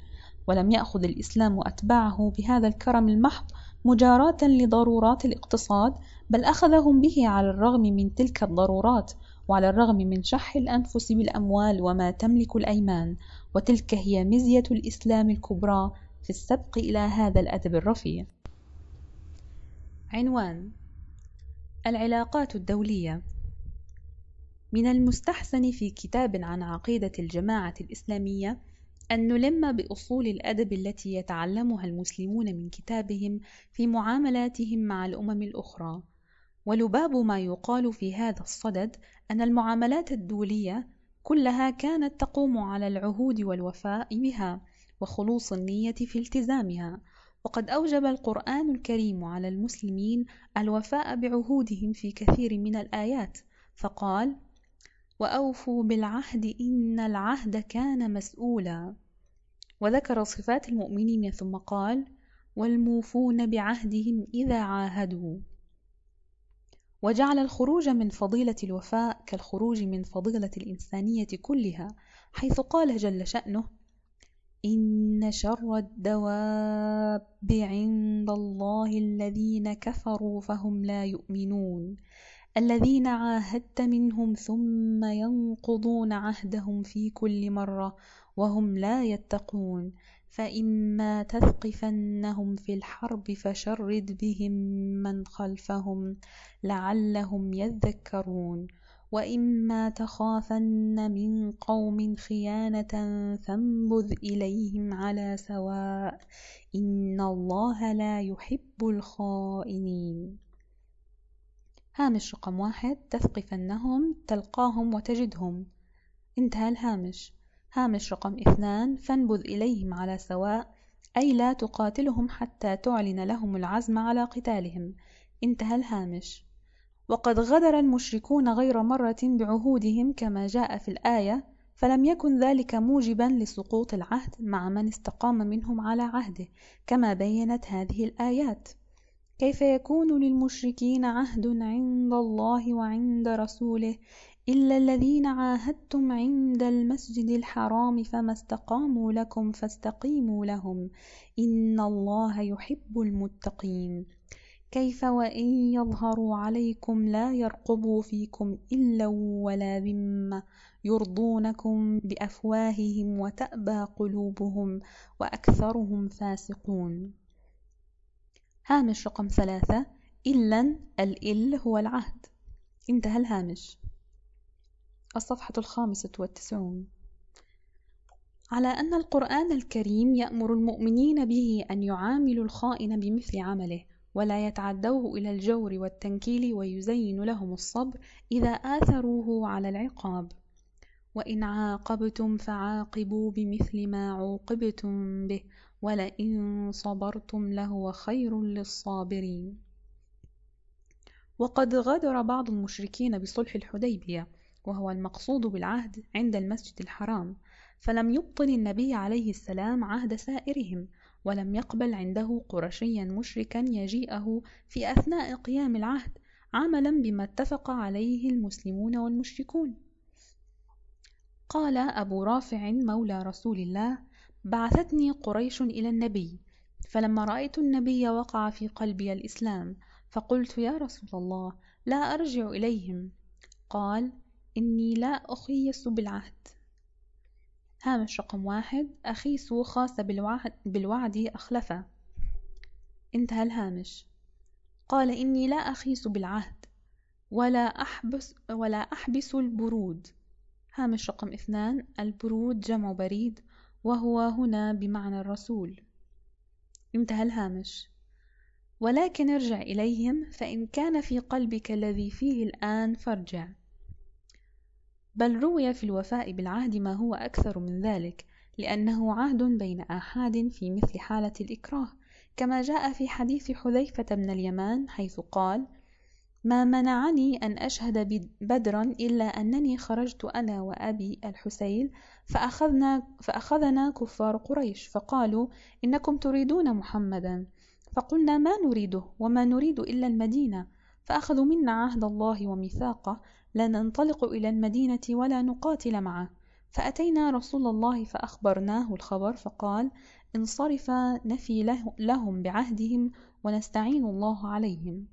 ولم يأخذ الإسلام أتباعه بهذا الكرم المحض مجاراة لضرورات الاقتصاد بل أخذهم به على الرغم من تلك الضرورات وعلى الرغم من شح الأنفس بالأموال وما تملك الأيمان. وتلك هي مزية الإسلام الكبرى في السبق إلى هذا الأدب الرفيع. عنوان العلاقات الدولية. من المستحسن في كتاب عن عقيدة الجماعة الإسلامية أن نلم بأصول الأدب التي يتعلمها المسلمون من كتابهم في معاملاتهم مع الأمم الأخرى. ولباب ما يقال في هذا الصدد أن المعاملات الدولية كلها كانت تقوم على العهود والوفاء بها وخلوص النية في التزامها. وقد أوجب القرآن الكريم على المسلمين الوفاء بعهودهم في كثير من الآيات فقال وأوفوا بالعهد إن العهد كان مسؤولا وذكر صفات المؤمنين ثم قال والموفون بعهدهم إذا عاهدوا وجعل الخروج من فضيلة الوفاء كالخروج من فضيلة الإنسانية كلها حيث قال جل شأنه إن شر الدواب عند الله الذين كفروا فهم لا يؤمنون. الذين عاهدت منهم ثم ينقضون عهدهم في كل مرة وهم لا يتقون فإما تثقفنهم في الحرب فشرد بهم من خلفهم لعلهم يذكرون وإما تخافن من قوم خيانة فانبذ إليهم على سواء إن الله لا يحب الخائنين. هامش رقم واحد تثقفنهم تلقاهم وتجدهم. انتهى الهامش. هامش رقم اثنان فانبذ إليهم على سواء أي لا تقاتلهم حتى تعلن لهم العزم على قتالهم. انتهى الهامش. وقد غدر المشركون غير مرة بعهودهم كما جاء في الآية فلم يكن ذلك موجبا لسقوط العهد مع من استقام منهم على عهده كما بينت هذه الآيات. كيف يكون للمشركين عهد عند الله وعند رسوله؟ إلا الذين عاهدتم عند المسجد الحرام فما استقاموا لكم فاستقيموا لهم إن الله يحب المتقين. كيف وإن يظهروا عليكم لا يرقبوا فيكم إلا ولا ذمة يرضونكم بأفواههم وتأبى قلوبهم وأكثرهم فاسقون. هامش رقم ثلاثة إلا الإل هو العهد. انتهى الهامش. الصفحة الخامسة والتسعون. على أن القرآن الكريم يأمر المؤمنين به أن يعاملوا الخائن بمثل عمله ولا يتعدوه إلى الجور والتنكيل ويزين لهم الصبر إذا آثروه على العقاب. وإن عاقبتم فعاقبوا بمثل ما عوقبتم به ولئن صبرتم لهو خير للصابرين. وقد غادر بعض المشركين بصلح الحديبية وهو المقصود بالعهد عند المسجد الحرام فلم يبطل النبي عليه السلام عهد سائرهم ولم يقبل عنده قرشيا مشركا يجيئه في أثناء قيام العهد عملا بما اتفق عليه المسلمون والمشركون. قال أبو رافع مولى رسول الله بعثتني قريش إلى النبي فلما رأيت النبي وقع في قلبي الإسلام فقلت يا رسول الله لا أرجع إليهم قال إني لا أخيس بالعهد. هامش رقم واحد. أخيس خاص بالوعد, بالوعد أخلفة. انتهى الهامش. قال إني لا أخيس بالعهد ولا أحبس, ولا أحبس البرود. هامش رقم اثنان. البرود جمع بريد وهو هنا بمعنى الرسول. انتهى الهامش. ولكن ارجع إليهم فإن كان في قلبك الذي فيه الآن فارجع. بل روي في الوفاء بالعهد ما هو أكثر من ذلك لأنه عهد بين آحاد في مثل حالة الإكراه كما جاء في حديث حذيفة بن اليمان حيث قال ما منعني أن أشهد بدرا إلا أنني خرجت أنا وأبي الحسين فأخذنا, فأخذنا كفار قريش فقالوا إنكم تريدون محمدا فقلنا ما نريده وما نريد إلا المدينة فأخذوا منا عهد الله وميثاقه لا ننطلق إلى المدينة ولا نقاتل معه. فأتينا رسول الله فأخبرناه الخبر فقال انصرف نفي لهم بعهدهم ونستعين الله عليهم.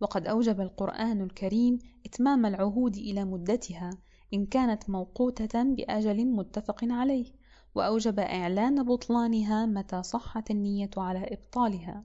وقد أوجب القرآن الكريم إتمام العهود إلى مدتها إن كانت موقوتة بأجل متفق عليه وأوجب إعلان بطلانها متى صحت النية على إبطالها.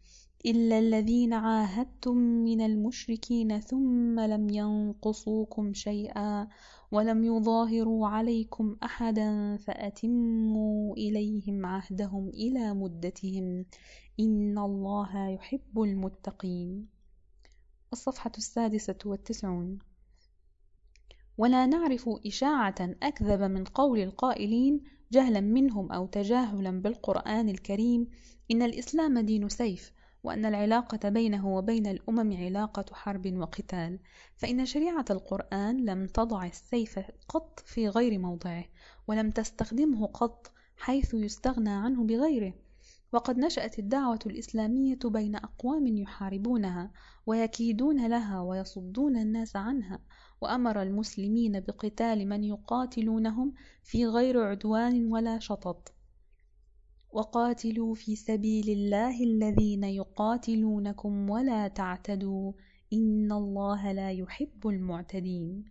إلا الذين عاهدتم من المشركين ثم لم ينقصوكم شيئا ولم يظاهروا عليكم أحدا فأتموا إليهم عهدهم إلى مدتهم إن الله يحب المتقين. الصفحة السادسة والتسعون. ولا نعرف إشاعة أكذب من قول القائلين جهلا منهم أو تجاهلا بالقرآن الكريم إن الإسلام دين سيف وأن العلاقة بينه وبين الأمم علاقة حرب وقتال فإن شريعة القرآن لم تضع السيف قط في غير موضعه ولم تستخدمه قط حيث يستغنى عنه بغيره. وقد نشأت الدعوة الإسلامية بين أقوام يحاربونها ويكيدون لها ويصدون الناس عنها وأمر المسلمين بقتال من يقاتلونهم في غير عدوان ولا شطط. وقاتلوا في سبيل الله الذين يقاتلونكم ولا تعتدوا. إن الله لا يحب المعتدين.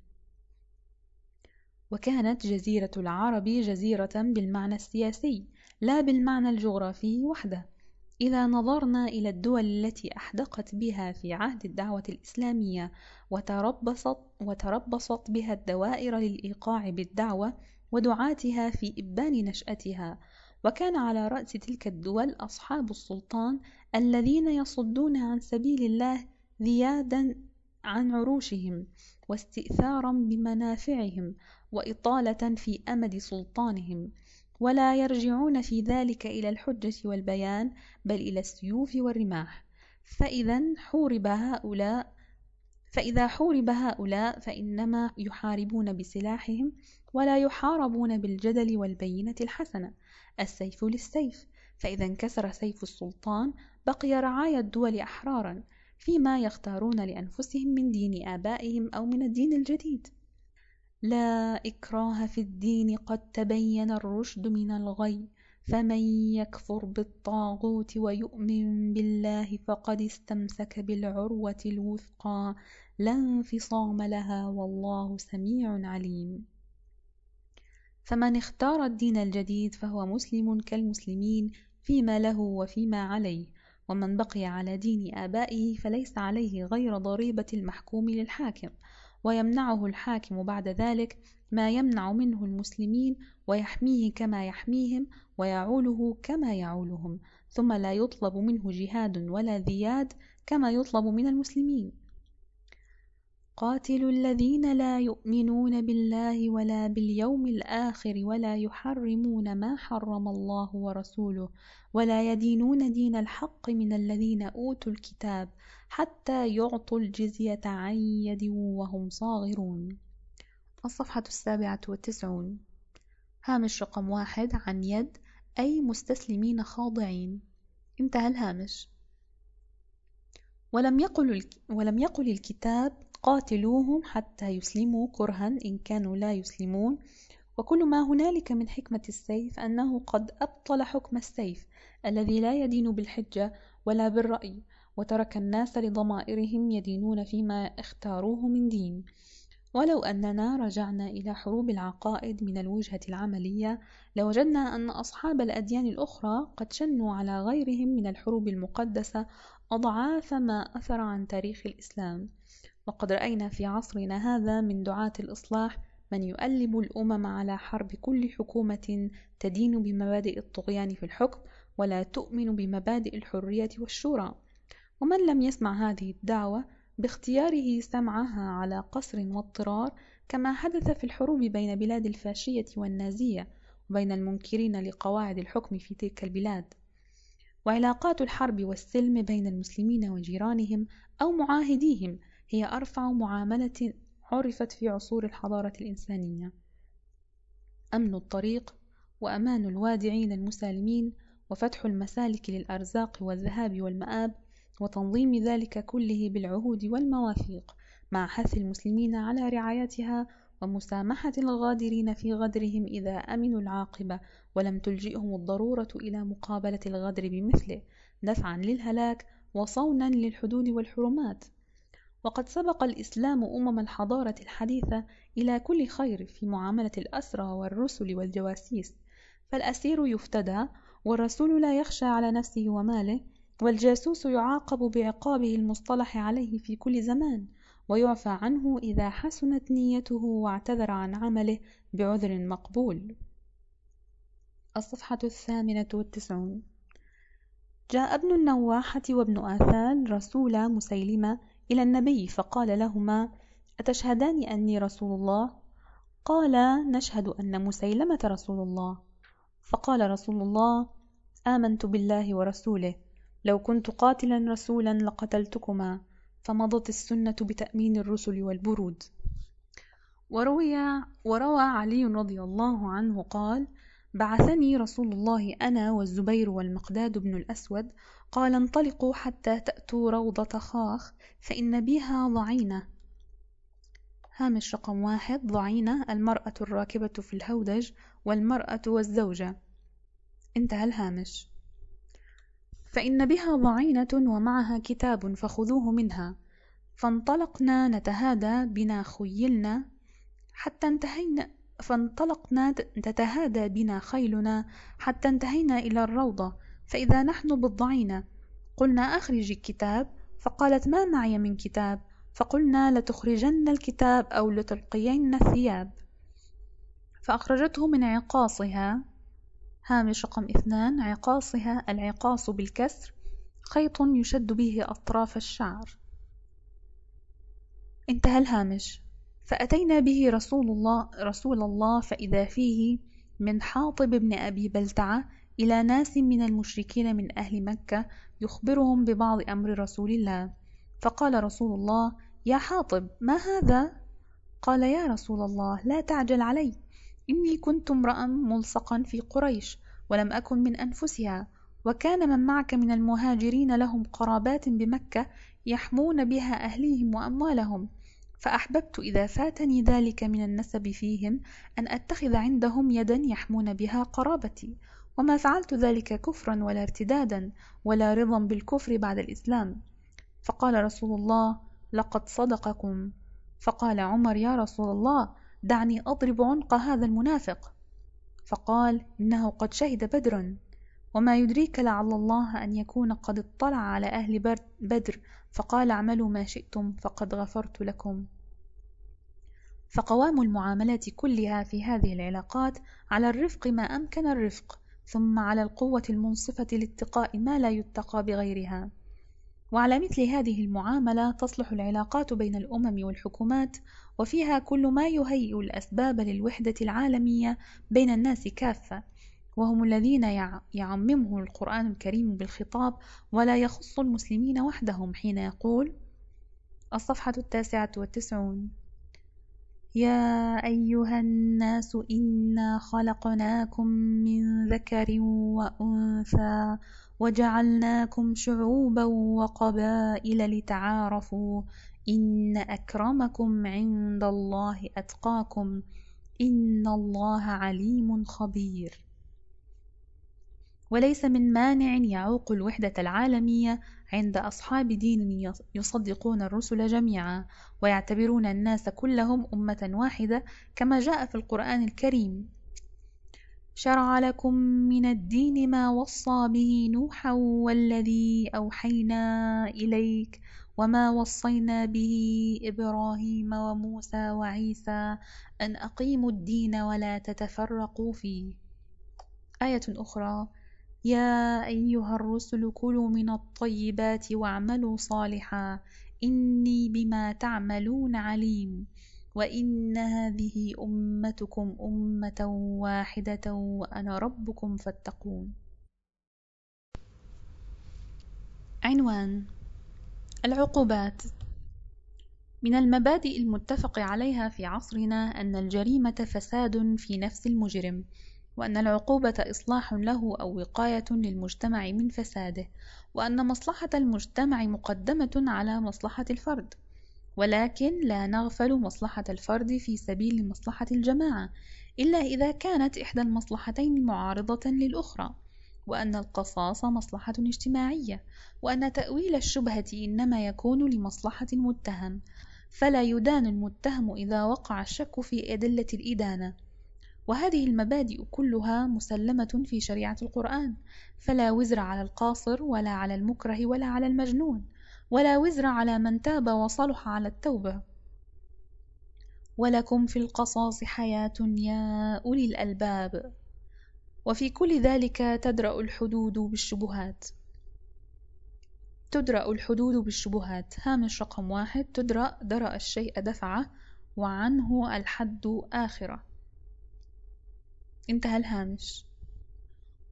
وكانت جزيرة العرب جزيرة بالمعنى السياسي لا بالمعنى الجغرافي وحده. إذا نظرنا إلى الدول التي أحدقت بها في عهد الدعوة الإسلامية وتربصت, وتربصت بها الدوائر للإيقاع بالدعوة ودعاتها في إبان نشأتها وكان على رأس تلك الدول أصحاب السلطان الذين يصدون عن سبيل الله ذيادا عن عروشهم واستئثارا بمنافعهم وإطالة في أمد سلطانهم ولا يرجعون في ذلك إلى الحجة والبيان بل إلى السيوف والرماح. فإذا حورب هؤلاء فإذا حورب هؤلاء فإنما يحاربون بسلاحهم ولا يحاربون بالجدل والبينة الحسنة. السيف للسيف. فإذا انكسر سيف السلطان بقي رعايا الدول أحرارا فيما يختارون لأنفسهم من دين آبائهم أو من الدين الجديد. لا إكراه في الدين قد تبين الرشد من الغي فمن يكفر بالطاغوت ويؤمن بالله فقد استمسك بالعروة الوثقى. لا انفصام لها والله سميع عليم. فمن اختار الدين الجديد فهو مسلم كالمسلمين فيما له وفيما عليه ومن بقي على دين آبائه فليس عليه غير ضريبة المحكوم للحاكم ويمنعه الحاكم بعد ذلك ما يمنع منه المسلمين ويحميه كما يحميهم ويعوله كما يعولهم ثم لا يطلب منه جهاد ولا ذياد كما يطلب من المسلمين. قاتلوا الذين لا يؤمنون بالله ولا باليوم الآخر ولا يحرمون ما حرم الله ورسوله ولا يدينون دين الحق من الذين أوتوا الكتاب حتى يعطوا الجزية عن يد وهم صاغرون. الصفحة السابعة والتسعون. هامش رقم واحد عن يد أي مستسلمين خاضعين. انتهى الهامش. ولم يقل, ولم يقل الكتاب قاتلوهم حتى يسلموا كرها إن كانوا لا يسلمون. وكل ما هنالك من حكمة السيف أنه قد أبطل حكم السيف الذي لا يدين بالحجة ولا بالرأي وترك الناس لضمائرهم يدينون فيما اختاروه من دين. ولو أننا رجعنا إلى حروب العقائد من الوجهة العملية لوجدنا أن أصحاب الأديان الأخرى قد شنوا على غيرهم من الحروب المقدسة أضعاف ما أثر عن تاريخ الإسلام. وقد رأينا في عصرنا هذا من دعاة الإصلاح من يؤلب الأمم على حرب كل حكومة تدين بمبادئ الطغيان في الحكم ولا تؤمن بمبادئ الحرية والشورى. ومن لم يسمع هذه الدعوة باختياره سمعها على قصر واضطرار كما حدث في الحروب بين بلاد الفاشية والنازية وبين المنكرين لقواعد الحكم في تلك البلاد. وعلاقات الحرب والسلم بين المسلمين وجيرانهم أو معاهديهم هي أرفع معاملة عرفت في عصور الحضارة الإنسانية. أمن الطريق وأمان الوادعين المسالمين وفتح المسالك للأرزاق والذهاب والمآب وتنظيم ذلك كله بالعهود والمواثيق مع حث المسلمين على رعايتها ومسامحة الغادرين في غدرهم إذا أمنوا العاقبة ولم تلجئهم الضرورة إلى مقابلة الغدر بمثله دفعا للهلاك وصونا للحدود والحرمات. وقد سبق الإسلام أمم الحضارة الحديثة إلى كل خير في معاملة الأسرى والرسل والجواسيس فالأسير يفتدى والرسول لا يخشى على نفسه وماله والجاسوس يعاقب بعقابه المصطلح عليه في كل زمان ويعفى عنه إذا حسنت نيته واعتذر عن عمله بعذر مقبول. الصفحة الثامنة والتسعون. جاء ابن النواحة وابن آثان رسول مسيلمة إلى النبي فقال لهما أتشهدان أني رسول الله؟ قال نشهد أن مسيلمة رسول الله. فقال رسول الله آمنت بالله ورسوله. لو كنت قاتلا رسولا لقتلتكما فمضت السنة بتأمين الرسل والبرود. وروي وروى علي رضي الله عنه قال بعثني رسول الله أنا والزبير والمقداد بن الأسود قال انطلقوا حتى تأتوا روضة خاخ فإن بها ضعينة. هامش رقم واحد ضعينة المرأة الراكبة في الهودج والمرأة والزوجة. انتهى الهامش. فإن بها ضعينة ومعها كتاب فخذوه منها. فانطلقنا نتهادى بنا خيلنا حتى انتهينا فانطلقنا تتهادى بنا خيلنا حتى انتهينا إلى الروضة فإذا نحن بالضعينة. قلنا أخرج الكتاب فقالت ما معي من كتاب؟ فقلنا لتخرجن الكتاب أو لتلقين الثياب. فأخرجته من عقاصها هامش رقم اثنان عقاصها العقاص بالكسر خيط يشد به أطراف الشعر. انتهى الهامش. فأتينا به رسول الله, رسول الله فإذا فيه من حاطب بن أبي بلتعة إلى ناس من المشركين من أهل مكة يخبرهم ببعض أمر رسول الله فقال رسول الله يا حاطب ما هذا؟ قال يا رسول الله لا تعجل علي إني كنت امرأ ملصقا في قريش ولم أكن من أنفسها وكان من معك من المهاجرين لهم قرابات بمكة يحمون بها أهليهم وأموالهم فأحببت إذا فاتني ذلك من النسب فيهم أن أتخذ عندهم يدا يحمون بها قرابتي وما فعلت ذلك كفرا ولا ارتدادا ولا رضا بالكفر بعد الإسلام. فقال رسول الله لقد صدقكم فقال عمر يا رسول الله دعني أضرب عنق هذا المنافق فقال إنه قد شهد بدرا وما يدريك لعل الله أن يكون قد اطلع على أهل بدر فقال اعملوا ما شئتم فقد غفرت لكم. فقوام المعاملات كلها في هذه العلاقات على الرفق ما أمكن الرفق ثم على القوة المنصفة لاتقاء ما لا يتقى بغيرها. وعلى مثل هذه المعاملة تصلح العلاقات بين الأمم والحكومات وفيها كل ما يهيئ الأسباب للوحدة العالمية بين الناس كافة. وهم الذين يعممهم القرآن الكريم بالخطاب ولا يخص المسلمين وحدهم حين يقول الصفحة التاسعة والتسعون. يا أيها الناس إنا خلقناكم من ذكر وأنثى وجعلناكم شعوبا وقبائل لتعارفوا إن أكرمكم عند الله أتقاكم إن الله عليم خبير. وليس من مانع يعوق الوحدة العالمية عند أصحاب دين يصدقون الرسل جميعا ويعتبرون الناس كلهم أمة واحدة كما جاء في القرآن الكريم. شرع لكم من الدين ما وصى به نوحا والذي أوحينا إليك وما وصينا به إبراهيم وموسى وعيسى أن أقيموا الدين ولا تتفرقوا فيه. آية أخرى يا أيها الرسل كلوا من الطيبات واعملوا صالحا إني بما تعملون عليم وإن هذه أمتكم أمة واحدة وأنا ربكم فاتقون. عنوان العقوبات. من المبادئ المتفق عليها في عصرنا أن الجريمة فساد في نفس المجرم. وأن العقوبة إصلاح له أو وقاية للمجتمع من فساده وأن مصلحة المجتمع مقدمة على مصلحة الفرد. ولكن لا نغفل مصلحة الفرد في سبيل مصلحة الجماعة إلا إذا كانت إحدى المصلحتين معارضة للأخرى وأن القصاص مصلحة اجتماعية وأن تأويل الشبهة إنما يكون لمصلحة المتهم. فلا يدان المتهم إذا وقع الشك في أدلة الإدانة. وهذه المبادئ كلها مسلمة في شريعة القرآن فلا وزر على القاصر ولا على المكره ولا على المجنون ولا وزر على من تاب وصلح على التوبة. ولكم في القصاص حياة يا أولي الألباب. وفي كل ذلك تدرأ الحدود بالشبهات. تدرأ الحدود بالشبهات. هامش رقم واحد. تدرأ درأ الشيء دفعه وعنه الحد آخرة. انتهى الهامش.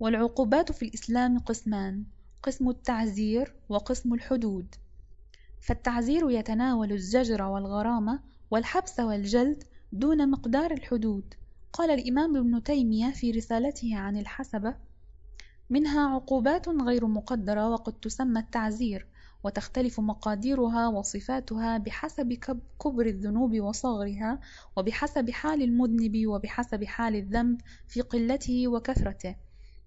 والعقوبات في الإسلام قسمان قسم التعزير وقسم الحدود. فالتعزير يتناول الزجر والغرامة والحبس والجلد دون مقدار الحدود. قال الإمام ابن تيمية في رسالته عن الحسبة منها عقوبات غير مقدرة وقد تسمى التعزير وتختلف مقاديرها وصفاتها بحسب كبر الذنوب وصغرها وبحسب حال المذنب وبحسب حال الذنب في قلته وكثرته.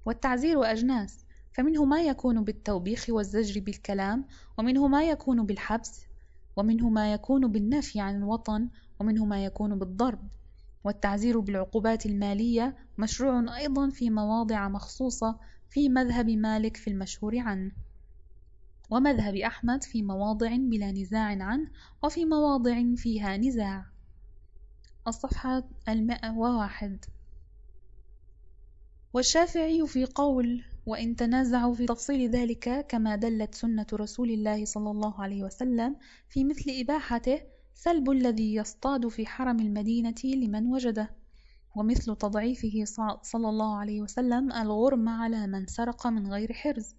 والتعزير أجناس فمنه ما يكون بالتوبيخ والزجر بالكلام ومنه ما يكون بالحبس ومنه ما يكون بالنفي عن الوطن ومنه ما يكون بالضرب. والتعزير بالعقوبات المالية مشروع أيضا في مواضع مخصوصة في مذهب مالك في المشهور عنه. ومذهب أحمد في مواضع بلا نزاع عنه وفي مواضع فيها نزاع. الصفحة المائة وواحد والشافعي في قول وإن تنازعوا في تفصيل ذلك كما دلت سنة رسول الله صلى الله عليه وسلم في مثل إباحته سلب الذي يصطاد في حرم المدينة لمن وجده ومثل تضعيفه صلى الله عليه وسلم الغرم على من سرق من غير حرز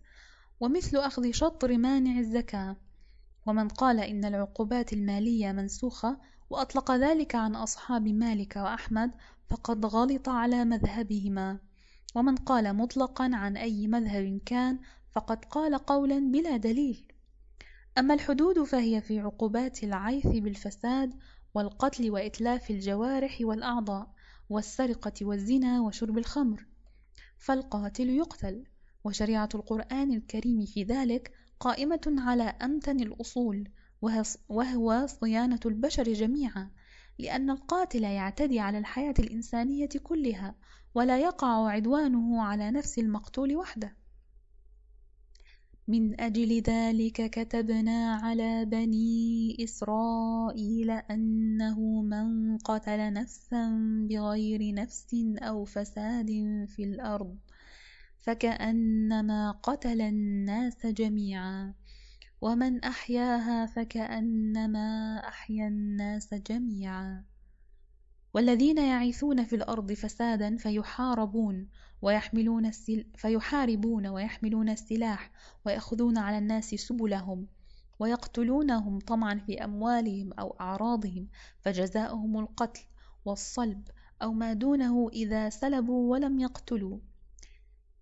ومثل أخذ شطر مانع الزكاة. ومن قال إن العقوبات المالية منسوخة وأطلق ذلك عن أصحاب مالك وأحمد فقد غلط على مذهبهما. ومن قال مطلقا عن أي مذهب كان فقد قال قولا بلا دليل. أما الحدود فهي في عقوبات العيث بالفساد والقتل وإتلاف الجوارح والأعضاء والسرقة والزنا وشرب الخمر. فالقاتل يقتل. وشريعة القرآن الكريم في ذلك قائمة على أمتن الأصول وهو صيانة البشر جميعا لأن القاتل يعتدي على الحياة الإنسانية كلها ولا يقع عدوانه على نفس المقتول وحده. من أجل ذلك كتبنا على بني إسرائيل أنه من قتل نفسا بغير نفس أو فساد في الأرض. فكأنما قتل الناس جميعا. ومن أحياها فكأنما أحيا الناس جميعا. والذين يعيثون في الأرض فسادا فيحاربون ويحملون السل... فيحاربون ويحملون السلاح ويأخذون على الناس سبلهم ويقتلونهم طمعا في أموالهم أو أعراضهم فجزاؤهم القتل والصلب أو ما دونه إذا سلبوا ولم يقتلوا.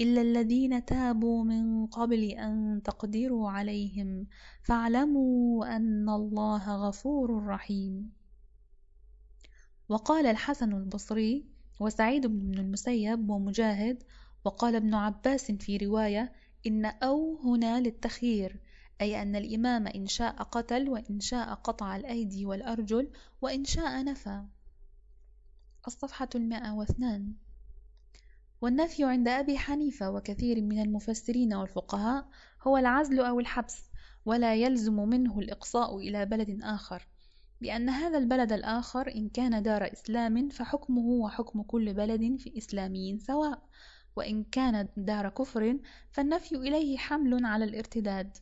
إلا الذين تابوا من قبل أن تقدروا عليهم فاعلموا أن الله غفور رحيم. وقال الحسن البصري وسعيد بن المسيب ومجاهد وقال ابن عباس في رواية إن أو هنا للتخيير أي أن الإمام إن شاء قتل وإن شاء قطع الأيدي والأرجل وإن شاء نفى. الصفحة المائة واثنان. والنفي عند أبي حنيفة وكثير من المفسرين والفقهاء هو العزل أو الحبس ولا يلزم منه الإقصاء إلى بلد آخر لأن هذا البلد الآخر إن كان دار إسلام فحكمه وحكم كل بلد في إسلامي سواء وإن كان دار كفر فالنفي إليه حمل على الارتداد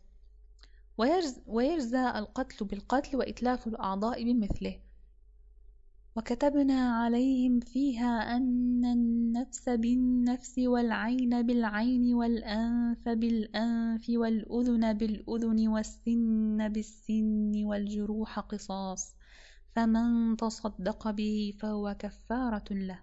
ويجزى القتل بالقتل وإتلاف الأعضاء بمثله. وكتبنا عليهم فيها أن النفس بالنفس والعين بالعين والأنف بالأنف والأذن بالأذن والسن بالسن والجروح قصاص. فمن تصدق به فهو كفارة له.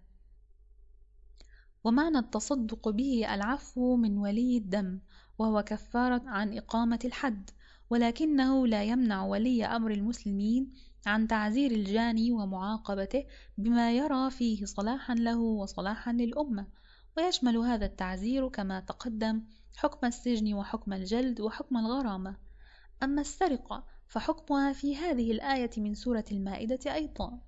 ومعنى التصدق به العفو من ولي الدم وهو كفارة عن إقامة الحد ولكنه لا يمنع ولي أمر المسلمين عن تعزير الجاني ومعاقبته بما يرى فيه صلاحا له وصلاحا للأمة. ويشمل هذا التعزير كما تقدم حكم السجن وحكم الجلد وحكم الغرامة. أما السرقة فحكمها في هذه الآية من سورة المائدة أيضا.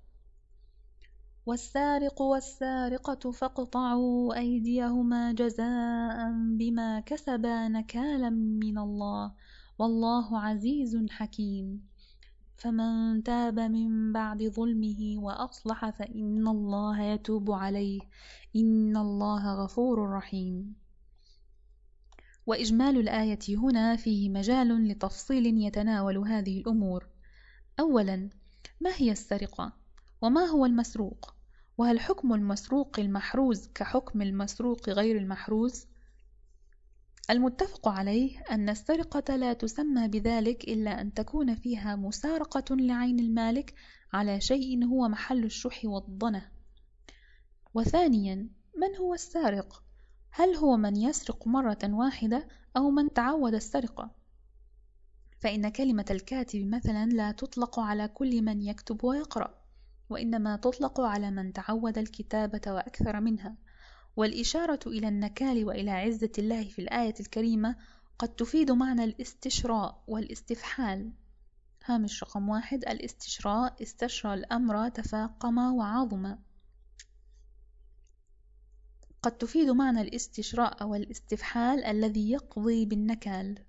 والسارق والسارقة فاقطعوا أيديهما جزاء بما كسبا نكالا من الله. والله عزيز حكيم. فمن تاب من بعد ظلمه وأصلح فإن الله يتوب عليه إن الله غفور رحيم وإجمال الآية هنا فيه مجال لتفصيل يتناول هذه الأمور أولا ما هي السرقة؟ وما هو المسروق؟ وهل حكم المسروق المحروز كحكم المسروق غير المحروز؟ المتفق عليه أن السرقة لا تسمى بذلك إلا أن تكون فيها مسارقة لعين المالك على شيء هو محل الشح والضنة وثانيا من هو السارق؟ هل هو من يسرق مرة واحدة أو من تعود السرقة؟ فإن كلمة الكاتب مثلا لا تطلق على كل من يكتب ويقرأ وإنما تطلق على من تعود الكتابة وأكثر منها والإشارة إلى النكال وإلى عزة الله في الآية الكريمة قد تفيد معنى الاستشراء والاستفحال. هامش رقم واحد الاستشراء استشرى الأمر تفاقم وعظم. قد تفيد معنى الاستشراء أو الاستفحال الذي يقضي بالنكال.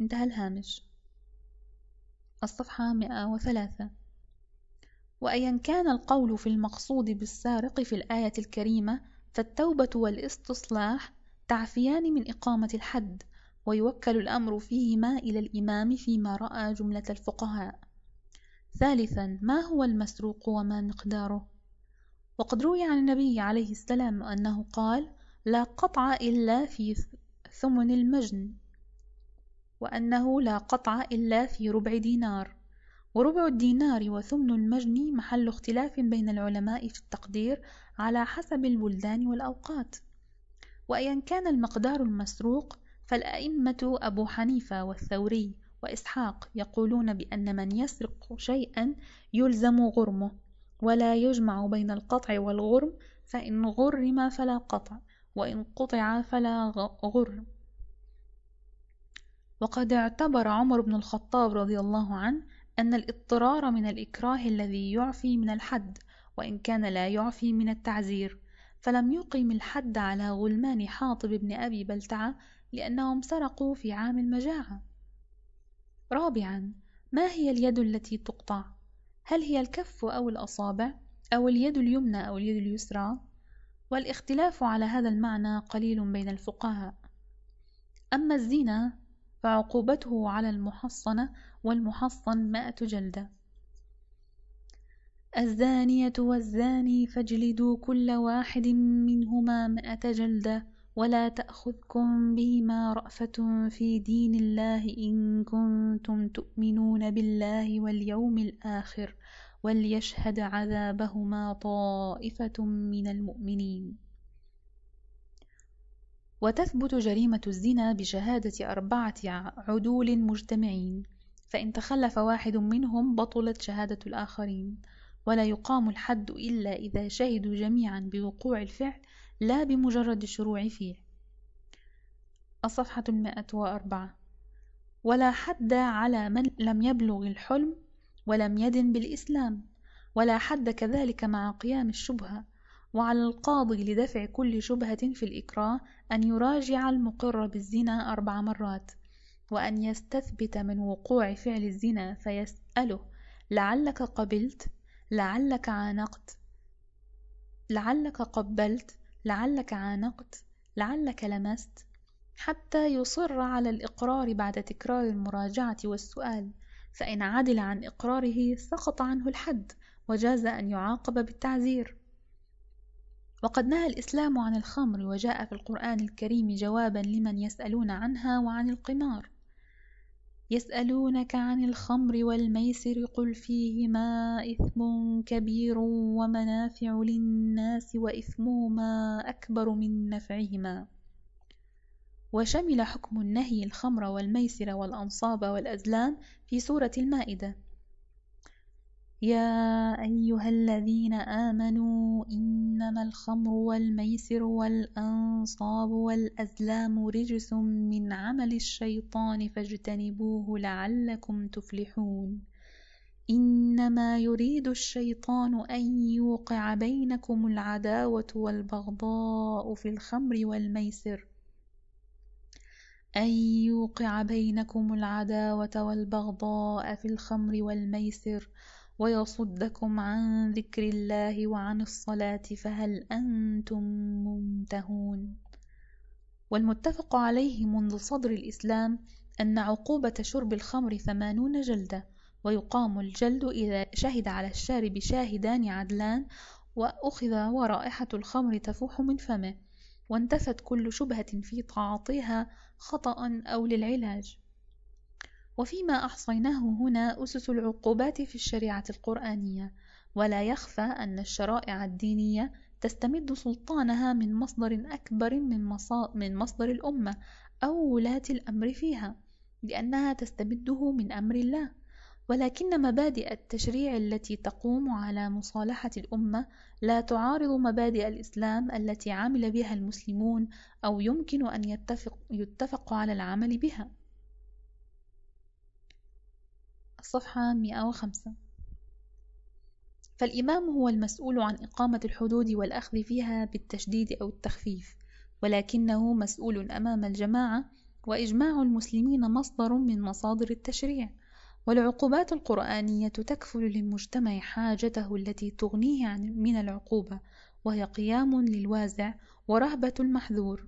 انتهى الهامش. الصفحة 103 وأيا كان القول في المقصود بالسارق في الآية الكريمة فالتوبة والاستصلاح تعفيان من إقامة الحد ويوكل الأمر فيهما إلى الإمام فيما رأى جملة الفقهاء. ثالثا ما هو المسروق وما مقداره؟ وقد روي عن النبي عليه السلام أنه قال لا قطع إلا في ثمن المجن وأنه لا قطع إلا في ربع دينار وربع الدينار وثمن المجن محل اختلاف بين العلماء في التقدير على حسب البلدان والأوقات. وأيا كان المقدار المسروق فالأئمة أبو حنيفة والثوري وإسحاق يقولون بأن من يسرق شيئا يلزم غرمه ولا يجمع بين القطع والغرم فإن غرم فلا قطع وإن قطع فلا غرم. وقد اعتبر عمر بن الخطاب رضي الله عنه أن الاضطرار من الإكراه الذي يعفي من الحد وإن كان لا يعفي من التعزير فلم يقم الحد على غلمان حاطب بن أبي بلتعة لأنهم سرقوا في عام المجاعة رابعا ما هي اليد التي تقطع؟ هل هي الكف أو الأصابع أو اليد اليمنى أو اليد اليسرى؟ والإختلاف على هذا المعنى قليل بين الفقهاء أما الزنا فعقوبته على المحصنة والمحصن مائة جلدة. الزانية والزاني فاجلدوا كل واحد منهما مائة جلدة ولا تأخذكم بهما رأفة في دين الله إن كنتم تؤمنون بالله واليوم الآخر وليشهد عذابهما طائفة من المؤمنين. وتثبت جريمة الزنا بشهادة أربعة عدول مجتمعين فإن تخلف واحد منهم بطلت شهادة الآخرين. ولا يقام الحد إلا إذا شهدوا جميعا بوقوع الفعل لا بمجرد الشروع فيه. الصفحة المائة وأربعة. ولا حد على من لم يبلغ الحلم ولم يدن بالإسلام. ولا حد كذلك مع قيام الشبهة. وعلى القاضي لدفع كل شبهة في الإكراه أن يراجع المقر بالزنا أربع مرات وأن يستثبت من وقوع فعل الزنا فيسأله لعلك قبلت؟ لعلك عانقت؟ لعلك قبلت؟ لعلك عانقت؟ لعلك لمست؟ حتى يصر على الإقرار بعد تكرار المراجعة والسؤال فإن عدل عن إقراره سقط عنه الحد وجاز أن يعاقب بالتعزير وقد نهى الإسلام عن الخمر وجاء في القرآن الكريم جوابا لمن يسألون عنها وعن القمار. يسألونك عن الخمر والميسر قل فيهما إثم كبير ومنافع للناس وإثمهما أكبر من نفعهما. وشمل حكم النهي الخمر والميسر والأنصاب والأزلام في سورة المائدة. يا أيها الذين آمنوا إنما الخمر والميسر والأنصاب والأزلام رجس من عمل الشيطان فاجتنبوه لعلكم تفلحون. إنما يريد الشيطان أن يوقع بينكم العداوة والبغضاء في الخمر والميسر. أن يوقع بينكم العداوة والبغضاء في الخمر والميسر. ويصدكم عن ذكر الله وعن الصلاة فهل أنتم منتهون والمتفق عليه منذ صدر الإسلام أن عقوبة شرب الخمر ثمانون جلدة ويقام الجلد إذا شهد على الشارب شاهدان عدلان وأخذ ورائحة الخمر تفوح من فمه وانتفت كل شبهة في تعاطيها خطأ أو للعلاج. وفيما أحصيناه هنا أسس العقوبات في الشريعة القرآنية. ولا يخفى أن الشرائع الدينية تستمد سلطانها من مصدر أكبر من, من مصدر الأمة أو ولاة الأمر فيها لأنها تستمده من أمر الله. ولكن مبادئ التشريع التي تقوم على مصالحة الأمة لا تعارض مبادئ الإسلام التي عمل بها المسلمون أو يمكن أن يتفق, يتفق على العمل بها. الصفحة 105 فالإمام هو المسؤول عن إقامة الحدود والأخذ فيها بالتشديد أو التخفيف ولكنه مسؤول أمام الجماعة وإجماع المسلمين مصدر من مصادر التشريع. والعقوبات القرآنية تكفل للمجتمع حاجته التي تغنيه عن من العقوبة وهي قيام للوازع ورهبة المحذور.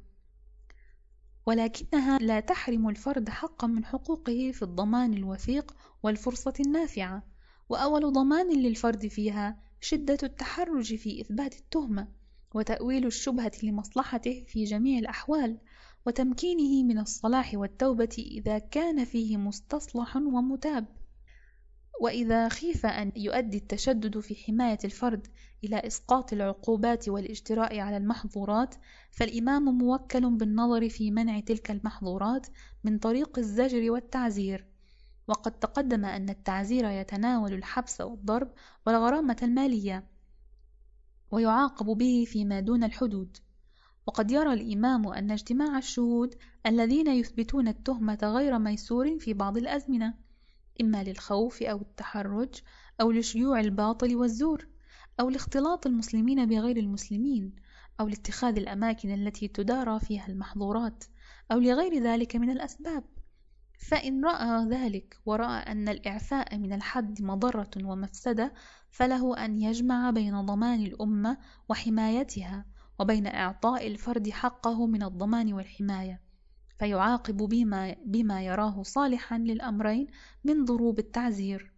ولكنها لا تحرم الفرد حقا من حقوقه في الضمان الوثيق والفرصة النافعة. وأول ضمان للفرد فيها شدة التحرج في إثبات التهمة وتأويل الشبهة لمصلحته في جميع الأحوال وتمكينه من الصلاح والتوبة إذا كان فيه مستصلح ومتاب. وإذا خيف أن يؤدي التشدد في حماية الفرد إلى إسقاط العقوبات والاجتراء على المحظورات فالإمام موكل بالنظر في منع تلك المحظورات من طريق الزجر والتعزير. وقد تقدم أن التعزير يتناول الحبس والضرب والغرامة المالية ويعاقب به فيما دون الحدود. وقد يرى الإمام أن اجتماع الشهود الذين يثبتون التهمة غير ميسور في بعض الأزمنة. إما للخوف أو التحرج أو لشيوع الباطل والزور أو لاختلاط المسلمين بغير المسلمين أو لاتخاذ الأماكن التي تدارى فيها المحظورات أو لغير ذلك من الأسباب. فإن رأى ذلك ورأى أن الإعفاء من الحد مضرة ومفسدة فله أن يجمع بين ضمان الأمة وحمايتها وبين إعطاء الفرد حقه من الضمان والحماية. فيعاقب بما, بما يراه صالحا للأمرين من ضروب التعزير.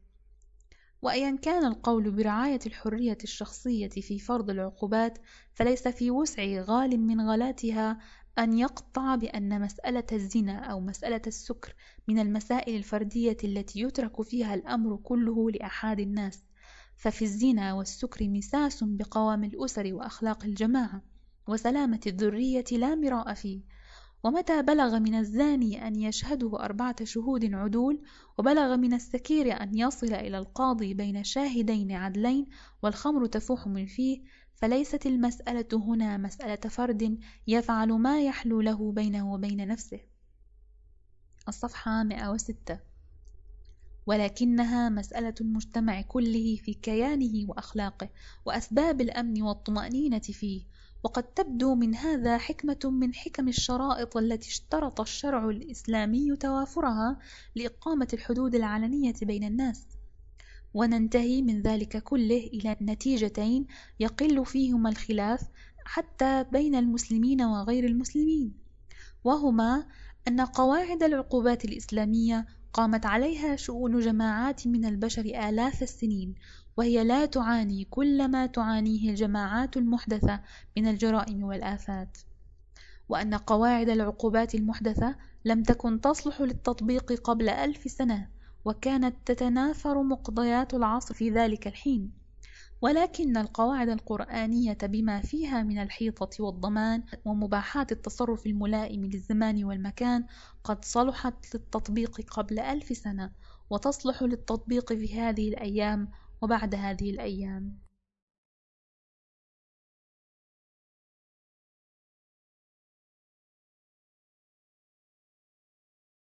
وأيا كان القول برعاية الحرية الشخصية في فرض العقوبات فليس في وسع غال من غلاتها أن يقطع بأن مسألة الزنا أو مسألة السكر من المسائل الفردية التي يترك فيها الأمر كله لأحد الناس. ففي الزنا والسكر مساس بقوام الأسر وأخلاق الجماعة وسلامة الذرية لا مراء فيه. ومتى بلغ من الزاني أن يشهده أربعة شهود عدول وبلغ من السكير أن يصل إلى القاضي بين شاهدين عدلين والخمر تفوح من فيه فليست المسألة هنا مسألة فرد يفعل ما يحلو له بينه وبين نفسه. الصفحة 106 ولكنها مسألة المجتمع كله في كيانه وأخلاقه وأسباب الأمن والطمأنينة فيه وقد تبدو من هذا حكمة من حكم الشرائط التي اشترط الشرع الإسلامي توافرها لإقامة الحدود العلنية بين الناس. وننتهي من ذلك كله إلى نتيجتين يقل فيهما الخلاف حتى بين المسلمين وغير المسلمين وهما أن قواعد العقوبات الإسلامية قامت عليها شؤون جماعات من البشر آلاف السنين وهي لا تعاني كل ما تعانيه الجماعات المحدثة من الجرائم والآفات. وأن قواعد العقوبات المحدثة لم تكن تصلح للتطبيق قبل ألف سنة وكانت تتناثر مقضيات العصر في ذلك الحين. ولكن القواعد القرآنية بما فيها من الحيطة والضمان ومباحات التصرف الملائم للزمان والمكان قد صلحت للتطبيق قبل ألف سنة وتصلح للتطبيق في هذه الأيام وبعد هذه الأيام.